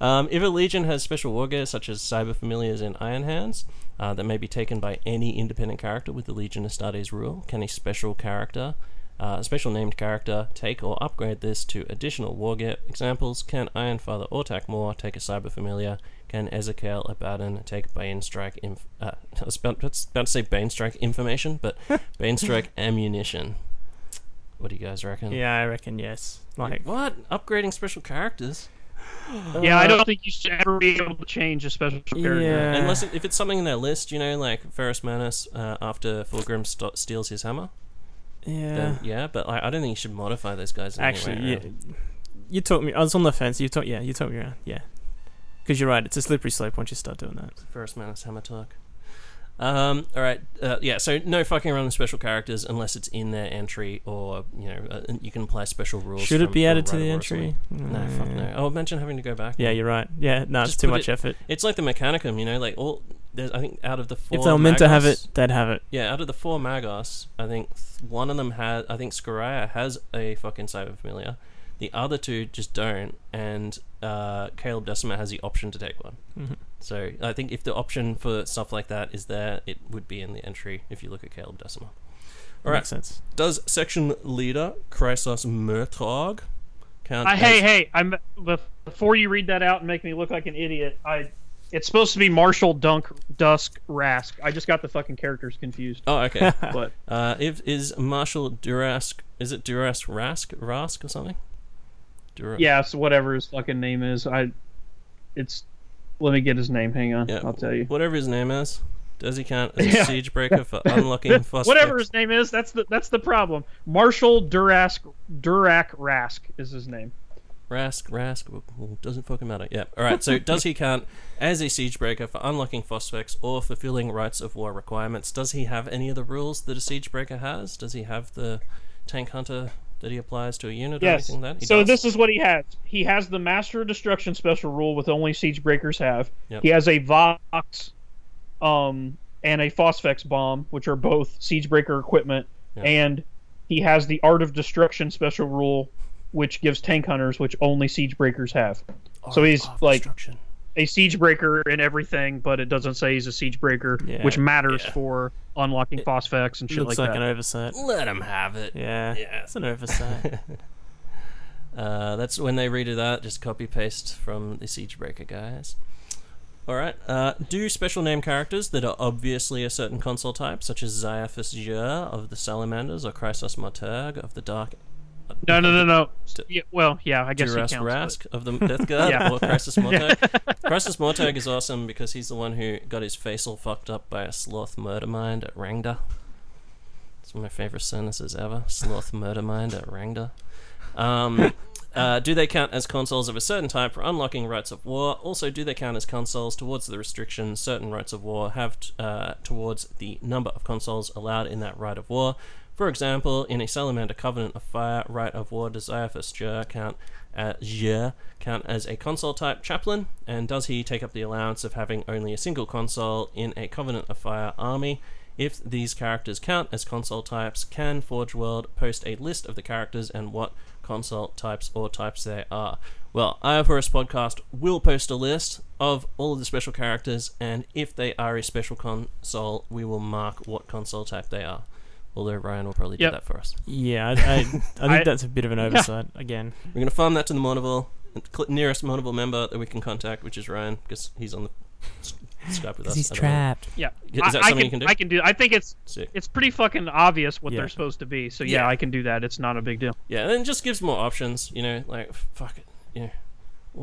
Um, if a legion has special war gear, such as cyber familiars and iron hands, uh, that may be taken by any independent character with the Legion Astartes rule, can a special character, uh, a special named character, take or upgrade this to additional war gear? Examples: Can Iron Father or Autek Mor take a cyber familiar? Can Ezekyle Abaddon take Banestrike? Inf- uh, I was about, about to say Banestrike information, but Banestrike ammunition. What do you guys reckon? Yeah, I reckon yes. Like, What? Upgrading special characters? Yeah, I don't think you should ever be able to change a special character. Yeah. Unless it, if it's something in their list, you know, like Ferrus Manus uh, after Fulgrim st- steals his hammer, yeah. then yeah. But I, I don't think you should modify those guys. Actually, way, yeah. really. You talked me. I was on the fence. You talked. Yeah, you talked me around. Yeah. Because you're right. It's a slippery slope once you start doing that. Ferrus Manus hammer talk. Um, all right, uh, yeah. So no fucking around with special characters unless it's in their entry, or you know, uh, you can apply special rules. Should it be added to the entry? No, fuck no. Oh, imagine having to go back. Yeah, you're right. Yeah, no, it's too much it- effort. It's like the Mechanicum, you know, like all. There's, I think out of the four. If they were meant to have it, they'd have it. Yeah, out of the four Magos, I think th- one of them has. I think Scaraya has a fucking cyber familiar. The other two just don't, and uh, Caleb Decima has the option to take one. Mhm. So I think if the option for stuff like that is there, it would be in the entry if you look at Caleb Decima. All right. Makes sense. Does section leader Chrysos Morturg count? I, hey, as- hey! I'm before you read that out and make me look like an idiot. I, it's supposed to be Marshall Dunk Dusk Rask. I just got the fucking characters confused. Oh, okay. But uh, if is Marshall Durask? Is it Durask Rask Rask or something? Dura- yeah, so whatever his fucking name is, I, it's. Let me get his name. Hang on, Yeah, I'll tell you. Whatever his name is, does he count as a Yeah. siege breaker for unlocking phosphex? Whatever his name is, that's the that's the problem. Marshall Durask Durak Rask is his name. Rask, Rask, doesn't fucking matter. Yeah. All right. So does he count as a siege breaker for unlocking phosphex or fulfilling rites of war requirements? Does he have any of the rules that a siege breaker has? Does he have the tank hunter that he applies to a unit or Yes. anything like that? He So does? this is what he has. He has the Master of Destruction special rule, with only siege breakers have. Yep. He has a Vox, um, and a Phosphex bomb, which are both siege breaker equipment, Yep. and he has the Art of Destruction special rule, which gives tank hunters, which only siege breakers have. so he's Of like destruction. A siege breaker and everything, but it doesn't say he's a siege breaker, Yeah. which matters Yeah. for unlocking Phosphex and shit Looks like, like, that. an oversight. Let him have it. Yeah. Yeah. It's an oversight. Uh, that's when they redo that. Just copy paste from the siege breaker guys. All right. Uh, do special name characters that are obviously a certain consul type, such as Xiaphas Jurr of the Salamanders or Chrysos Morturg of the Dark no, no, no, no. Yeah, well, yeah, I guess Duras counts. but- of the Death Guard Yeah. or Chrysos Morturg. Chrysos Morturg is awesome because he's the one who got his face all fucked up by a sloth murder mind at Rangda. It's one of my favorite sentences ever. Sloth murder mind at Rangda. Um, uh, do they count as consuls of a certain type for unlocking rites of war? Also, do they count as consuls towards the restrictions certain rites of war have t- uh, towards the number of consuls allowed in that rite of war? For example, in a Salamander Covenant of Fire rite of war, Desire for Jurr count uh, Jurr count as a consul type chaplain? And does he take up the allowance of having only a single consul in a Covenant of Fire army? If these characters count as consul types, can Forge World post a list of the characters and what consul types or types they are? Well, IFRS Podcast will post a list of all of the special characters, and if they are a special consul, we will mark what consul type they are. Although Ryan will probably Yep. do that for us. yeah, I, I, I think I- that's a bit of an oversight. Again, We're going to farm that to the Mournival, cl- nearest Mournival member that we can contact, which is Ryan, because he's on the s- Skype with us. I don't know. Yeah, Is I- that I, something can, you can do? I can do. I think it's Sick. it's pretty fucking obvious what Yeah. they're supposed to be. So yeah, Yeah. I can do that. It's not a big deal. Yeah, and it just gives more options. You know, like fuck it. You know,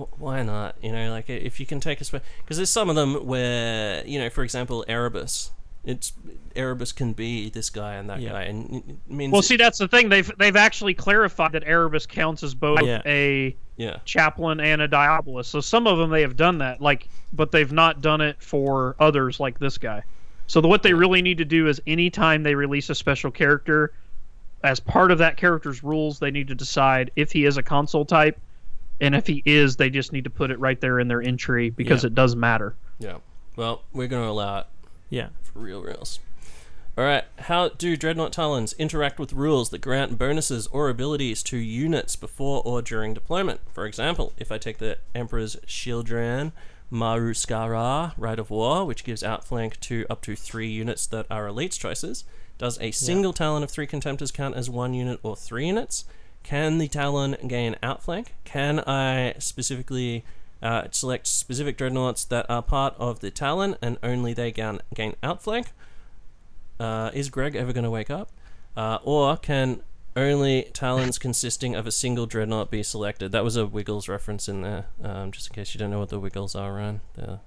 wh- why not? You know, like if you can take a because there's some of them where you know, for example, Erebus. It's Erebus can be this guy and that Yeah. guy, and it- means Well, see, that's the thing. They've they've actually clarified that Erebus counts as both Yeah. a yeah, chaplain and a diabolus. So some of them they have done that, like, but they've not done it for others like this guy. So the, what they really need to do is anytime they release a special character, as part of that character's rules, they need to decide if he is a consul type, and if he is, they just need to put it right there in their entry because it does matter. yeah. Well, we're gonna allow it yeah. for real rules. All right. How do Dreadnought Talons interact with rules that grant bonuses or abilities to units before or during deployment? For example, if I take the Emperor's Children Maruskara Rite of War, which gives outflank to up to three units that are elites choices, does a single Talon of three Contemptors count as one unit or three units? Can the Talon gain outflank? Can I specifically uh, select specific dreadnoughts that are part of the Talon and only they gain, gain outflank? Uh, is Greg ever going to wake up? Uh, or can only Talons consisting of a single dreadnought be selected? That was a Wiggles reference in there, um, just in case you don't know what the Wiggles are, Ryan. They're-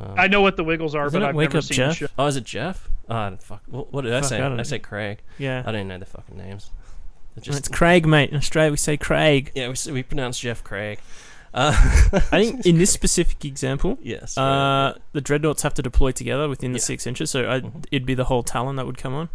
um, I know what the Wiggles are, but I've wake never up seen Jeff? the show. oh, is it Jeff? Oh, fuck. What, what did I say? I I, know. said Craig. Yeah. I don't know the fucking names. Just, it's Craig, mate. In Australia, we say Craig. yeah, we, we pronounce Jeff Craig. Uh, I think in this specific example, yes. uh, the dreadnoughts have to deploy together within the Yeah. six inches, so I, Mhm. it'd be the whole Talon that would come on.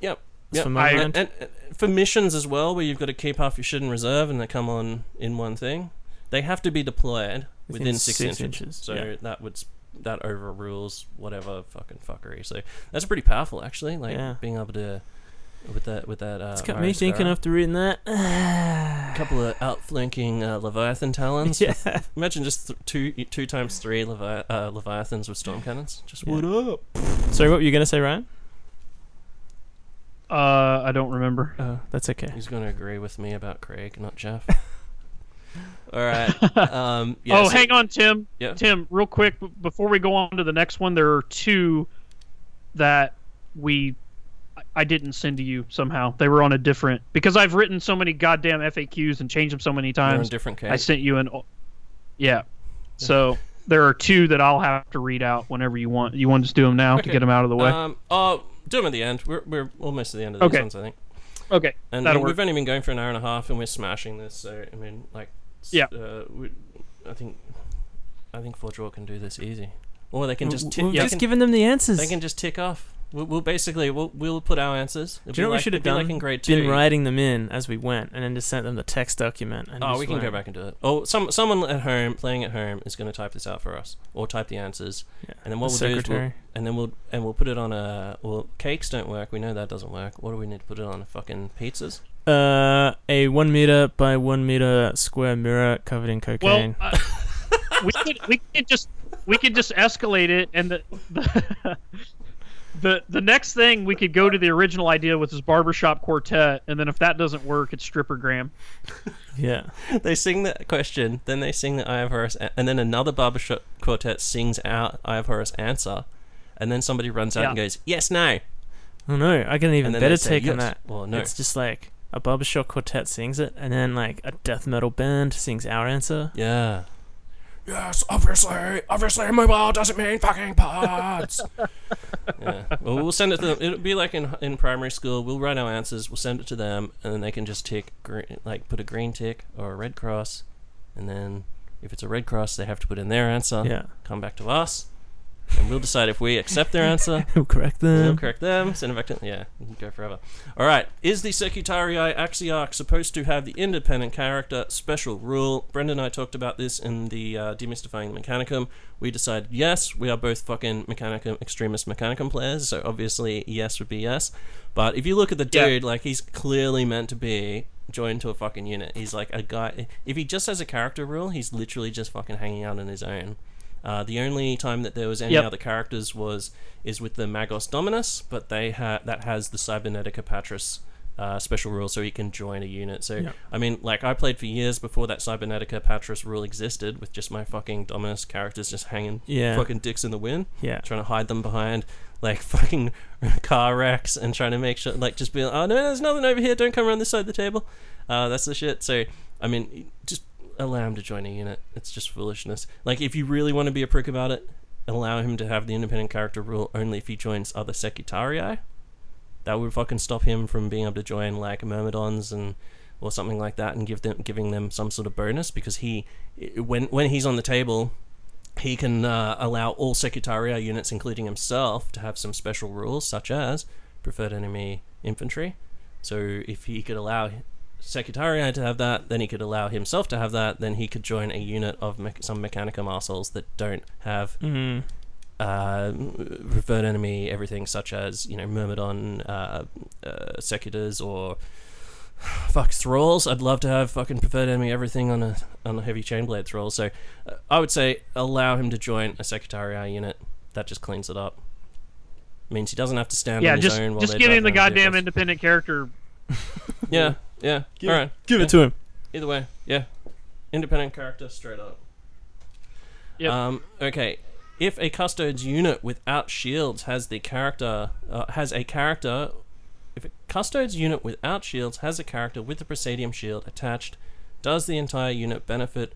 Yep. Yep. for I- and, and for missions as well, where you've got to keep half your shit in reserve and they come on in one thing, they have to be deployed within, Within six, six inches. inches, So yeah. that would that overrules whatever fucking fuckery. So that's pretty powerful, actually. Like Yeah. being able to with that with that. Uh, it's got me thinking after reading that. a couple of outflanking uh, Leviathan talons. yeah. Imagine just th- two two times three Levi- uh, Leviathans with storm cannons. Just Yeah. what up? Sorry, what were you going to say, Ryan? Uh, I don't remember. Oh, that's okay. He's going to agree with me about Craig, not Jeff. All right. Um, yeah, oh, so- hang on, Tim. Yeah. Tim, real quick b- before we go on to the next one, there are two that we I- I didn't send to you somehow. They were on a different because I've written so many goddamn FAQs and changed them so many They're on times. different case. I sent you an yeah. So there are two that I'll have to read out whenever you want. You want to just do them now to get them out of the way? Um, oh, do them at the end. We're, we're almost at the end of these Okay. ones, I think. okay, And, that'll and we've only been going for an hour and a half, and we're smashing this. So I mean, like, Yeah. Uh, we, I think, I think Forge World can do this easy, or they can just W- tick. We've just can, given them the answers. they can just tick off. We'll, we'll basically we'll, we'll put our answers. It'll Do you know be what we like- should have done? Like in grade Been writing them in as we went, and then just sent them the text document. And Oh, we can go back and do it. Oh, some someone at home playing at home is going to type this out for us, or type the answers, Yeah. and then what The we'll do is we'll, secretary. and then we'll and we'll put it on a well cakes don't work. We know that doesn't work. What do we need to put it on? Fucking pizzas. Uh, a one meter by one meter square mirror covered in Well, cocaine. uh, we could we could just we could just escalate it, and the the, the the next thing we could go to the original idea with this barbershop quartet, and then if that doesn't work, it's stripper strippergram. yeah. they sing the question, then they sing the IFRS, a- and then another barbershop quartet sings out IFRS answer, and then somebody runs out Yeah. and goes, "Yes, no," Oh no, I get an even better they say, take on that. Well, no. It's just like a barbershop quartet sings it, and then like a death metal band sings our answer. Yeah. Yes, obviously, obviously, mobile doesn't mean fucking pods. yeah. Well, we'll send it to them. It'll be like in in primary school. We'll write our answers. We'll send it to them, and then they can just tick, green, like put a green tick or a red cross, and then if it's a red cross, they have to put in their answer. Yeah, Come back to us, and we'll decide if we accept their answer. who correct them. We'll them? correct them, send it back to yeah, we can go forever. All right, is the Secutarii Axiarch supposed to have the independent character special rule? Brendan and I talked about this in the uh, demystifying the Mechanicum. We decided yes, we are both fucking Mechanicum extremist Mechanicum players, so obviously yes would be yes. But if you look at the Yeah. dude, like he's clearly meant to be joined to a fucking unit. He's like a guy. If he just has a character rule, he's literally just fucking hanging out on his own. Uh, the only time that there was any Yep. other characters was is with the Magos Dominus, but they ha- that has the Cybernetica Patris uh, special rule, so he can join a unit. So Yep. I mean, like I played for years before that Cybernetica Patris rule existed, with just my fucking Dominus characters just hanging Yeah. fucking dicks in the wind, Yeah. trying to hide them behind like fucking car wrecks and trying to make sure, like, just be like, oh no, there's nothing over here. Don't come around this side of the table. Uh, that's the shit. So I mean, just allow him to join a unit. It's just foolishness. Like, if you really want to be a prick about it, allow him to have the independent character rule only if he joins other Secutarii. That would fucking stop him from being able to join like Myrmidons and or something like that, and give them giving them some sort of bonus because he, when when he's on the table, he can uh, allow all Secutarii units, including himself, to have some special rules, such as preferred enemy infantry. So if he could allow Secutarii to have that, then he could allow himself to have that, then he could join a unit of me- some Mechanicum arseholes that don't have Mm. uh, preferred enemy everything such as you know Myrmidon, uh, uh, Secutors, or fuck thralls. I'd love to have fucking preferred enemy everything on a on a heavy chainblade thrall. So uh, I would say allow him to join a Secutarii unit. That just cleans it up. Means he doesn't have to stand Yeah, on his just own while just give him the goddamn independent character. Yeah, yeah. Give, All right. give yeah. it to him. Either way, yeah. Independent character, straight up. Yep. Um, okay. If a custodes unit without shields has the character uh, has a character, if a custodes unit without shields has a character with the Praesidium shield attached, does the entire unit benefit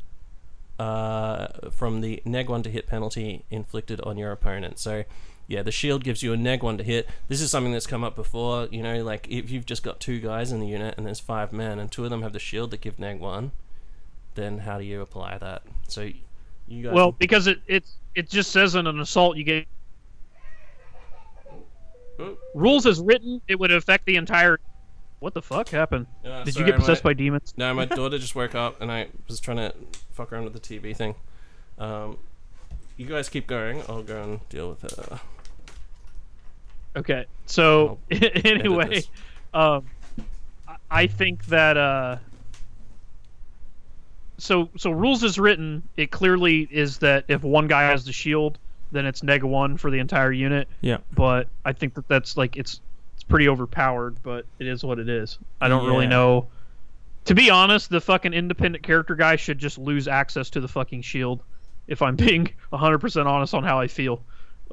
uh, from the neg one to hit penalty inflicted on your opponent? So, yeah, the shield gives you a neg one to hit. This is something that's come up before. You know, like if you've just got two guys in the unit and there's five men and two of them have the shield that give neg one, then how do you apply that? So, you guys. Well, because it it it just says in an assault you get Oh. rules as written. It would affect the entire. What the fuck happened? Yeah, Did sorry, you get possessed my- by demons? No, my daughter just woke up and I was trying to fuck around with the TV thing. Um, you guys keep going. I'll go and deal with her. Okay, so anyway, um, I- I think that uh, so so rules is written, it clearly is that if one guy has the shield, then it's neg one for the entire unit. Yeah. But I think that that's like it's it's pretty overpowered, but it is what it is. I don't really know. To be honest, the fucking independent character guy should just lose access to the fucking shield. If I'm being 100% honest on how I feel,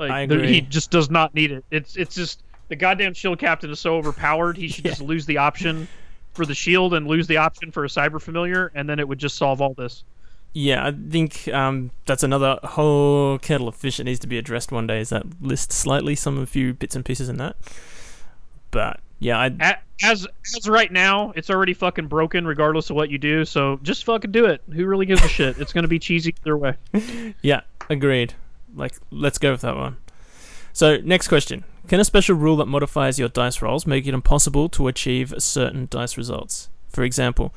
like there- he just does not need it. It's it's just the goddamn shield captain is so overpowered. He should Yeah. just lose the option for the shield and lose the option for a cyber familiar, and then it would just solve all this. Yeah, I think um, that's another whole kettle of fish that needs to be addressed one day. Is that list slightly some a few bits and pieces in that? But yeah, I As as right now, it's already fucking broken, regardless of what you do. So just fucking do it. Who really gives a shit? It's gonna be cheesy either way. yeah agreed. Like let's go with that one. So next question: Can a special rule that modifies your dice rolls make it impossible to achieve certain dice results? For example,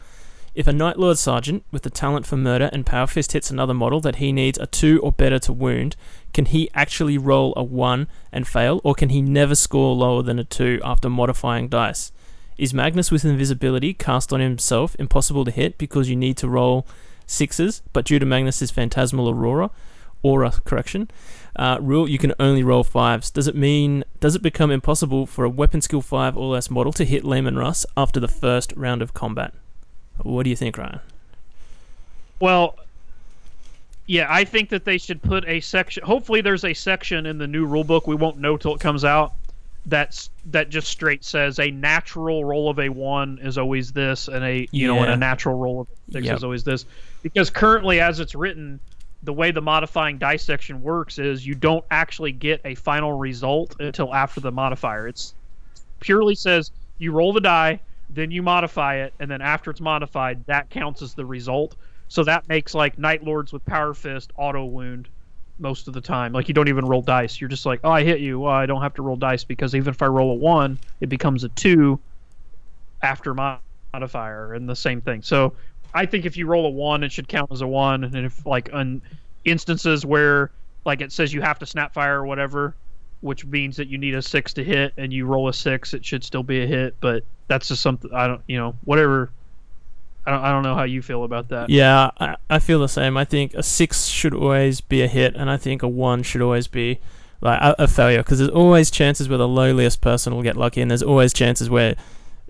if a Night Lord Sergeant with the talent for murder and Power Fist hits another model that he needs a 2 or better to wound, can he actually roll a 1 and fail, or can he never score lower than a 2 after modifying dice? Is Magnus with invisibility cast on himself impossible to hit because you need to roll sixes, but due to Magnus's phantasmal aurora, aura correction, uh, rule you can only roll fives. Does it mean does it become impossible for a weapon skill five or less model to hit Leman Russ after the first round of combat? What do you think, Ryan? Well, yeah, I think that they should put a section. Hopefully, there's a section in the new rulebook we won't know till it comes out. That's that just straight says a natural roll of a one is always this, and a you know, and a natural roll of six Yep. is always this. Because currently, as it's written, the way the modifying dice section works is you don't actually get a final result until after the modifier. It's purely says you roll the die, then you modify it, and then after it's modified, that counts as the result. So that makes like Night Lords with Power Fist auto wound most of the time. Like you don't even roll dice. You're just like, oh, I hit you. Well, I don't have to roll dice because even if I roll a one, it becomes a two after mod- modifier, and the same thing. So I think if you roll a one, it should count as a one. And if like on instances where like it says you have to snap fire or whatever, which means that you need a six to hit, and you roll a six, it should still be a hit. But that's just something I don't, you know, whatever. I don't, I don't know how you feel about that. Yeah, I, I feel the same. I think a six should always be a hit, and I think a one should always be like a, a failure because there's always chances where the lowliest person will get lucky, and there's always chances where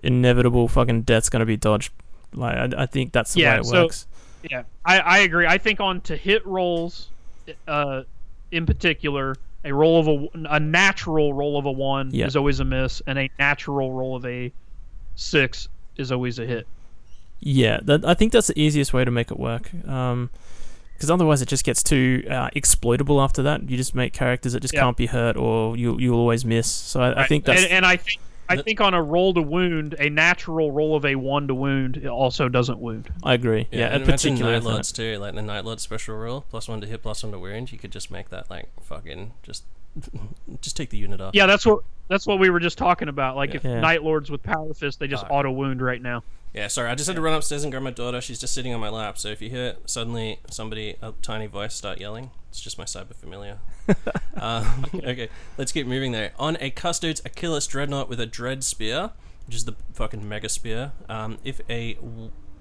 inevitable fucking death's gonna be dodged. Like I, I think that's the Yeah, way it so- works. Yeah, I, I agree. I think on to hit rolls, uh, in particular, a roll of a a natural roll of a one Yeah. is always a miss, and a natural roll of a six is always a hit. Yeah, that, I think that's the easiest way to make it work. Um, because otherwise it just gets too uh, exploitable after that. You just make characters that just Yeah. can't be hurt, or you you'll always miss. So I, I think that's and, and I think I think on a roll to wound, a natural roll of a one to wound it also doesn't wound. I agree. Yeah, Yeah, and and imagine particularly Night Lords too, like the Night Lord special rule, plus one to hit, plus one to wound. You could just make that like fucking just, just take the unit off. Yeah, that's what that's what we were just talking about. Like if Yeah. Night Lords with Power Fist, they just Fuck. auto wound right now. Yeah, sorry, I just had to run upstairs and grab my daughter. She's just sitting on my lap. So if you hear suddenly somebody, a tiny voice, start yelling, it's just my cyber familiar. Um, okay, let's keep moving there. On a Custodes Achillus Dreadnought with a Dread Spear, which is the fucking Mega Spear, um, if a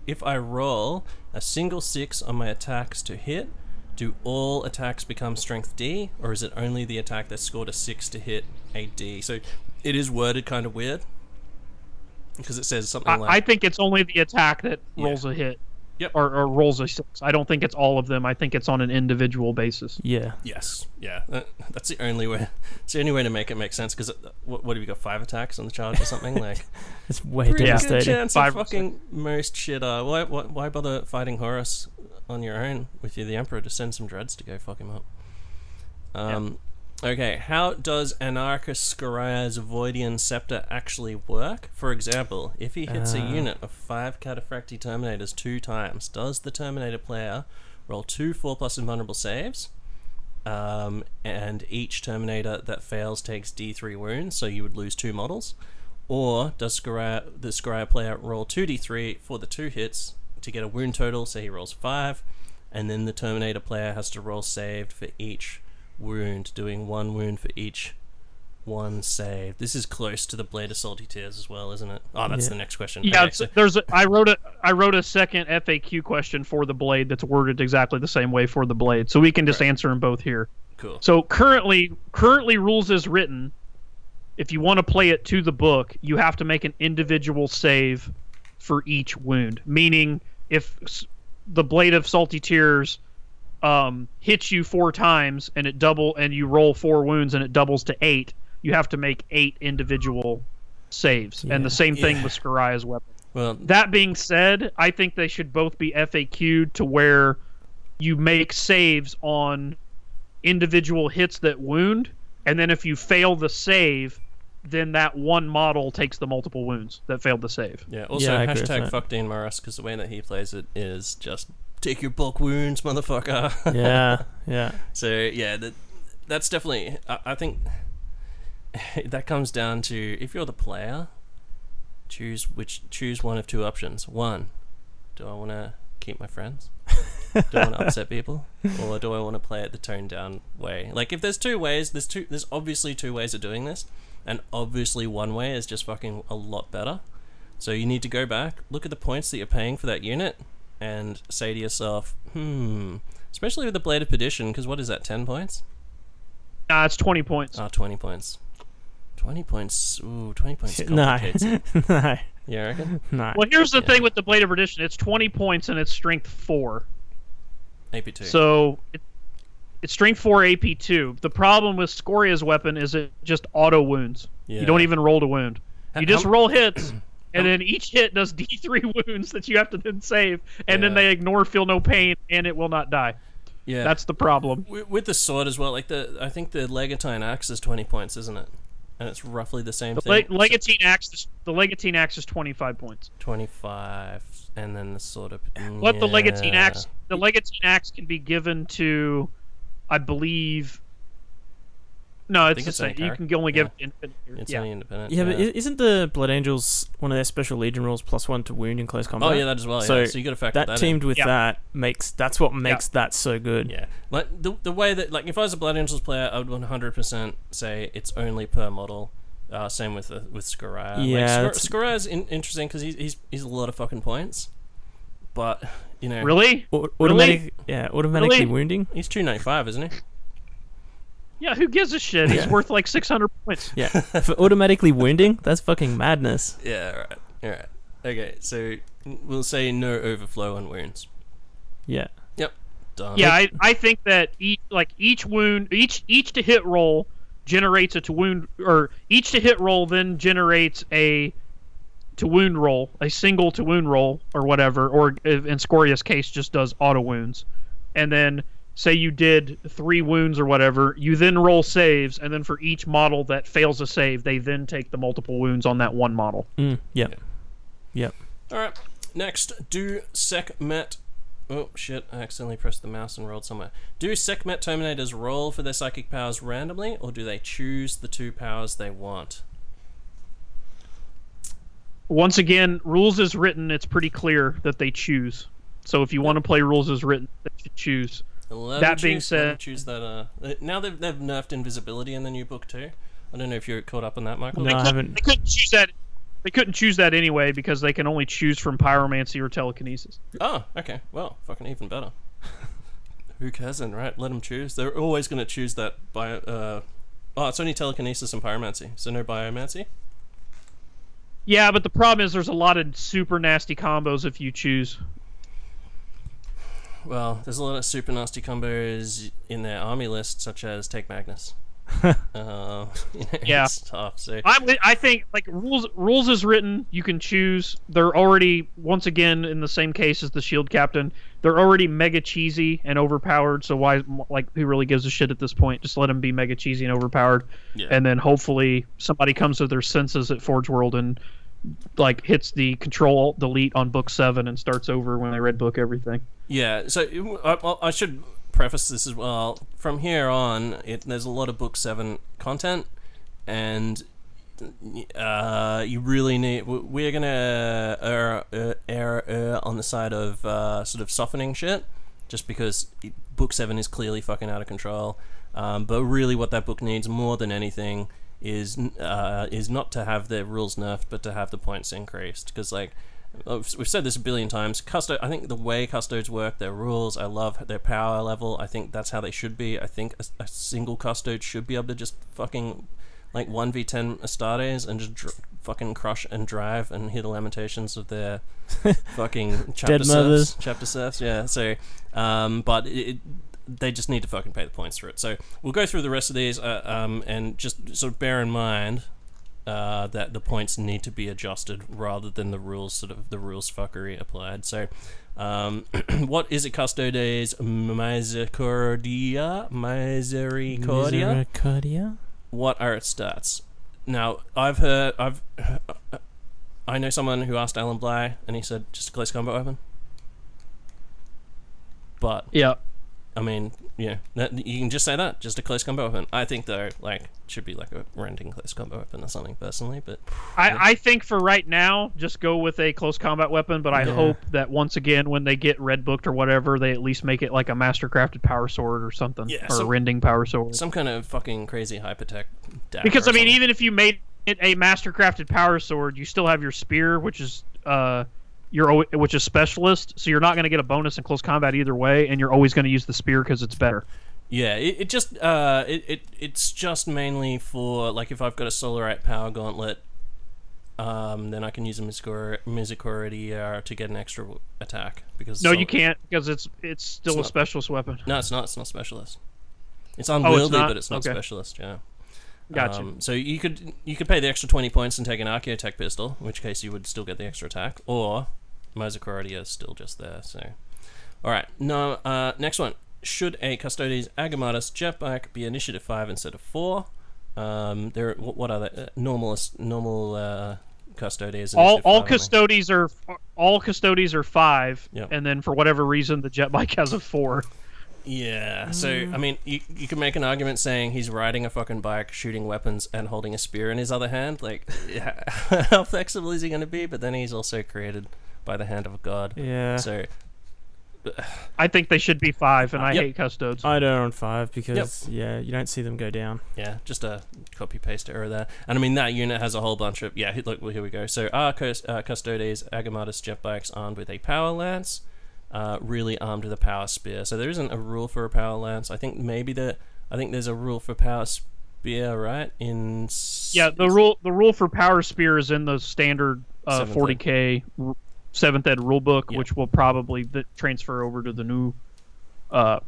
if I roll a single six on my attacks to hit, do all attacks become Strength D, or is it only the attack that scored a six to hit a D? So it is worded kind of weird because it says something I, like I think it's only the attack that Yeah. rolls a hit. Yep. Or, or rolls a six. I don't think it's all of them. I think it's on an individual basis. Yeah. Yes, yeah. That's the only way. It's the only way to make it make sense. Because what, what have you got? Five attacks on the charge or something? Like It's way pretty good chance Five of fucking most shit. Uh, why, why why bother fighting Horus on your own with you, the Emperor? to send some dreads to go fuck him up. Um, okay. How does Anarchus Scoria's Voidian Scepter actually work? For example, if he hits a Ah. unit of five Cataphracti Terminators two times, does the Terminator player roll two four plus invulnerable saves? um, and each Terminator that fails takes D3 wounds, so you would lose two models. Or does Scoria, the Scoria player roll 2D3 for the two hits to get a wound total, so he rolls 5, and then the Terminator player has to roll saved for each wound, doing one wound for each one save. This is close to the Blade of Salty Tears as well, isn't it? Oh, that's Yeah. the next question. Yeah, Okay, so- there's a, I wrote a I wrote a second FAQ question for the blade that's worded exactly the same way for the blade, so we can just Right. answer them both here. cool. So currently, currently rules is written. If you want to play it to the book, you have to make an individual save for each wound. Meaning, if the blade of salty tears um, hits you four times and it double, and you roll four wounds and it doubles to eight, you have to make eight individual saves. And the same thing Yeah. with Scoria's weapon. Well, That being said, I think they should both be FAQ'd to where you make saves on individual hits that wound, and then if you fail the save, then that one model takes the multiple wounds that failed the save. Yeah. Also, Yeah, I agree with hashtag fuck Dean Morris because the way that he plays it is just take your bulk wounds, motherfucker. Yeah. Yeah. so yeah, that that's definitely. I, I think that comes down to if you're the player, choose which choose one of two options. One, do I want to keep my friends? do I want to upset people, or do I want to play it the toned down way? Like if there's two ways, there's two. There's obviously two ways of doing this, and obviously one way is just fucking a lot better. So you need to go back, look at the points that you're paying for that unit, and say to yourself, hmm. Especially with the Blade of Perdition, because what is that, 10 points? Nah, it's 20 points. Oh, 20 points. 20 points. Ooh, 20 points No. complicates it. no. Yeah, I reckon? No. well, here's the Yeah. thing with the Blade of Perdition it's 20 points and it's strength 4. AP2. So it, it's strength 4 AP2. The problem with Scoria's weapon is it just auto wounds. yeah. You don't even roll to wound. You just roll hits, and then each hit does D3 wounds that you have to then save, and then they ignore feel no pain, and it will not die. Yeah. That's the problem. With the sword as well. Like the, I think the Legatine axe is 20 points, isn't it? And it's roughly the same The thing. Le- Legatine axe, is, the Legatine axe is 25 points. 25, and then the sword of. What the Legatine yeah. axe, the Legatine axe can be given to, I believe. No, it's think the same. any You can only give Yeah. it to infinite. It's yeah. only independent. Yeah, but isn't the Blood Angels one of their special Legion rules plus one to wound in close combat? Oh, yeah, that as well. So yeah. So you got to factor that, that, teamed with Yeah. that makes that's what makes that so good. Yeah. Like the, the way that, like, if I was a Blood Angels player, I would 100% say it's only per model. Uh, same with uh, with Scoria. Yeah, like, that's- Scoria is in- interesting because he's, he's he's a lot of fucking points, but you know Really? Au- automatic, yeah, automatically Really? wounding. he's two ninety five, isn't he? Yeah, who gives a shit? He's worth like 600 points. Yeah, for automatically wounding, that's fucking madness. Yeah. All right. All right. Okay. So we'll say no overflow on wounds. Yeah, Done. Yeah, I, I think that each like each wound each each to hit roll generates a to wound or each to hit roll then generates a to wound roll, a single to wound roll or whatever, or if- in Scoria's case just does auto wounds. And then say you did three wounds or whatever, you then roll saves, and then for each model that fails a save, they then take the multiple wounds on that one model. mm, yep, Yeah. yep. All right. Next, do Sekhmet. Oh shit! I accidentally pressed the mouse and rolled somewhere. Do Sekhmet Terminators roll for their psychic powers randomly, or do they choose the two powers they want? Once again, rules is written, it's pretty clear that they choose. So if you want to play rules as written, they should choose. Let That being choose, said- choose that. Uh, now they've they've nerfed invisibility in the new book too. I don't know if you're caught up on that, Michael. No, I haven't. They couldn't choose that. They couldn't choose that anyway because they can only choose from pyromancy or telekinesis. Oh, okay. Well, fucking even better. Who cares then, right? Let them choose. They're always going to choose that bio. Uh, oh, it's only telekinesis and pyromancy, so no biomancy. Yeah, but the problem is there's a lot of super nasty combos if you choose. Well, there's a lot of super nasty combos in their army list, such as take Magnus. Uh, you know, Yeah. it's tough. So I'm, I think like rules rules is written. You can choose. They're already once again in the same case as the shield captain. They're already mega cheesy and overpowered. So why like who really gives a shit at this point? Just let them be mega cheesy and overpowered, yeah. and then hopefully somebody comes to their senses at Forge World and like hits the control alt delete on book seven and starts over when they read book everything. Yeah, so I, I should preface this as well. From here on, it, there's a lot of book seven content, and uh, you really need. We're gonna err, err, err, err on the side of uh, sort of softening shit, just because book seven is clearly fucking out of control. Um, but really, what that book needs more than anything is uh, is not to have the rules nerfed, but to have the points increased. Because like we've said this a billion times. Custo, I think the way custodes work, their rules, I love their power level. I think that's how they should be. I think a, a single custode should be able to just fucking like one v ten Astartes and just dr- fucking crush and drive and hear the lamentations of their fucking chapter Dead mothers. serfs. Chapter serfs, yeah. So, um, but it, they just need to fucking pay the points for it. So we'll go through the rest of these, uh, um, and just sort of bear in mind uh, that the points need to be adjusted rather than the rules sort of the rules fuckery applied. So, um, what is it? Custodes Misericordia, Misericordia. Misericordia? What are its stats? Now, I've heard, I've, I know someone who asked Alan Bligh, and he said just a close combat weapon. But Yeah. I mean, yeah, that, you can just say that, just a close combat weapon. I think though, like, should be like a rending close combat weapon or something, personally. But I, I think for right now, just go with a close combat weapon. But I Yeah. hope that once again, when they get red booked or whatever, they at least make it like a mastercrafted power sword or something, Yeah, or some- a rending power sword. some kind of fucking crazy hypertech. dagger because I mean, something. even if you made it a mastercrafted power sword, you still have your spear, which is uh, your o- which is specialist. So you're not going to get a bonus in close combat either way, and you're always going to use the spear because it's better. Yeah, it, it just uh, it, it it's just mainly for like if I've got a Solarite power gauntlet, um, then I can use a Miscor- Misericordia to get an extra w- attack because No, you can't because it's it's still It's a not- specialist weapon. No, it's not. It's not specialist. It's unwieldy, not? but it's not Okay. specialist. Yeah. Gotcha. Um, so you could you could pay the extra twenty points and take an Archaeotech pistol, in which case you would still get the extra attack, or Misericordia is still just there. So, all right. No. Uh, next one. Should a Custodes Agamatus jetbike be initiative five instead of four? Um, there. What, what are the Uh, normalist, normal uh, Custodes. all initiative all five custodies are all custodies are five, Yep. and then for whatever reason, the jet bike has a four. Yeah, so I mean, you you can make an argument saying he's riding a fucking bike, shooting weapons, and holding a spear in his other hand. Like, yeah, how flexible is he going to be? But then he's also created by the hand of God. Yeah. So I think they should be five, and I Yep. hate custodes. I'd err on five because yeah, you don't see them go down. yeah, just a copy paste error there. And I mean that unit has a whole bunch of yeah. Look, well, here we go. So our cus- uh, Custodes Agamatus jet bikes armed with a power lance, uh, really armed with a power spear. So there isn't a rule for a power lance. I think maybe the I think there's a rule for power spear, right? In Yeah, the rule the rule for power spear is in the standard uh, Seventh 40k r- seventh ed rule book, Yeah. which will probably transfer over to the new uh,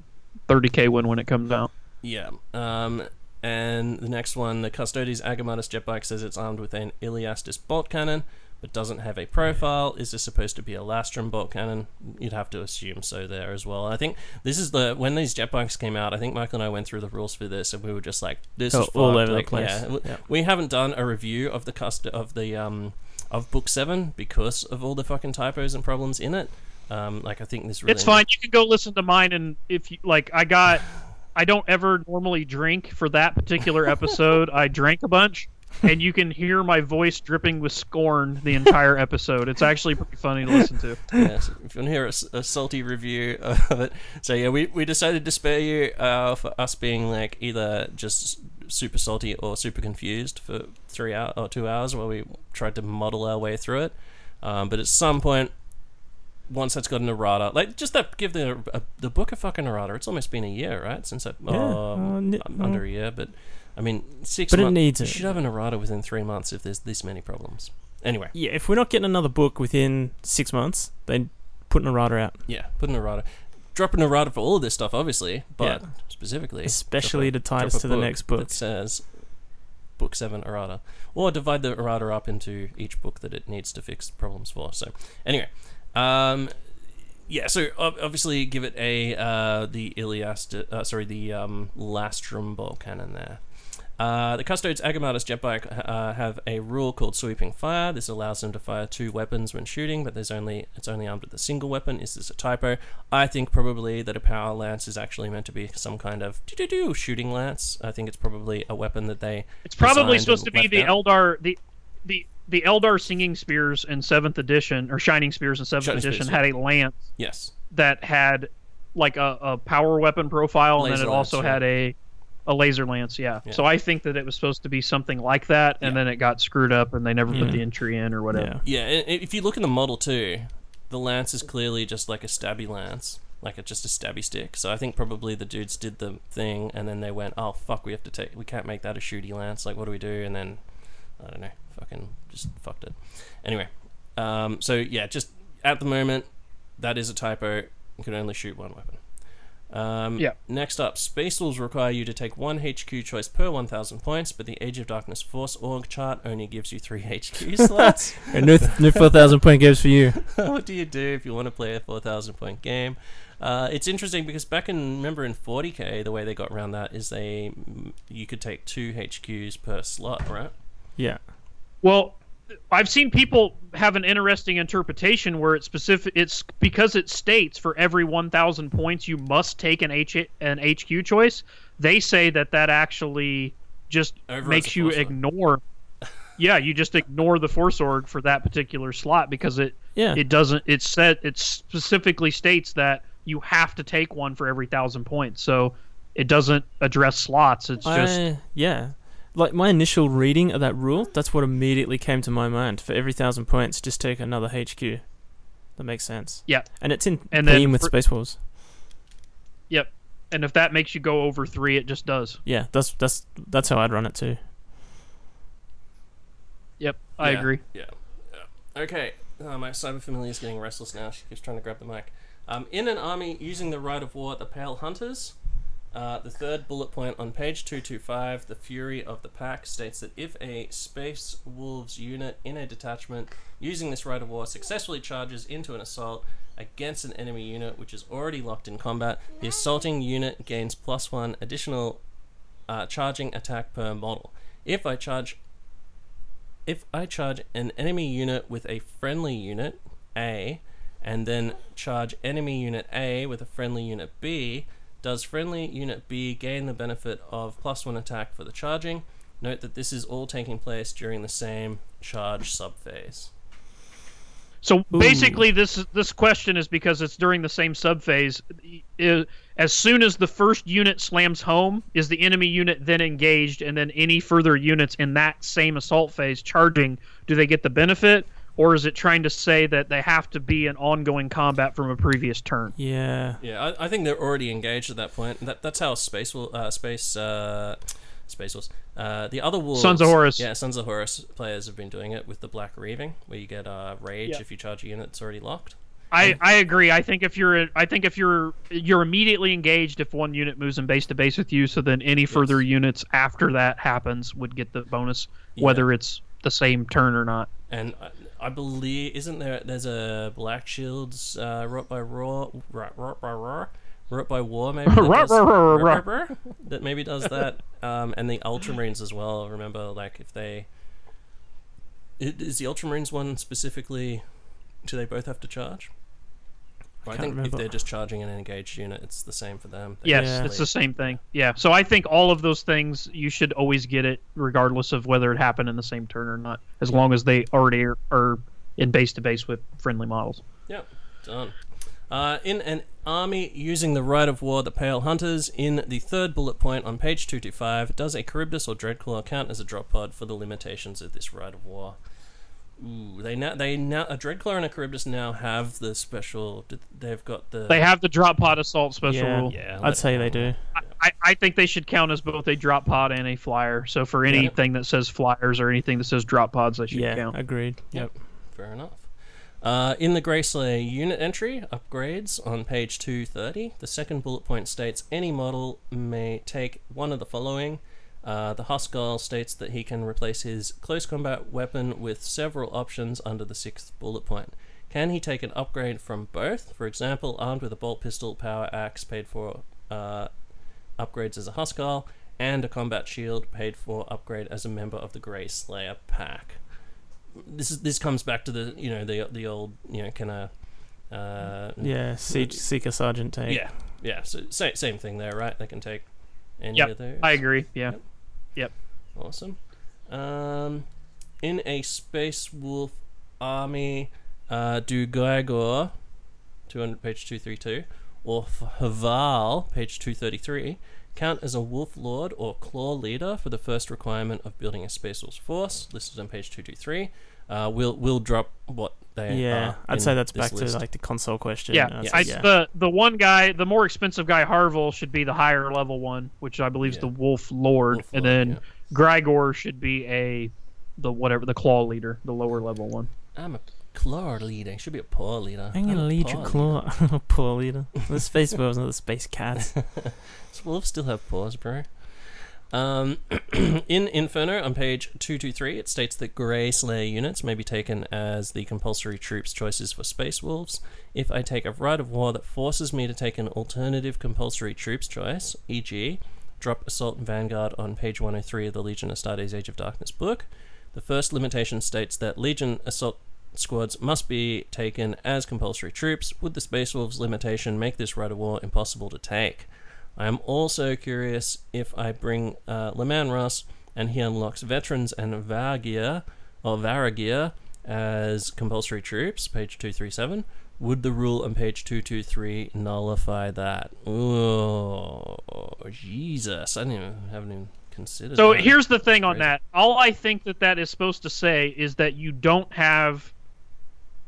30k one when it comes out. Yeah. Um, and the next one, the Custodes Agamatus Jetbike says it's armed with an Iliastus bolt cannon, but doesn't have a profile. Is this supposed to be a Lastrum bolt cannon? You'd have to assume so there as well. I think this is the when these jet bikes came out. I think Michael and I went through the rules for this, and we were just like, "This Oh, is all fucked. over the place. Yeah, Yeah. we haven't done a review of the cust of the um of book seven because of all the fucking typos and problems in it. Um, like I think this really It's fine. You can go listen to mine, and if you like, I got. I don't ever normally drink for that particular episode. I drank a bunch, and you can hear my voice dripping with scorn the entire episode. It's actually pretty funny to listen to. yes, if you want to hear a salty review of it. So yeah, we, we decided to spare you uh, for us being like either just super salty or super confused for three hour or two hours while we tried to model our way through it. Um, but at some point, once that's got an errata, like just that, give the a, the book a fucking errata. It's almost been a year, right? Since I, Yeah, oh, uh, n- under a year, but I mean six. But it months. needs you it. should have an errata within three months if there's this many problems. Anyway, Yeah, if we're not getting another book within six months, then put an errata out. Yeah, put an errata. Drop an errata for all of this stuff, obviously, but Yeah. specifically, Especially to tie drop us a to the next book. that says book seven errata, or divide the errata up into each book that it needs to fix problems for. So, anyway, um, yeah. So ob- obviously, give it a uh, the Iliast, uh, sorry, the um, Lastrum bolt cannon there. Uh, the Custodes Agamatus Jetbike uh, have a rule called sweeping fire. This allows them to fire two weapons when shooting, but there's only it's only armed with a single weapon. Is this a typo? I think probably that a power lance is actually meant to be some kind of doo-doo-doo shooting lance. I think it's probably a weapon that they. It's probably supposed to be the out. Eldar the the the Eldar singing spears in seventh edition or shining spears in seventh Shining edition Spears, had a lance Yes. that had like a, a power weapon profile and then it also lance, yeah. had a a laser lance yeah. Yeah. so i think that it was supposed to be something like that and Yeah. then it got screwed up and they never Yeah. put the entry in or whatever Yeah. Yeah, if you look in the model too, the lance is clearly just like a stabby lance, like a, just a stabby stick. So I think probably the dudes did the thing, and then they went, "Oh fuck, we have to take, we can't make that a shooty lance. Like, what do we do?" And then I don't know, fucking just fucked it. Anyway, um, so yeah, just at the moment, that is a typo. You can only shoot one weapon. Um, Yeah. Next up, Space Wolves require you to take one HQ choice per 1,000 points, but the Age of Darkness Force org chart only gives you three HQ slots. And no, th- no 4,000 point games for you. what do you do if you want to play a 4,000 point game? Uh, it's interesting because back in remember in 40k the way they got around that is they you could take two HQs per slot, right? Yeah. Well, I've seen people have an interesting interpretation where it's specific. It's because it states for every 1,000 points you must take an H an HQ choice. They say that that actually just Overrides makes you force org. ignore. yeah, you just ignore the force org for that particular slot because it Yeah. it doesn't. It said it specifically states that you have to take one for every thousand points. So it doesn't address slots. It's just I, yeah. Like my initial reading of that rule, that's what immediately came to my mind. For every thousand points, just take another HQ. That makes sense. Yeah. And it's in And then theme with for- Space Wolves. yep. And if that makes you go over three, it just does. Yeah, that's that's that's how I'd run it too. Yep, I Yeah, agree. Yeah. yeah. Okay. Uh, my cyber familiar is getting restless now. She keeps trying to grab the mic. Um, in an army using the rite of war, the Pale Hunters. Uh, the third bullet point on page 225, the Fury of the Pack, states that if a Space Wolves unit in a detachment using this rite of war successfully charges into an assault against an enemy unit which is already locked in combat, the assaulting unit gains plus one additional uh, charging attack per model. If I charge if I charge an enemy unit with a friendly unit A, and then charge enemy unit A with a friendly unit B, does friendly unit B gain the benefit of plus one attack for the charging? Note that this is all taking place during the same charge subphase. So basically, this this question is because it's during the same subphase. I- As soon as the first unit slams home, is the enemy unit then engaged, and then any further units in that same assault phase charging, do they get the benefit, or is it trying to say that they have to be in ongoing combat from a previous turn? Yeah. Yeah, I, I think they're already engaged at that point. That, that's how space will uh, space uh, space wolves. Uh, the other wolves, Sons of Horus. Yeah, Sons of Horus players have been doing it with the Black Reaving, where you get uh, rage Yeah. if you charge a unit that's already locked. I, I agree. I think if you're I think if you're you're immediately engaged if one unit moves in base to base with you, so then any further units after that happens would get the bonus, whether it's the same turn or not. And I, believe isn't there? There's a Black Shields uh, wrought by Raw, wrought by Raw, wrought by War maybe that, does, that maybe does that. Um, and the Ultramarines as well. Remember, like if they is the Ultramarines one specifically? Do they both have to charge? Well, I think if they're just charging an engaged unit, it's the same for them. They Yes, it's the same thing. Yeah. So I think all of those things you should always get it, regardless of whether it happened in the same turn or not, as long as they already are, are in base to base with friendly models. Yep, done. Uh, in an army using the rite of war, the Pale Hunters, in the third bullet point on page 225, does a Charybdis or Dreadclaw count as a drop pod for the limitations of this rite of war? Ooh, they now they now a Dreadclaw and a Charybdis now have the special. They've got the They have the drop pod assault special Yeah. rule. yeah. I'd say they do. I, I think they should count as both a drop pod and a flyer. So for anything that says flyers or anything that says drop pods, they should Yeah, count. agreed. Yep, fair enough. Uh, in the Grey Slayer unit entry, upgrades on page 230, the second bullet point states any model may take one of the following. Uh, the Huskarl states that he can replace his close combat weapon with several options under the sixth bullet point. Can he take an upgrade from both? For example, armed with a bolt pistol, power axe, paid for uh, upgrades as a Huskarl, and a combat shield, paid for upgrade as a member of the Grey Slayer pack this is this comes back to the you know the the old you know kind of uh, Yeah, siege seeker sergeant take. yeah yeah so same same thing there right they can take any Yep, of those I agree. Yeah. Awesome. Um in a space wolf army uh do Gregor 200 page 232 or Hvarl page 233 count as a wolf lord or claw leader for the first requirement of building a space wolf force? Listed on page 223 uh, we'll we'll drop what they Yeah, are I'd say that's back list. to like the consul question. Yeah, I'd I, yeah. the the one guy, the more expensive guy, Hvarl, should be the higher level one, which I believe is Yeah. the Wolf Lord, Wolf and Lord, then yeah. Grigor should be a the whatever the Claw Leader, the lower level one. I'm a claw leader. I should be a paw leader. I'm gonna a lead your paw leader. claw. Poor leader. The space wolves are the space cats. Does wolves still have paws, bro? Um, in Inferno, on page 223, it states that Grey Slayer units may be taken as the compulsory troops choices for Space Wolves. If I take a rite of war that forces me to take an alternative compulsory troops choice, e.g., drop Assault and Vanguard on page 103 of the Legion Astartes Age of Darkness book, the first limitation states that Legion Assault squads must be taken as compulsory troops. Would the Space Wolves limitation make this rite of war impossible to take? I am also curious if I bring uh, Leman Russ and he unlocks veterans and Varagyr or Varagyr as compulsory troops, page 237. Would the rule on page 223 nullify that? Oh, Jesus. I didn't even, haven't even considered So that. here's the thing on that. All I think that that is supposed to say is that you don't have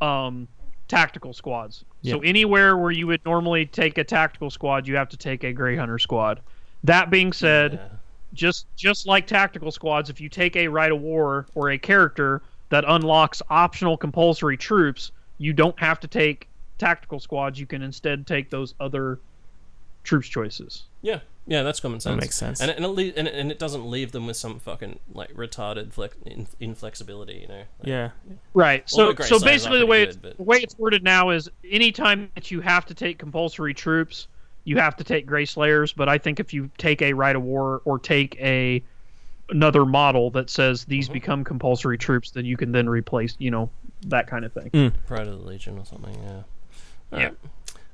um tactical squads. So anywhere where you would normally take a tactical squad, you have to take a Grey Hunter squad. That being said, Yeah. just just like tactical squads, if you take a rite of war or a character that unlocks optional compulsory troops, you don't have to take tactical squads. You can instead take those other troops choices. Yeah, yeah, that's common sense. That makes sense. And it, and, it lea- and, it, and it doesn't leave them with some fucking like retarded flex- in, inflexibility, you know. Like, yeah. Right. So so basically the way pretty it's, but- the way it's worded now is anytime that you have to take compulsory troops, you have to take Grey Slayers. But I think if you take a rite of war or take a another model that says these Mm-hmm. become compulsory troops, then you can then replace you know that kind of thing. Mm. Pride of the Legion or something. Yeah. Yeah. Alright.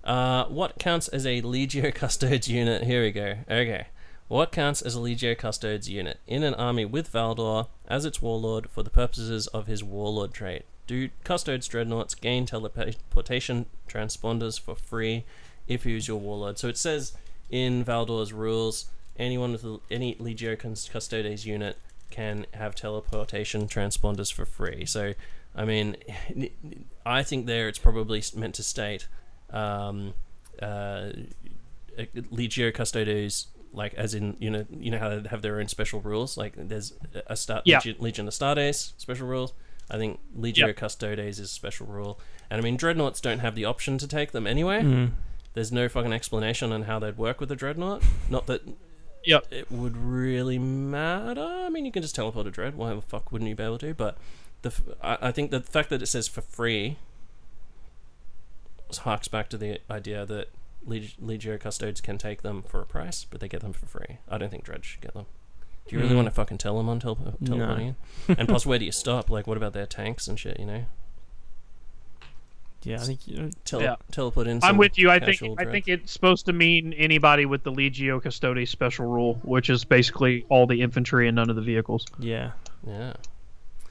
Uh, what counts as a Legio Custodes unit? Here we go. Okay. What counts as a Legio Custodes unit in an army with Valdor as its warlord for the purposes of his warlord trait? Do Custodes Dreadnoughts gain teleportation transponders for free if you use your warlord? So it says in Valdor's rules, anyone with any Legio Custodes unit can have teleportation transponders for free. So, I mean, I think there it's probably meant to state um, uh, Legio Custodes, like as in you know you know how they have their own special rules. Like there's a start Yeah. Legion, Legion Astartes special rules. I think Legio Yep. Custodes is a special rule, and I mean dreadnoughts don't have the option to take them anyway. Mm. There's no fucking explanation on how they'd work with a dreadnought. Not that Yep. it would really matter. I mean, you can just teleport a dread. Why the fuck wouldn't you be able to? But the f- I, I think the fact that it says for free harks back to the idea that Leg- Legio Custodes can take them for a price, but they get them for free. I don't think Dredge should get them. Do you really Mm. want to fucking tell them on tele- teleporting? No. in? and plus, where do you stop? Like, what about their tanks and shit? You know? Yeah, I think Tele- Yeah. teleport in. I'm with you. I think casual I think it's supposed to mean anybody with the Legio Custodes special rule, which is basically all the infantry and none of the vehicles. yeah, Yeah.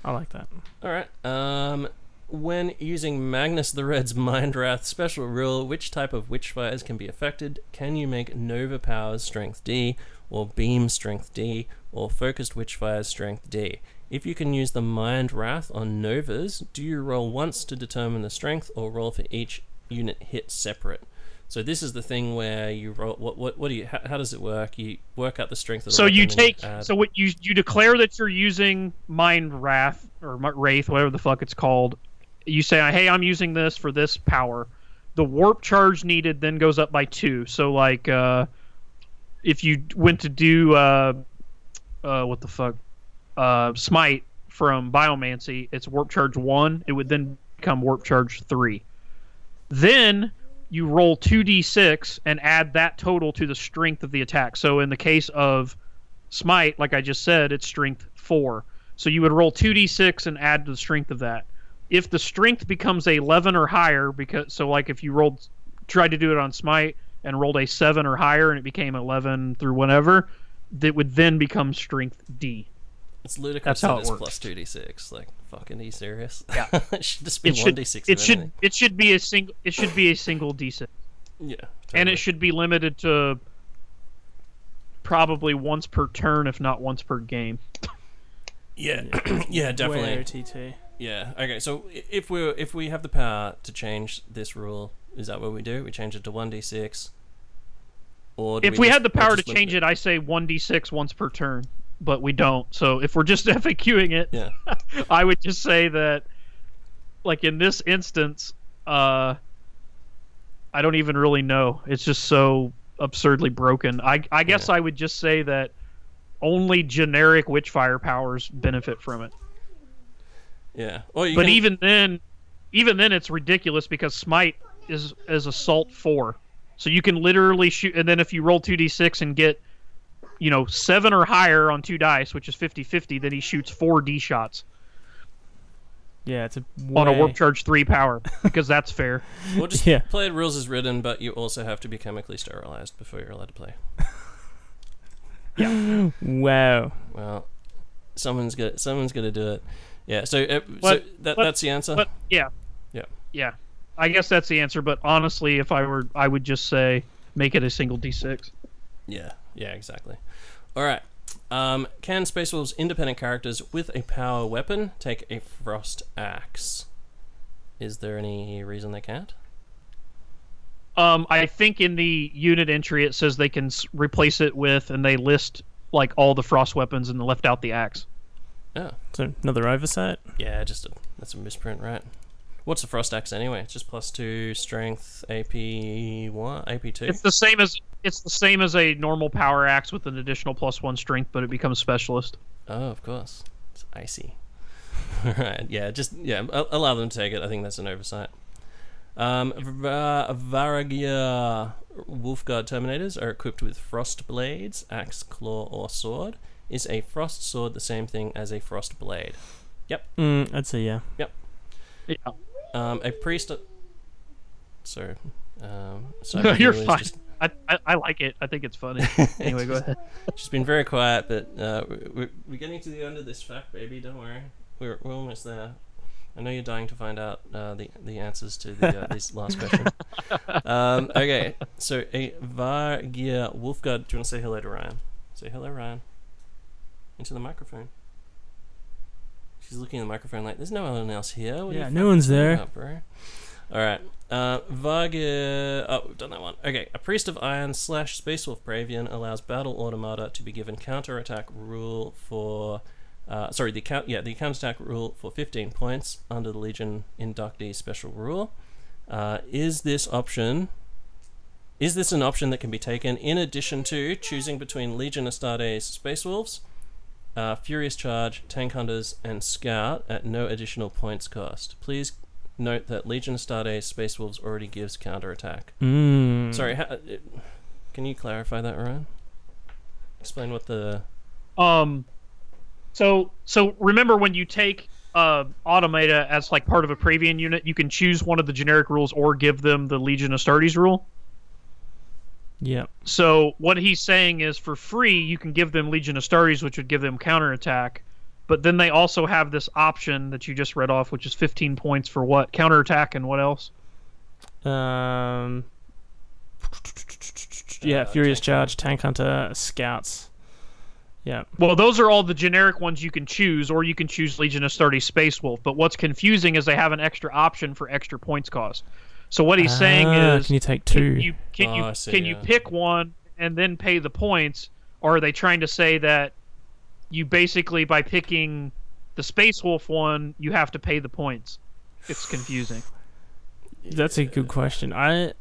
I like that. All right. Um, when using Magnus the Red's Mind Wrath special rule, which type of Witchfires can be affected? Can you make Nova Powers Strength D, or Beam Strength D, or Focused Witchfires Strength D? If you can use the Mind Wrath on Novas, do you roll once to determine the strength, or roll for each unit hit separate? So this is the thing where you roll. What what what do you? How, how does it work? You work out the strength of the So you take so what you you declare that you're using Mind Wrath or Wraith, whatever the fuck it's called. You say, "Hey, I'm using this for this power." The warp charge needed then goes up by two. So like, uh, if you went to do uh, uh, what the fuck, uh, Smite from Biomancy, it's warp charge one. It would then become warp charge three. Then you roll 2d6 and add that total to the strength of the attack. So in the case of smite, like I just said, it's strength 4. So you would roll 2d6 and add to the strength of that. If the strength becomes a 11 or higher because so like if you rolled tried to do it on smite and rolled a 7 or higher and it became 11 through whatever, that would then become strength D. It's ludicrous That's how it works. plus two d six. Like fucking, are you serious? Yeah. it should just be It one should d six. it should it should be a single it should be a single D6. Yeah. and it should be limited to probably once per turn, if not once per game. Yeah. yeah, definitely. Yeah. Okay. So if we if we have the power to change this rule, is that what we do? We change it to one d six. Or If we just- had the power to change it, I say one d six once per turn, but we don't. So if we're just FAQing it, Yeah. I would just say that, like in this instance, uh, I don't even really know. It's just so absurdly broken. I I guess I would just say that only generic Witchfire powers benefit from it. Yeah. Or you but can, even then, even then, it's ridiculous because smite is is assault four, so you can literally shoot. And then if you roll two d six and get, you know, seven or higher on two dice, which is 50-50, then he shoots four d shots Yeah, it's a on a warp charge three power because that's fair. Or just Yeah. play the rules as written, but you also have to be chemically sterilized before you're allowed to play. yeah. Wow. Well, someone's got someone's got to do it. Yeah. So, uh, so that but- that's the answer. But yeah, Yeah. yeah. I guess that's the answer. But honestly, if I were, I would just say make it a single d six. Yeah, yeah, exactly. All right. Um, can Space Wolves independent characters with a power weapon take a frost axe? Is there any reason they can't? Um, I think in the unit entry it says they can replace it with, and they list like all the frost weapons and left out the axe. Oh, So another oversight. yeah, just a, that's a misprint, right? What's the frost axe anyway? It's just plus two strength, AP one, AP two. It's the same as it's the same as a normal power axe with an additional plus one strength, but it becomes specialist. Oh, of course. It's icy. All right. Yeah. Just yeah. Allow them to take it. I think that's an oversight. Um, Va- Varagyr Wolfguard Terminators are equipped with frost blades, axe, claw, or sword. Is a frost sword the same thing as a frost blade? Yep. Mm, I'd say yeah. Yep. Yeah. Um, a priest. Sorry. Um, No, you're fine. Just, I, I I like it. I think it's funny. anyway, go ahead. she's been very quiet, but uh, we're, we're getting to the end of this fact, baby. Don't worry. We're, we're almost there. I know you're dying to find out uh, the the answers to the, uh, this last question. um, okay, so a Varagyr Wolfguard. Do you want to say hello to Ryan? Say hello, Ryan. Into the microphone. She's looking at the microphone like, "There's no one else here." What Yeah, no one's there. about, bro? All right. Uh, Varga. Oh, we've done that one. Okay. A priest of iron slash space wolf Praevian allows battle automata to be given counterattack rule for. Uh, sorry, the count. Yeah, the counterattack rule for 15 points under the Legion inductee special rule. Uh, is this option? Is this an option that can be taken in addition to choosing between Legion Astartes Space Wolves, uh, Furious Charge, Tank Hunters, and Scout at no additional points cost? Please note that Legion Astartes Space Wolves already gives counterattack. Mm. Sorry, ha- can you clarify that, Ryan? Explain what the. Um, so so remember when you take uh, Automata as like part of a Praevian unit, you can choose one of the generic rules or give them the Legion Astartes rule. Yep. So what he's saying is, for free, you can give them Legion of Astartes, which would give them counterattack. But then they also have this option that you just read off, which is 15 points for what counterattack and what else? Um. Yeah, Uh, Furious Tank Charge, Tank Hunter, Scouts. Yeah. Well, those are all the generic ones you can choose, or you can choose Legion of Astartes Space Wolf. But what's confusing is they have an extra option for extra points cost. So what he's saying Ah, is, can you take can two? you can Oh, you see, can you pick one and then pay the points, or are they trying to say that you basically by picking the Space Wolf one, you have to pay the points? It's confusing. That's a good question. I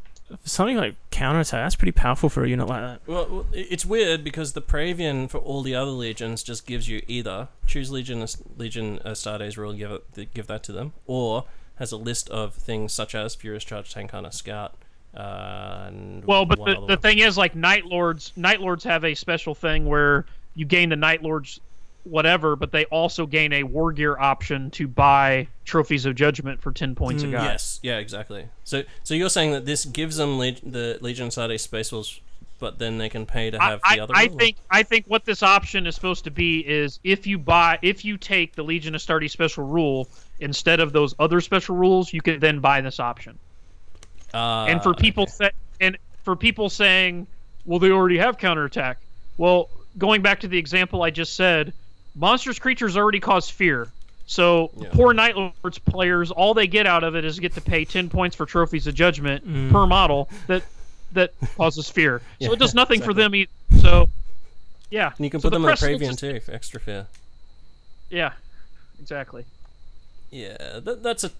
something like counterattack. That's pretty powerful for a unit like that. Well, well, it's weird because the Praevian for all the other legions just gives you either choose Legion Legion Astartes rule, give it, give that to them, or has a list of things such as Furious Charge, Tank Hunter, Scout. Uh, and Well, but the, the thing is, like Night Lords, Night Lords have a special thing where you gain the Night Lords whatever, but they also gain a War Gear option to buy Trophies of Judgment for ten points a guy. Yes, yeah, exactly. So, so you're saying that this gives them leg- the Legion Astartes Space Wolves, but then they can pay to have I, the other. I rule? think I think what this option is supposed to be is if you buy if you take the Legion of Astartes special rule instead of those other special rules, you can then buy this option. Uh, and for people okay. say, and for people saying, well, they already have counterattack. Well, going back to the example I just said, monstrous creatures already cause fear. So Yeah. poor Night Lords players, all they get out of it is get to pay ten points for trophies of judgment Mm. per model that that causes fear. So Yeah, it does nothing for them. E- so yeah, And you can So put them in the precedence Praevian is- too for extra fear. Yeah, exactly. Yeah, that, that's a.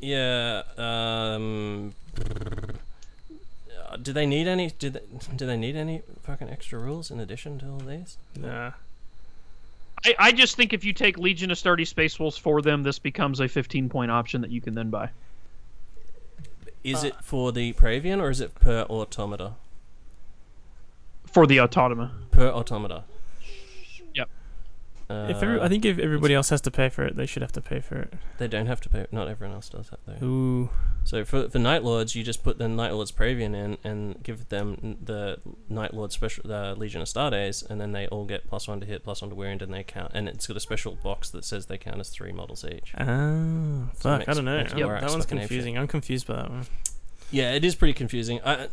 Yeah. Um. uh, Do they need any? Do they, do they need any fucking extra rules in addition to all these? Nah. I, I just think if you take Legion Astartes Space Wolves for them, this becomes a 15 point option that you can then buy. Is it for the Praevian or is it per automata? For the automata. Per automata. Yep. Uh, If every, I think if everybody else has to pay for it, they should have to pay for it. they don't have to pay. Not everyone else does that though. Ooh. So for for Night Lords, you just put the Night Lords Praevian in and give them the Night Lord special the Legion Astartes, and then they all get plus one to hit, plus one to wound, and they count. And it's got a special box that says they count as three models each. Ah, So fuck. makes- I don't know. Um, that one's confusing. I'm confused by that one. Yeah, it is pretty confusing. I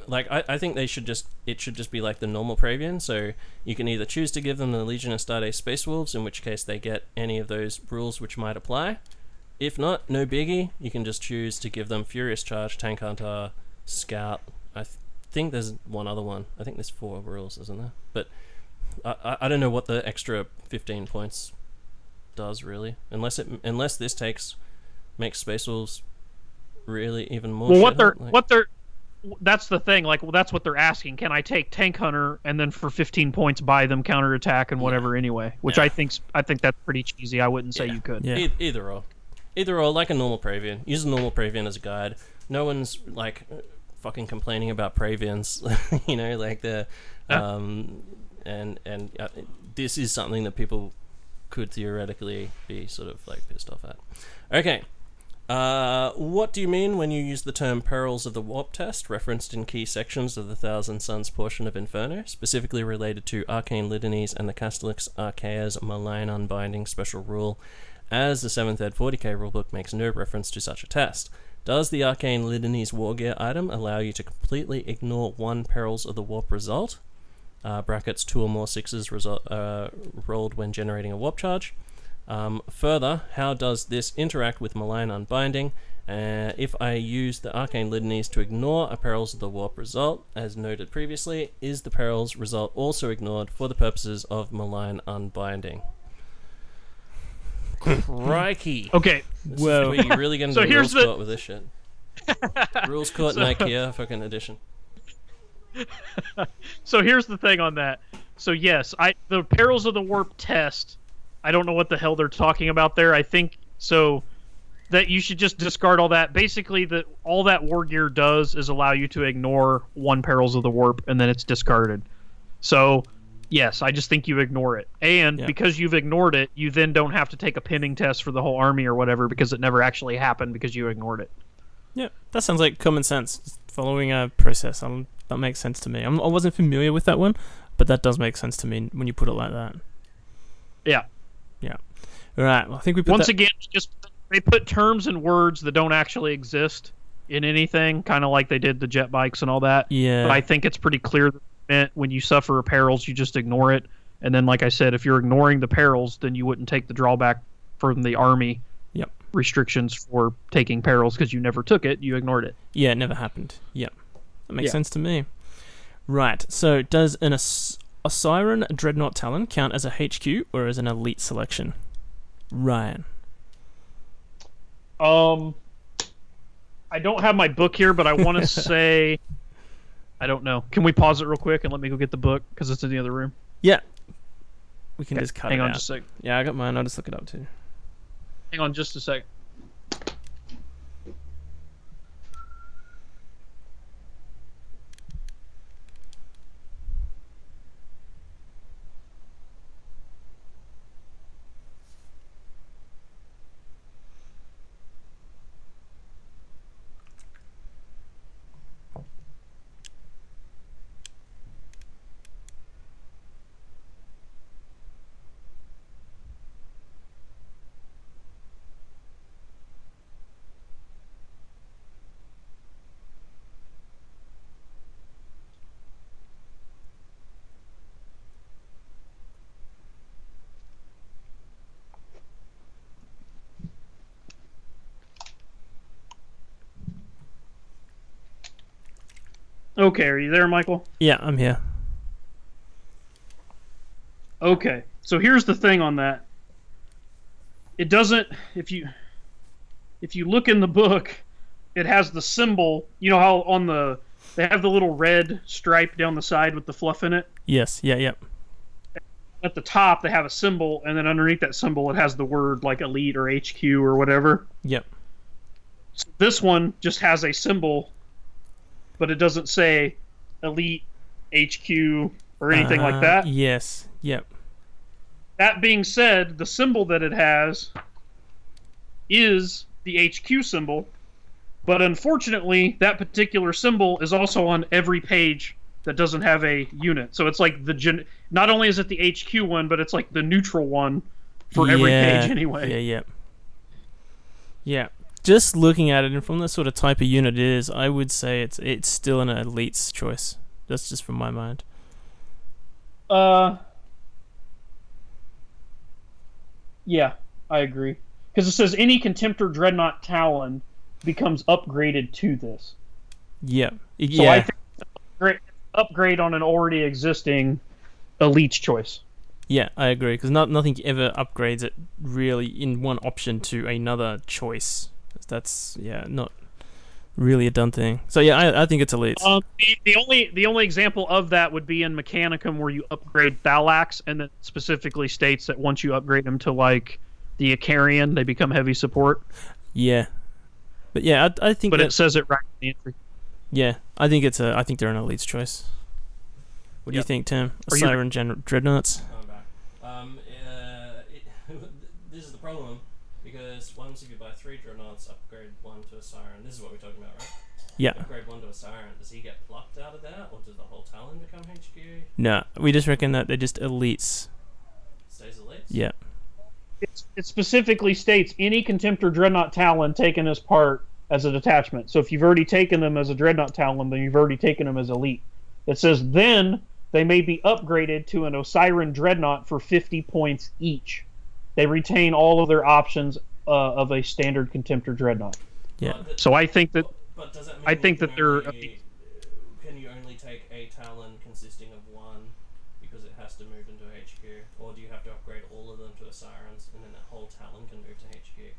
like I, I think they should just it should just be like the normal Praevian. So you can either choose to give them the Legion Astartes Space Wolves, in which case they get any of those rules which might apply. If not, no biggie. You can just choose to give them Furious Charge, Tank Hunter, Scout. I th- think there's one other one. I think there's four rules, isn't there? But I, I, I don't know what the extra 15 points does really, unless it unless this takes makes Space Wolves really even more. well, what they're like- what they're that's the thing. Like, well, that's what they're asking. Can I take Tank Hunter and then for 15 points buy them counter attack and whatever anyway? Which Yeah. I think I think that's pretty cheesy. I wouldn't say Yeah. you could. Yeah. E- either or, either or, like a normal Praevian. Use a normal Praevian as a guide. No one's like fucking complaining about Praevians, you know, like the, Yeah. um, and and uh, this is something that people could theoretically be sort of like pissed off at. Okay. Uh, what do you mean when you use the term perils of the warp test, referenced in key sections of the Thousand Suns portion of Inferno, specifically related to arcane litanies and the Castellax Archaea's malign unbinding special rule, as the 7th ed 40k rulebook makes no reference to such a test? Does the arcane litanies war gear item allow you to completely ignore one perils of the warp result? Uh, brackets two or more sixes result, uh, rolled when generating a warp charge. Um, further, how does this interact with malign unbinding? Uh, if I use the arcane litanies to ignore a perils of the warp result, as noted previously, is the perils result also ignored for the purposes of malign unbinding? Crikey! Okay, This Whoa. is you really get into So rules the- court with this shit. rules court and IKEA fucking edition. so here's the thing on that. So yes, I the perils of the warp test. I don't know what the hell they're talking about there. I think so that you should just discard all that. Basically, that all that war gear does is allow you to ignore one perils of the warp, and then it's discarded. So Yes, I just think you ignore it. And Yeah. because you've ignored it, you then don't have to take a pinning test for the whole army or whatever because it never actually happened because you ignored it. Yeah, that sounds like common sense. Just following a process. Um, that makes sense to me. I'm, I wasn't familiar with that one, but that does make sense to me when you put it like that. Yeah. Yeah. All right. Well, I think we put Once that- again, just they put terms and words that don't actually exist in anything, kind of like they did the jet bikes and all that. Yeah. But I think it's pretty clear that when you suffer perils, you just ignore it. And then, like I said, if you're ignoring the perils, then you wouldn't take the drawback from the army Yep. restrictions for taking perils because you never took it. You ignored it. Yeah, it never happened. Yep. That makes Yeah. sense to me. Right. So, does an Os- Osiron Dreadnought Talon count as a HQ or as an elite selection? Ryan. Um, I don't have my book here, but I want to say, I don't know. Can we pause it real quick and let me go get the book because it's in the other room? Yeah. We can Okay, just cut Hang on out. just a sec. Yeah, I got mine. I'll just look it up too. Hang on just a sec. Okay, are you there, Michael? Yeah, I'm here. Okay. So here's the thing on that. It doesn't if you if you look in the book, it has the symbol, you know how on the they have the little red stripe down the side with the fluff in it. Yes. Yeah. Yep. At the top they have a symbol and then underneath that symbol it has the word like elite or HQ or whatever. Yep. So this one just has a symbol but it doesn't say elite HQ or anything Uh, like that. Yes. Yep. That being said, the symbol that it has is the HQ symbol, but unfortunately, that particular symbol is also on every page that doesn't have a unit. So it's like the gen- not only is it the HQ one, but it's like the neutral one for every page anyway. Yeah, yeah. Yeah. Just looking at it and from the sort of type of unit it is, I would say it's it's still an elite's choice. That's just from my mind. Uh, yeah, I agree. Because it says any Contemptor Dreadnought Talon becomes upgraded to this. Yeah. So yeah. I think upgrade, upgrade on an already existing elite's choice. yeah, I agree because not nothing ever upgrades it really in one option to another choice. That's yeah, not really a done thing. So yeah, I, I think it's elites. Um, the, the only the only example of that would be in Mechanicum where you upgrade Thalax and then specifically states that once you upgrade them to like the Icarian, they become heavy support. yeah. But yeah, I, I think But that, it says it right in the entry. yeah, I think it's a I think they're an elite's choice. What do you think, Tim? Are you- Siren Gen- Dreadnoughts? Coming back. Um, uh, it, this is the problem because once if you buy three dreadnoughts, upgrade one to a siren. This is what we're talking about, right? Yeah. Upgrade one to a siren. Does he get plucked out of that, or does the whole Talon become HQ? No, we just reckon that they're just elites. Stays elite. Yeah. It's, it specifically states any Contemptor Dreadnought Talon taken as part as a detachment. So if you've already taken them as a Dreadnought Talon, then you've already taken them as elite. It says then they may be upgraded to an Osiron Dreadnought for 50 points each. They retain all of their options uh, of a standard Contemptor Dreadnought. Yeah. But, So I think that but does that mean I think that they're can you only take a Talon consisting of one because it has to move into HQ, or do you have to upgrade all of them to a sirens and then that whole Talon can move to HQ?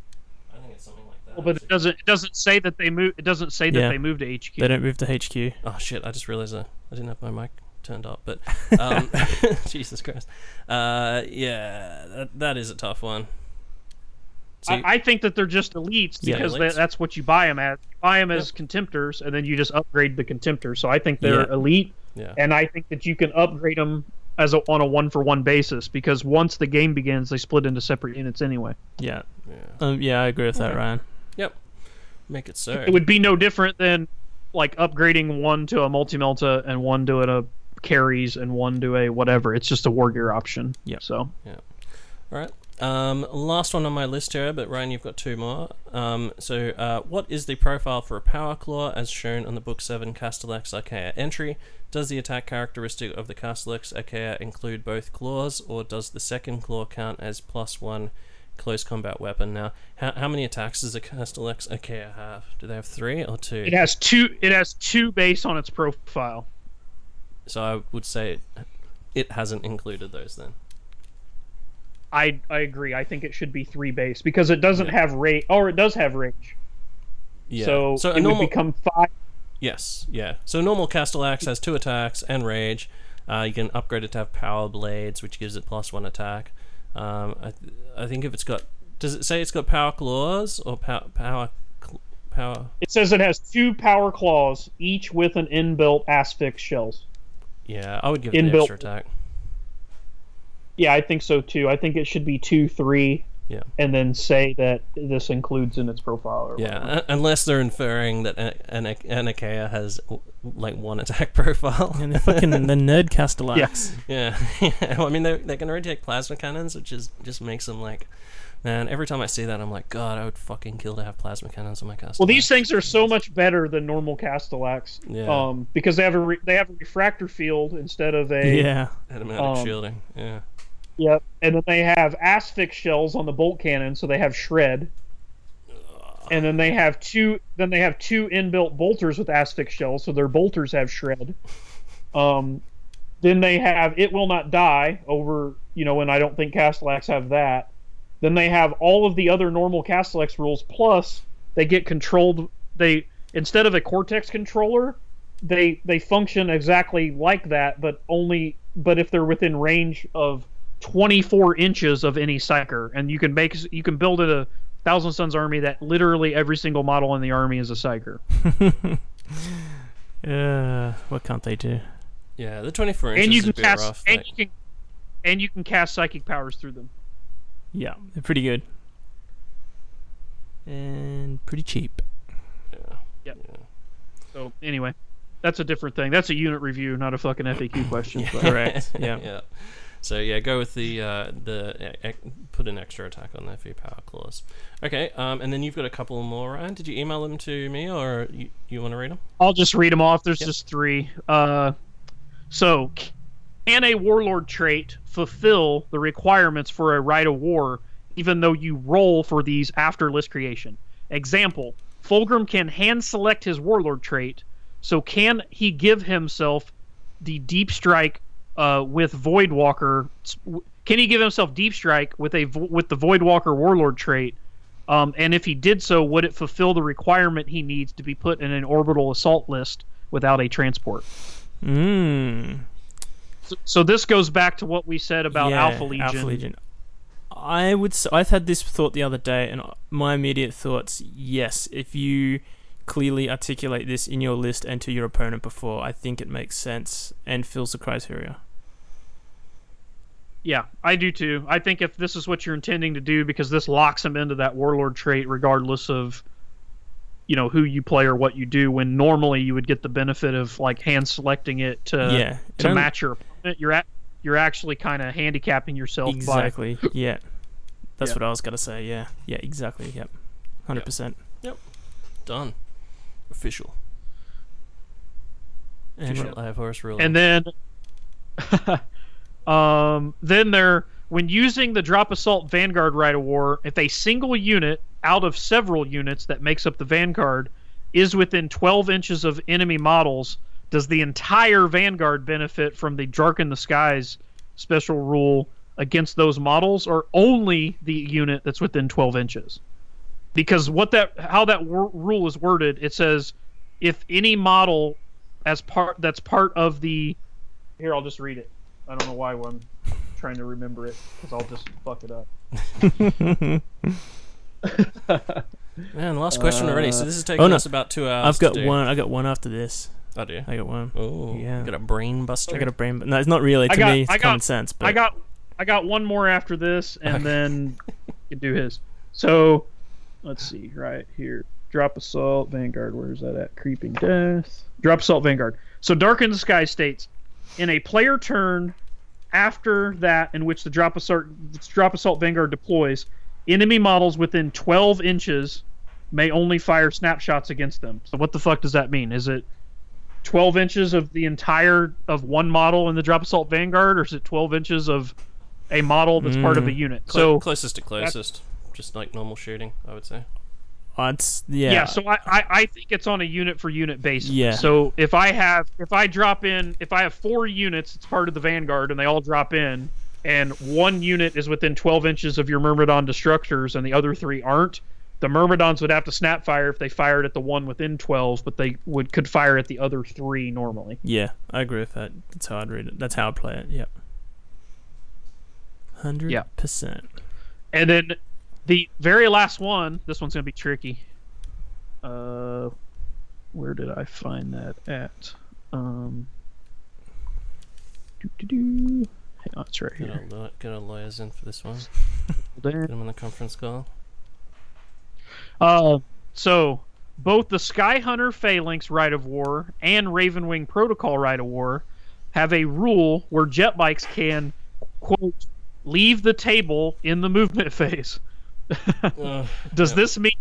I think it's something like that. well, but it doesn't it doesn't say that they move it doesn't say that Yeah. they move to HQ. They don't move to HQ. Oh shit! I just realized that I didn't have my mic turned up, but um, Jesus Christ, uh, yeah, that, that is a tough one. So you- I, I think that they're just elites Yeah, because elites. that, that's what you buy them as. You buy them as contemptors, and then you just upgrade the contemptor. So I think they're Yeah. elite, yeah, and I think that you can upgrade them as a, on a one for one basis because once the game begins, they split into separate units anyway. Yeah. Yeah. Um, yeah, I agree with that, Ryan. Yep. Make it so. It would be no different than like upgrading one to a multi melta and one to a Kheres and one to a whatever. It's just a war gear option. Yeah. So Yeah. All right. Um, last one on my list here, but Ryan, you've got two more. Um, so, uh, what is the profile for a Power Claw as shown on the Book 7 Castellax Archaea entry? Does the attack characteristic of the Castellax Archaea include both claws, or does the second claw count as plus one close combat weapon? Now, how, how many attacks does the Castellax Archaea have? Do they have three or two? it has two. It has two base on its profile. So, I would say it, it hasn't included those then. I I agree. I think it should be three base because it doesn't have rage, or it does have rage. Yeah. So, so it normal, would become five. Yes, yeah. So normal Castellax has two attacks and rage. Uh, you can upgrade it to have power blades, which gives it plus one attack. Um, I, th- I think if it's got, does it say it's got power claws or power power cl- power? It says it has two power claws, each with an inbuilt asphyx shells. Yeah, I would give it Inbuilt. extra attack. Yeah, I think so too. I think it should be two, three, Yeah, and then say that this includes in its profile. Or yeah. whatever. unless they're inferring that an- an Anakea has like one attack profile. And they're fucking the nerd Castellax. Yeah, yeah. Well, I mean, they they can already take plasma cannons, which is just makes them like, man. Every time I see that, I'm like, God, I would fucking kill to have plasma cannons on my Castellax. Well, these things are so much better than normal Castellax, Yeah. um, because they have a re- they have a refractor field instead of a Yeah. automatic um, shielding. Yeah. Yep, and then they have asphyx shells on the bolt cannon, so they have shred. And then they have two. Then they have two inbuilt bolters with asphyx shells, so their bolters have shred. Um, then they have it will not die over. You know, and I don't think Castellax have that. Then they have all of the other normal Castellax rules. Plus, they get controlled. They instead of a Cortex controller, they they function exactly like that, but only but if they're within range of 24 inches of any psyker, and you can make you can build it a Thousand Suns army that literally every single model in the army is a psyker. Uh, what can't they do? Yeah, the 24 inches and you can cast rough. and like- you can and you can cast psychic powers through them. Yeah, they're pretty good. And pretty cheap. yeah. Yep. So anyway, that's a different thing. That's a unit review, not a fucking FAQ question. but- Correct. Yeah. yeah. So yeah, go with the uh, the put an extra attack on there for your power claws. Okay, um, and then you've got a couple more. Ryan, did you email them to me, or you, you want to read them? I'll just read them off. There's Yep. just three. Uh, so, can a warlord trait fulfill the requirements for a rite of war, even though you roll for these after list creation? Example: Fulgrim can hand select his warlord trait. So, can he give himself the deep strike uh, with Voidwalker? Can he give himself deep strike with a vo- with the Voidwalker warlord trait? Um, and if he did so, would it fulfill the requirement he needs to be put in an orbital assault list without a transport? Mmm. So, so this goes back to what we said about yeah, Alpha Legion. Alpha Legion. I would. I've had this thought the other day, and my immediate thoughts: yes, if you clearly articulate this in your list and to your opponent before, I think it makes sense and fills the criteria. Yeah, I do too. I think if this is what you're intending to do, because this locks him into that warlord trait, regardless of you know who you play or what you do. When normally you would get the benefit of like hand selecting it to yeah, it to only- match your opponent. You're at you're actually kind of handicapping yourself by Exactly. yeah, that's Yeah. what I was gonna say. Yeah. Yeah. Exactly. Yep. Hundred percent. Yep. Done. Official. And Official. I have horse ruler. and then um, then there when using the drop assault vanguard rite of war if a single unit out of several units that makes up the vanguard is within 12 inches of enemy models does the entire vanguard benefit from the dark in the skies special rule against those models or only the unit that's within 12 inches because what that how that wor- rule is worded it says if any model as part that's part of the here i'll just read it i don't know why i'm trying to remember it because i'll just fuck it up Man, last question already. So this is taking Oh, no. us about two hours. I've got one. I got one after this. Oh, do you? I got one. Oh, Yeah. You got a brain buster. I got a brain. No, it's not really. To I got- me, it's I got- common sense. But I got I got one more after this, and then you can do his. So let's see right here. Drop assault Vanguard. Where's that at? Creeping death. Drop assault Vanguard. So Dark in the Sky states, in a player turn after that in which the drop assault drop assault Vanguard deploys, enemy models within 12 inches may only fire snapshots against them. So what the fuck does that mean? Is it 12 inches of the entire of one model in the drop assault vanguard or is it 12 inches of a model that's part of a Mm. unit Clo- so closest to closest, just like normal shooting, I would say. Oh, it's yeah, yeah. so I, I i think it's on a unit for unit basis Yeah. so if i have if i drop in if i have four units it's part of the vanguard and they all drop in and one unit is within 12 inches of your myrmidon destructors and the other three aren't the myrmidons would have to snap fire if they fired at the one within 12 but they would could fire at the other three normally Yeah, I agree with that. That's how I'd read it. That's how I'd play it. Yep. Hundred Yeah. percent. And then the very last one, this one's gonna be tricky. Uh, where did I find that at? Um, hang on, it's right Get here. our, get our lawyers in for this one. Get them on the conference call. Uh, so both the Skyhunter Phalanx Rite of War and Ravenwing Protocol Rite of War have a rule where jet bikes can quote leave the table in the movement phase. Ugh, Does yeah. this mean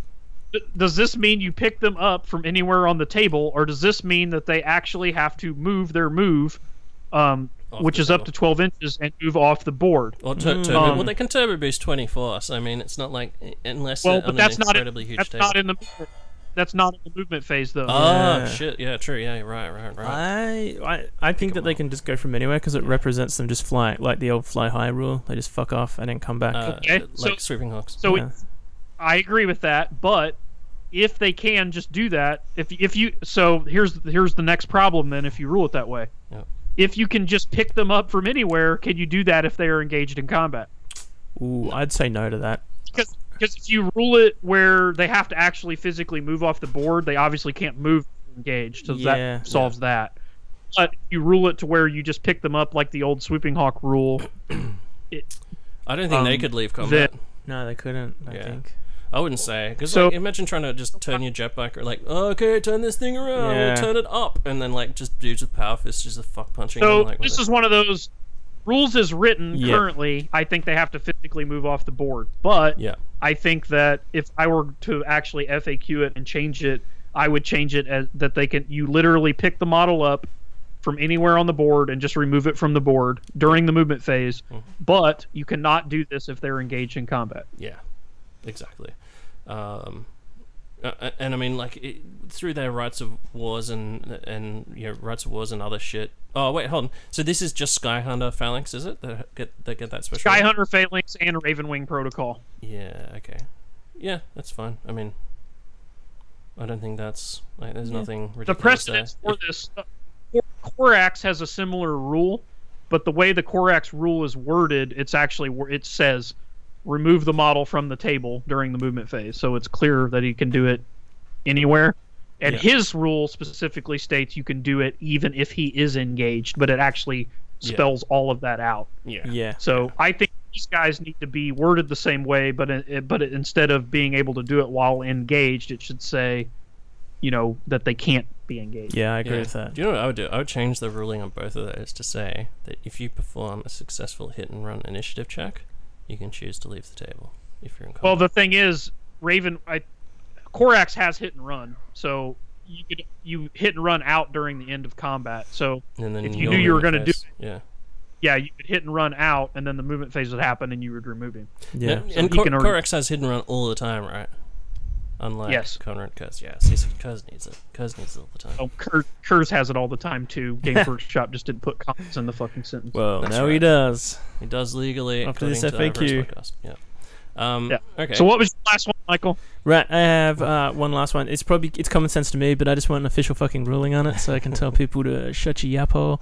does this mean you pick them up from anywhere on the table, or does this mean that they actually have to move their move, um, which the is up to twelve inches, and move off the board? Or tur- turbo. Um, well, they can turbo boost 20 force. I mean, it's not like unless Well, they're but on that's an not in, incredibly huge that's table. not in the movement- that's not in the movement phase though. Oh Yeah. shit! Yeah, true. Yeah, right, right, right. I, I I think that they up. can just go from anywhere because it represents them just flying, like the old fly high rule. They just fuck off and then come back. Uh, Okay, like so- Swooping Hawks. so yeah. I agree with that, but if they can just do that, if if you so here's here's the next problem then if you rule it that way. Yep. If you can just pick them up from anywhere, can you do that if they are engaged in combat? Ooh, I'd say no to that. Because because if you rule it where they have to actually physically move off the board, they obviously can't move engaged, so Yeah. that solves that. But if you rule it to where you just pick them up like the old swooping hawk rule, I don't think they um, could leave combat. No, they couldn't. I Yeah. think. I wouldn't say because So- like, imagine trying to just turn your jetpack or like oh, okay, turn this thing around, Yeah. we'll turn it up, and then like just dudes with power fists just a fuck punching. so them, like, this with is one of those rules as written Yeah. currently. I think they have to physically move off the board, but yeah, I think that if I were to actually FAQ it and change it, I would change it as that they can you literally pick the model up from anywhere on the board and just remove it from the board during the movement phase. Mhm. But you cannot do this if they're engaged in combat. yeah, exactly. Um, uh, and I mean like it, through their rights of wars and and you know rights of wars and other shit. Oh wait, hold on. So this is just Skyhunter Phalanx, is it? That get that get that special. Skyhunter Phalanx and Ravenwing Protocol. Yeah. Okay. Yeah, that's fine. I mean, I don't think that's like there's Yeah. nothing The there. for this, uh, Corax has a similar rule, but the way the Corax rule is worded, it's actually it says remove the model from the table during the movement phase, so it's clear that he can do it anywhere. And Yeah. his rule specifically states you can do it even if he is engaged, but it actually Yeah. spells all of that out. Yeah. Yeah. So I think these guys need to be worded the same way, but uh, it, but it, instead of being able to do it while engaged, it should say, you know, that they can't be engaged. Yeah, I agree Yeah. with that. Do you know what I would do? I would change the ruling on both of those to say that if you perform a successful hit and run initiative check, you can choose to leave the table if you're in combat. Well, the thing is, Raven, I, Corax has hit and run, so you could you hit and run out during the end of combat. So and then if you knew you were gonna do yeah. yeah, you could hit and run out, and then the movement phase would happen, and you would remove him. Yeah. and, So and he Cor- can already- Corax has hit and run all the time, right? Unlike Yes. Konrad Curze. Yeah, see, so Curze needs it. Curze needs it all the time. Oh, Kur, Curze has it all the time too. Games Workshop just didn't put comments in the fucking sentence. Well, That's now he does. He does legally After this to our first FAQ. Yeah. Um, Yeah. Okay. So what was your last one, Michael? Right, I have uh, one last one. It's probably it's common sense to me, but I just want an official fucking ruling on it, so I can tell people to shut your yap hole.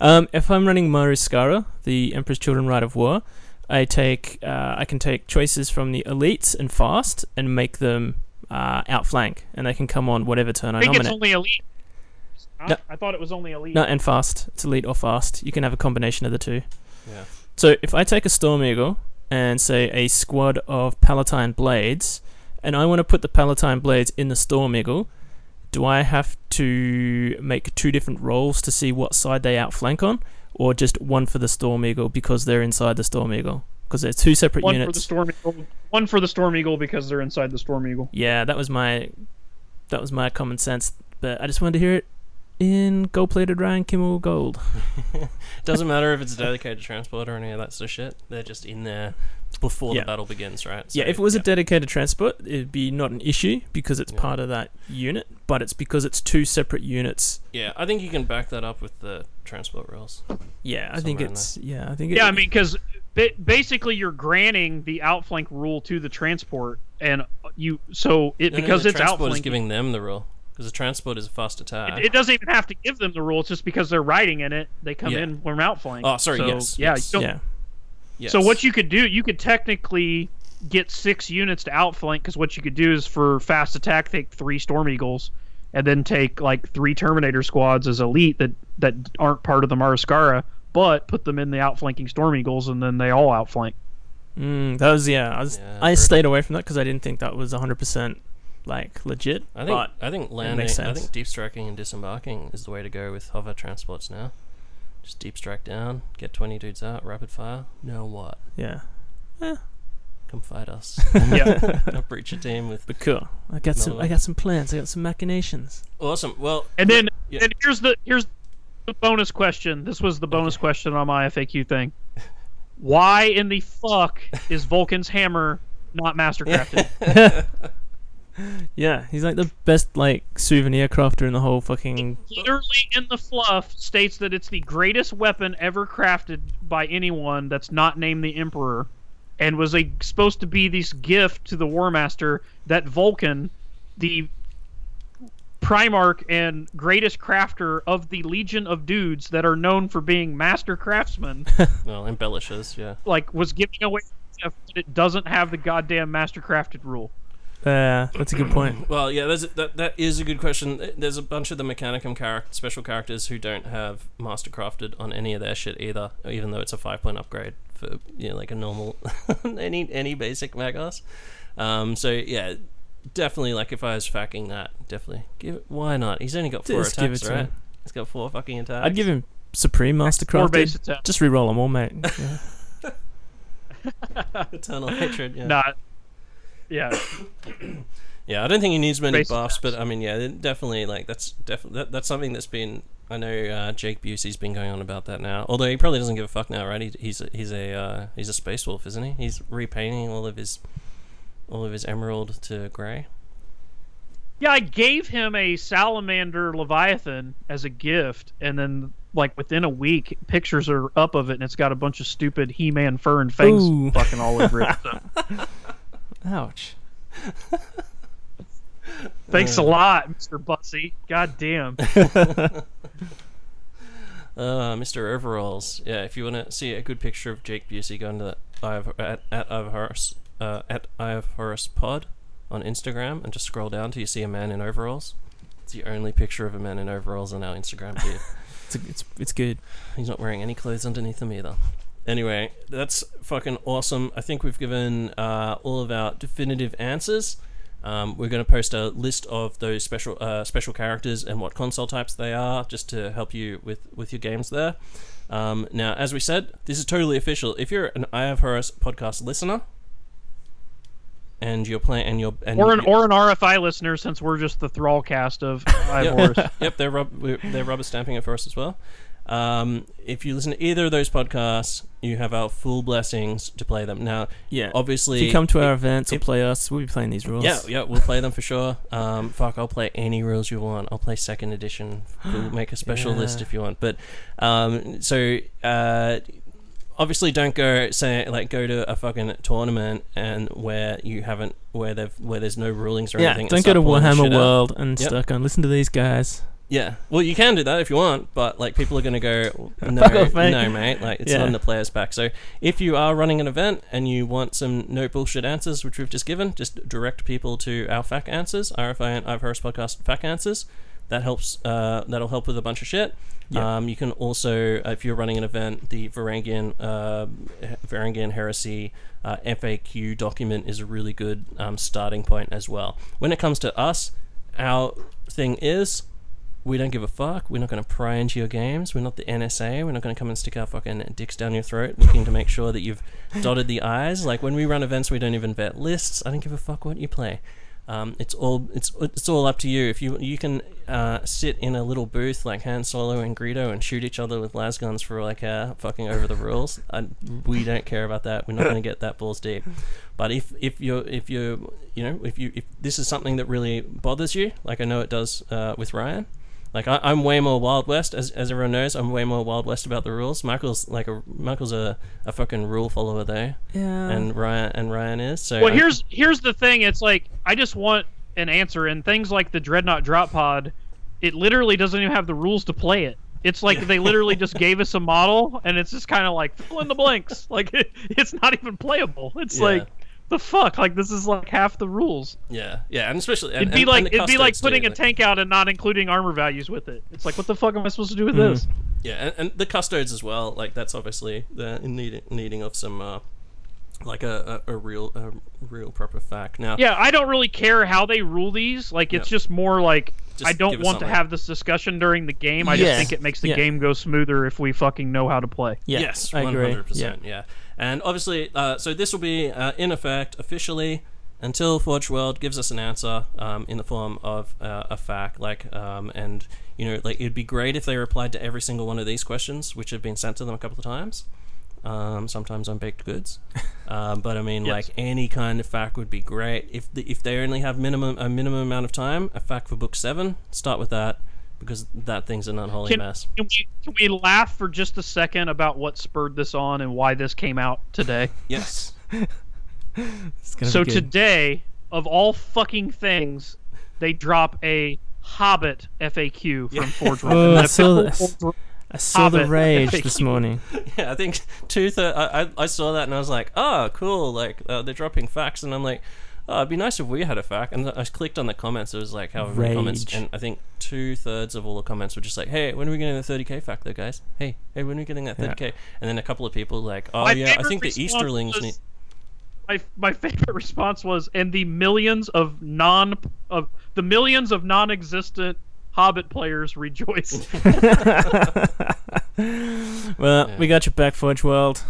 Um, if I'm running Maru Skara, the Emperor's Children Rite of War, I take uh, I can take choices from the elites and fast and make them uh, outflank, and they can come on whatever turn I, I think it's nominate. only elite. Huh? No. I thought it was only elite. No, and fast. It's elite or fast. You can have a combination of the two. Yeah. So if I take a Storm Eagle and say a squad of Palatine Blades, and I want to put the Palatine Blades in the Storm Eagle, do I have to make two different rolls to see what side they outflank on, or just one for the Storm Eagle because they're inside the Storm Eagle? Because they're two separate one for the. Storm Eagle. One for the Storm Eagle because they're inside the Storm Eagle. yeah, that was my that was my common sense, but I just wanted to hear it in gold-plated Ryan Kimmel gold. Doesn't matter if it's a dedicated transport or any of that sort of shit. They're just in there before Yeah. the battle begins, right? yeah, if it was yeah. a dedicated transport, it'd be not an issue because it's Yeah. part of that unit, but it's because it's two separate units. yeah, I think you can back that up with the transport rules. Yeah, I think Somewhere in it's yeah, I think it, Yeah, I mean, because basically you're granting the outflank rule to the transport, and you so it No, no, because the it's transport is outflanking. giving them the rule because the transport is a fast attack. It, it doesn't even have to give them the rule. It's just because they're riding in it, they come Yeah. in from outflank. Oh, sorry, So, yes, Yeah. yes. you don't- yeah, Yes. So what you could do, you could technically get six units to outflank because what you could do is for fast attack take three Storm Eagles, and then take like three Terminator squads as elite that that aren't part of the Maru Skara, but put them in the outflanking Storm Eagles, and then they all outflank. mm, that was yeah. I, was, Yeah, I stayed away from that because I didn't think that was hundred percent like legit. I think but I think landing. I think deep striking and disembarking is the way to go with hover transports now. Just deep strike down, get twenty dudes out, rapid fire. Now what? yeah, eh. Come fight us. Yeah. I'll breach a team with. but cool. I got some. Another I got some plans. I got some machinations. Awesome. Well, And then, Yeah. and here's the here's the bonus question. This was the bonus question on my FAQ thing. Why in the fuck is Vulkan's hammer not mastercrafted? Yeah, he's like the best like souvenir crafter in the whole fucking. Literally in the fluff states that it's the greatest weapon ever crafted by anyone that's not named the Emperor, and was a supposed to be this gift to the War Master that Vulkan, the Primarch and greatest crafter of the Legion of Dudes that are known for being master craftsmen, well, embellishes. Yeah. like was giving away stuff that it doesn't have the goddamn mastercrafted rule. Uh, that's a good point. Well, yeah, there's that. That is a good question. There's a bunch of the Mechanicum charac- special characters who don't have mastercrafted on any of their shit either, even though it's a five point upgrade for you know like a normal any any basic Magos. Um, so yeah, definitely like if I was facking that, definitely give it. Why not? He's only got four Just give attacks, it to right? him. He's got four fucking attacks. I'd give him Supreme Four Mastercrafted. base attack. Just re-roll them all, mate. Yeah. eternal hatred. Yeah. Not. Yeah. Yeah, I don't think he needs many buffs, but. I mean, yeah, definitely like that's definitely that, that's something that's been. I know uh, Jake Busey's been going on about that now. Although he probably doesn't give a fuck now, right? He, he's a, he's a uh, he's a space wolf, isn't he? He's repainting all of his all of his emerald to grey. Yeah, I gave him a salamander leviathan as a gift, and then like within a week, pictures are up of it, and it's got a bunch of stupid He-Man fur and fangs Ooh. fucking all over it. So, Ouch. thanks a lot, Mister Busey. God damn. Uh, Mr. Overalls. Yeah, if you want to see a good picture of Jake Busey, go into the Eye at at Eye of uh, at Eye of Horus Pod on Instagram, and just scroll down till you see a man in overalls. It's the only picture of a man in overalls on our Instagram feed. It's, a, it's it's good. He's not wearing any clothes underneath them either. Anyway, that's fucking awesome. I think we've given uh, all of our definitive answers. Um, we're going to post a list of those special uh, special characters and what consul types they are, just to help you with with your games there. Um, now, as we said, this is totally official. If you're an Eye of Horus podcast listener, and you're playing, and you're and Or an or an RFI listener, since we're just the thrall cast of Yep. Horus. yep, they're rub- they're rubber stamping it for us as well. Um, if you listen to either of those podcasts, you have our full blessings to play them. Now, Yeah. obviously, if you come to our events or play us, we'll be playing these rules. yeah, yeah, we'll play them for sure. Um, fuck, I'll play any rules you want. I'll play second edition. We'll make a special list if you want. But um, so uh, obviously, don't go say like go to a fucking tournament and where you haven't where they've where there's no rulings or Yeah, anything. don't go to Warhammer. World and Yep. start going, listen to these guys. Yeah, well, you can do that if you want, but like people are going to go, no, off, mate." no, mate. Like it's Yeah. not in the player's pack. So if you are running an event and you want some no bullshit answers, which we've just given, just direct people to our FAQ answers, RFI and Eye of Horus podcast FAQ answers. That helps. Uh, that'll help with a bunch of shit. Yeah. Um, you can also, if you're running an event, the Varangian uh, Varangian Heresy uh, FAQ document is a really good um, starting point as well. When it comes to us, our thing is we don't give a fuck. We're not going to pry into your games. We're not the NSA. We're not going to come and stick our fucking dicks down your throat looking to make sure that you've dotted the I's. Like when we run events, we don't even vet lists. I don't give a fuck what you play. Um, it's all it's it's all up to you. If you you can uh, sit in a little booth like Han Solo and Greedo and shoot each other with las guns for like uh, fucking over the rules, I, we don't care about that. We're not going to get that balls deep. But if if you're if you you know if you if this is something that really bothers you, like I know it does uh, with Ryan, like I, I'm way more Wild West, as, as everyone knows. I'm way more Wild West about the rules. Michael's like a Michael's a, a fucking rule follower though, Yeah. and Ryan and Ryan is. So Well, I- here's here's the thing. It's like I just want an answer, and things like the Dreadnought Drop Pod, it literally doesn't even have the rules to play it. It's like they literally just gave us a model, and it's just kind of like fill in the blanks. Like it, it's not even playable. It's Yeah. like the fuck. Like this is like half the rules. yeah, yeah, and especially and, It'd be and- like and it'd be like putting too, a like- tank out and not including armor values with it. It's like what the fuck am I supposed to do with Mhm. this? Yeah, and, and the custodes as well. Like that's obviously the in needing needing of some uh, like a, a, a real a real proper fact. Now, Yeah, I don't really care how they rule these. Like it's Yeah. just more like Just I don't give us want to have this discussion during the game. I Yeah. just think it makes the Yeah. game go smoother if we fucking know how to play. yeah. yes, I one agree. hundred percent. Yeah, and obviously, uh, so this will be uh, in effect officially until Forge World gives us an answer um, in the form of uh, a fact. Like, um, and you know, like it'd be great if they replied to every single one of these questions, which have been sent to them a couple of times. Um, sometimes on baked goods, um, but I mean, Yes. like any kind of fact would be great. If the, if they only have minimum a minimum amount of time, a fact for book seven, start with that because that thing's an unholy Can, mess. can we can we laugh for just a second about what spurred this on and why this came out today? Yes. So today, of all fucking things, they drop a Hobbit FAQ from Forge World. Oh, I saw official that. Forge I saw the Hobbit. rage this morning. Yeah, I think two thirds. I, I I saw that and I was like, oh, cool. Like uh, they're dropping facts, and I'm like, oh, it'd be nice if we had a fact. And I clicked on the comments. It was like however many comments, Rage. and I think two thirds of all the comments were just like, hey, when are we getting the 30k fact though, guys? Hey, hey, when are we getting that 30k? And then a couple of people like, oh My yeah, I favorite think the response Easterlings was- need. my my favorite response was and the millions of non of the millions of non-existent Hobbit players rejoiced well, Yeah. we got your back, Forge World.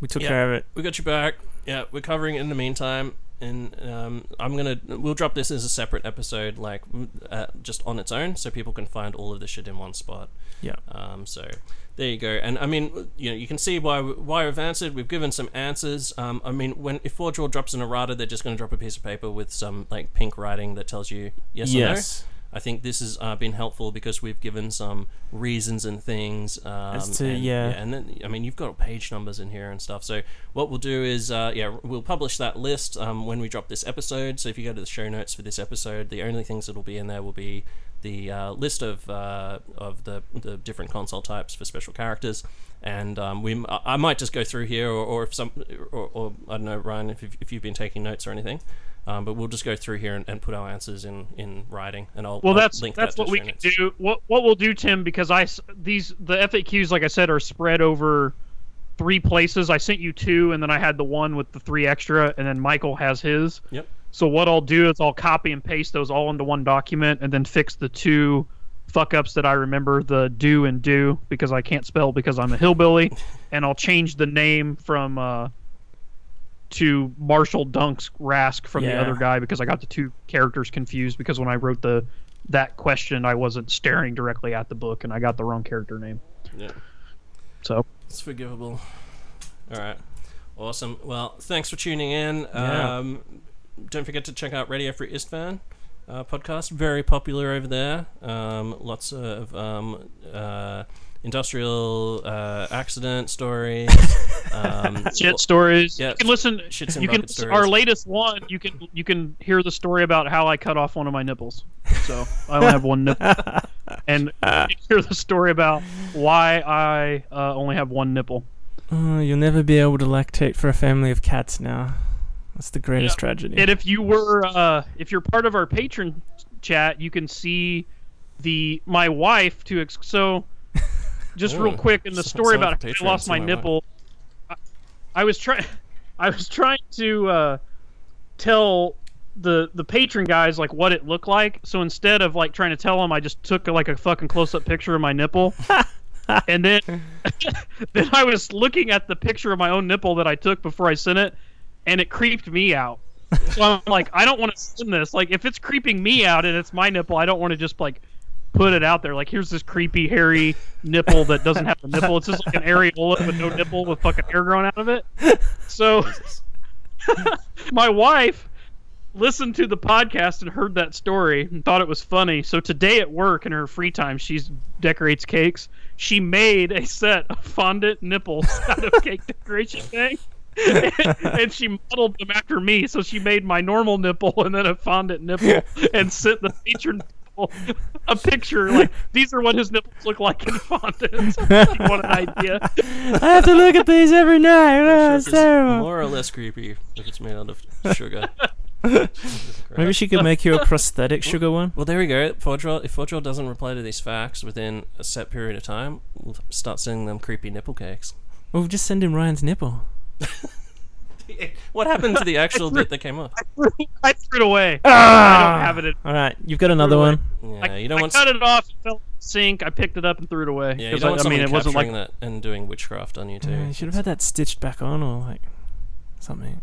We took Yeah. care of it. We got you back. Yeah, we're covering it in the meantime, and um, I'm gonna we'll drop this as a separate episode, like uh, just on its own, so people can find all of this shit in one spot. Yeah. Um, so there you go. And I mean, you know, you can see why why we've answered. We've given some answers. Um, I mean, when if Forge World drops an errata, they're just going to drop a piece of paper with some like pink writing that tells you yes, or no. I think this has uh, been helpful because we've given some reasons and things. Um, As to- and, yeah. and then I mean you've got page numbers in here and stuff. So what we'll do is uh, yeah we'll publish that list um, when we drop this episode. So if you go to the show notes for this episode, the only things that will be in there will be the uh, list of uh, of the the different consul types for special characters. And um, we, I I might just go through here, or, or if some, or, or I don't know, Ryan, if you've, if you've been taking notes or anything, um, but we'll just go through here and, and put our answers in, in writing, and I'll Well, I'll that's link that's that what we can do. What what we'll do, Tim, because I these the FAQs, like I said, are spread over three places. I sent you two, and then I had the one with the three extra, and then Michael has his. Yep. So what I'll do is I'll copy and paste those all into one document, and then fix the two fuck ups that I remember the do and do because I can't spell because I'm a hillbilly, and I'll change the name from uh, to Marshall Dunks Rask from the other guy because I got the two characters confused because when I wrote the that question I wasn't staring directly at the book and I got the wrong character name. Yeah. So It's forgivable. All right. Awesome. Well, thanks for tuning in. Yeah. Um, don't forget to check out Radio Free Istvan uh, podcast. Very popular over there. Um, lots of um, uh, industrial uh, accident stories. um, shit stories. yeah, you can listen. shits and You can stories. our latest one. You can you can hear the story about how I cut off one of my nipples. So I only have one nipple, and you can hear the story about why I uh, only have one nipple. Oh, you'll never be able to lactate for a family of cats now. That's the greatest Yeah. tragedy. And if you were, uh, if you're part of our patron chat, you can see the my wife to ex- so just Ooh, real quick in the story about how I lost my my nipple. I, I was trying, I was trying to uh, tell the the patron guys like what it looked like. So instead of like trying to tell them, I just took like a fucking close up picture of my nipple. and then then I was looking at the picture of my own nipple that I took before I sent it, and it creeped me out. So I'm like, I don't want to send this. Like, if it's creeping me out and it's my nipple, I don't want to just like put it out there. Like, here's this creepy hairy nipple that doesn't have a nipple. It's just like an areola with no nipple with fucking hair growing out of it. So my wife listened to the podcast and heard that story and thought it was funny. So today at work in her free time, she decorates cakes. She made a set of fondant nipples out of cake decoration thing. and she modeled them after me. So she made my normal nipple and then a fondant nipple and sent the patron a picture like these are what his nipples look like in fondant. If you want an idea? I have to look at these every night. Oh, it's it's terrible. more or less creepy if it's made out of sugar. Maybe she could make you a prosthetic sugar one. Well, there we go. Fodril, if Fodril doesn't reply to these facts within a set period of time, we'll start sending them creepy nipple cakes. Well, we'll just send him Ryan's nipple. What happened to the actual bit that came off? I threw it away. Ah! I don't have it. In, All right, you've got another one. Yeah, I, you don't I want. cut it off. It fell in the sink. I picked it up and threw it away. Yeah, you 'Cause don't I, want I mean, it wasn't like that and doing witchcraft on you too. Yeah, you should have had that stitched back on or like something.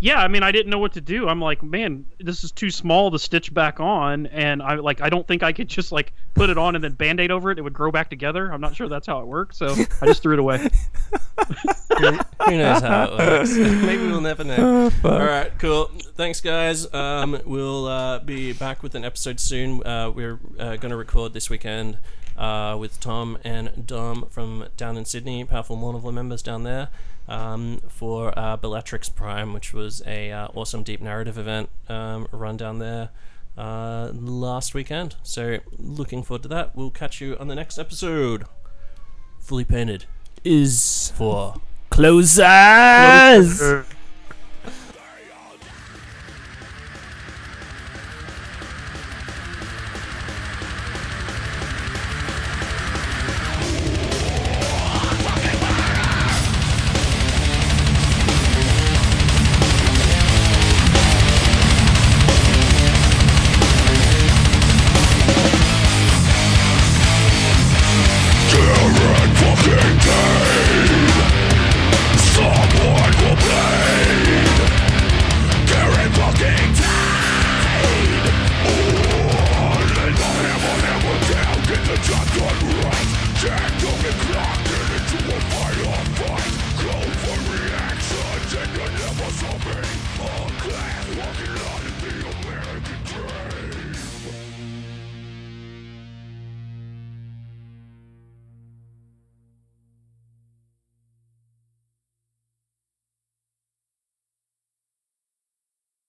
Yeah i mean i didn't know what to do i'm like man this is too small to stitch back on and i like i don't think i could just like put it on and then band-aid over it it would grow back together i'm not sure that's how it works so i just threw it away Who who knows how it works? Maybe we'll never know. Oh. All right, cool. Thanks, guys. Um, we'll uh, be back with an episode soon. Uh, we're uh, going to record this weekend uh, with Tom and Dom from down in Sydney, powerful Mournival members down there, um, for uh, Bellatrix Prime, which was a uh, awesome deep narrative event um, run down there uh, last weekend. So, looking forward to that. We'll catch you on the next episode. Fully painted Is for. closers. Uh,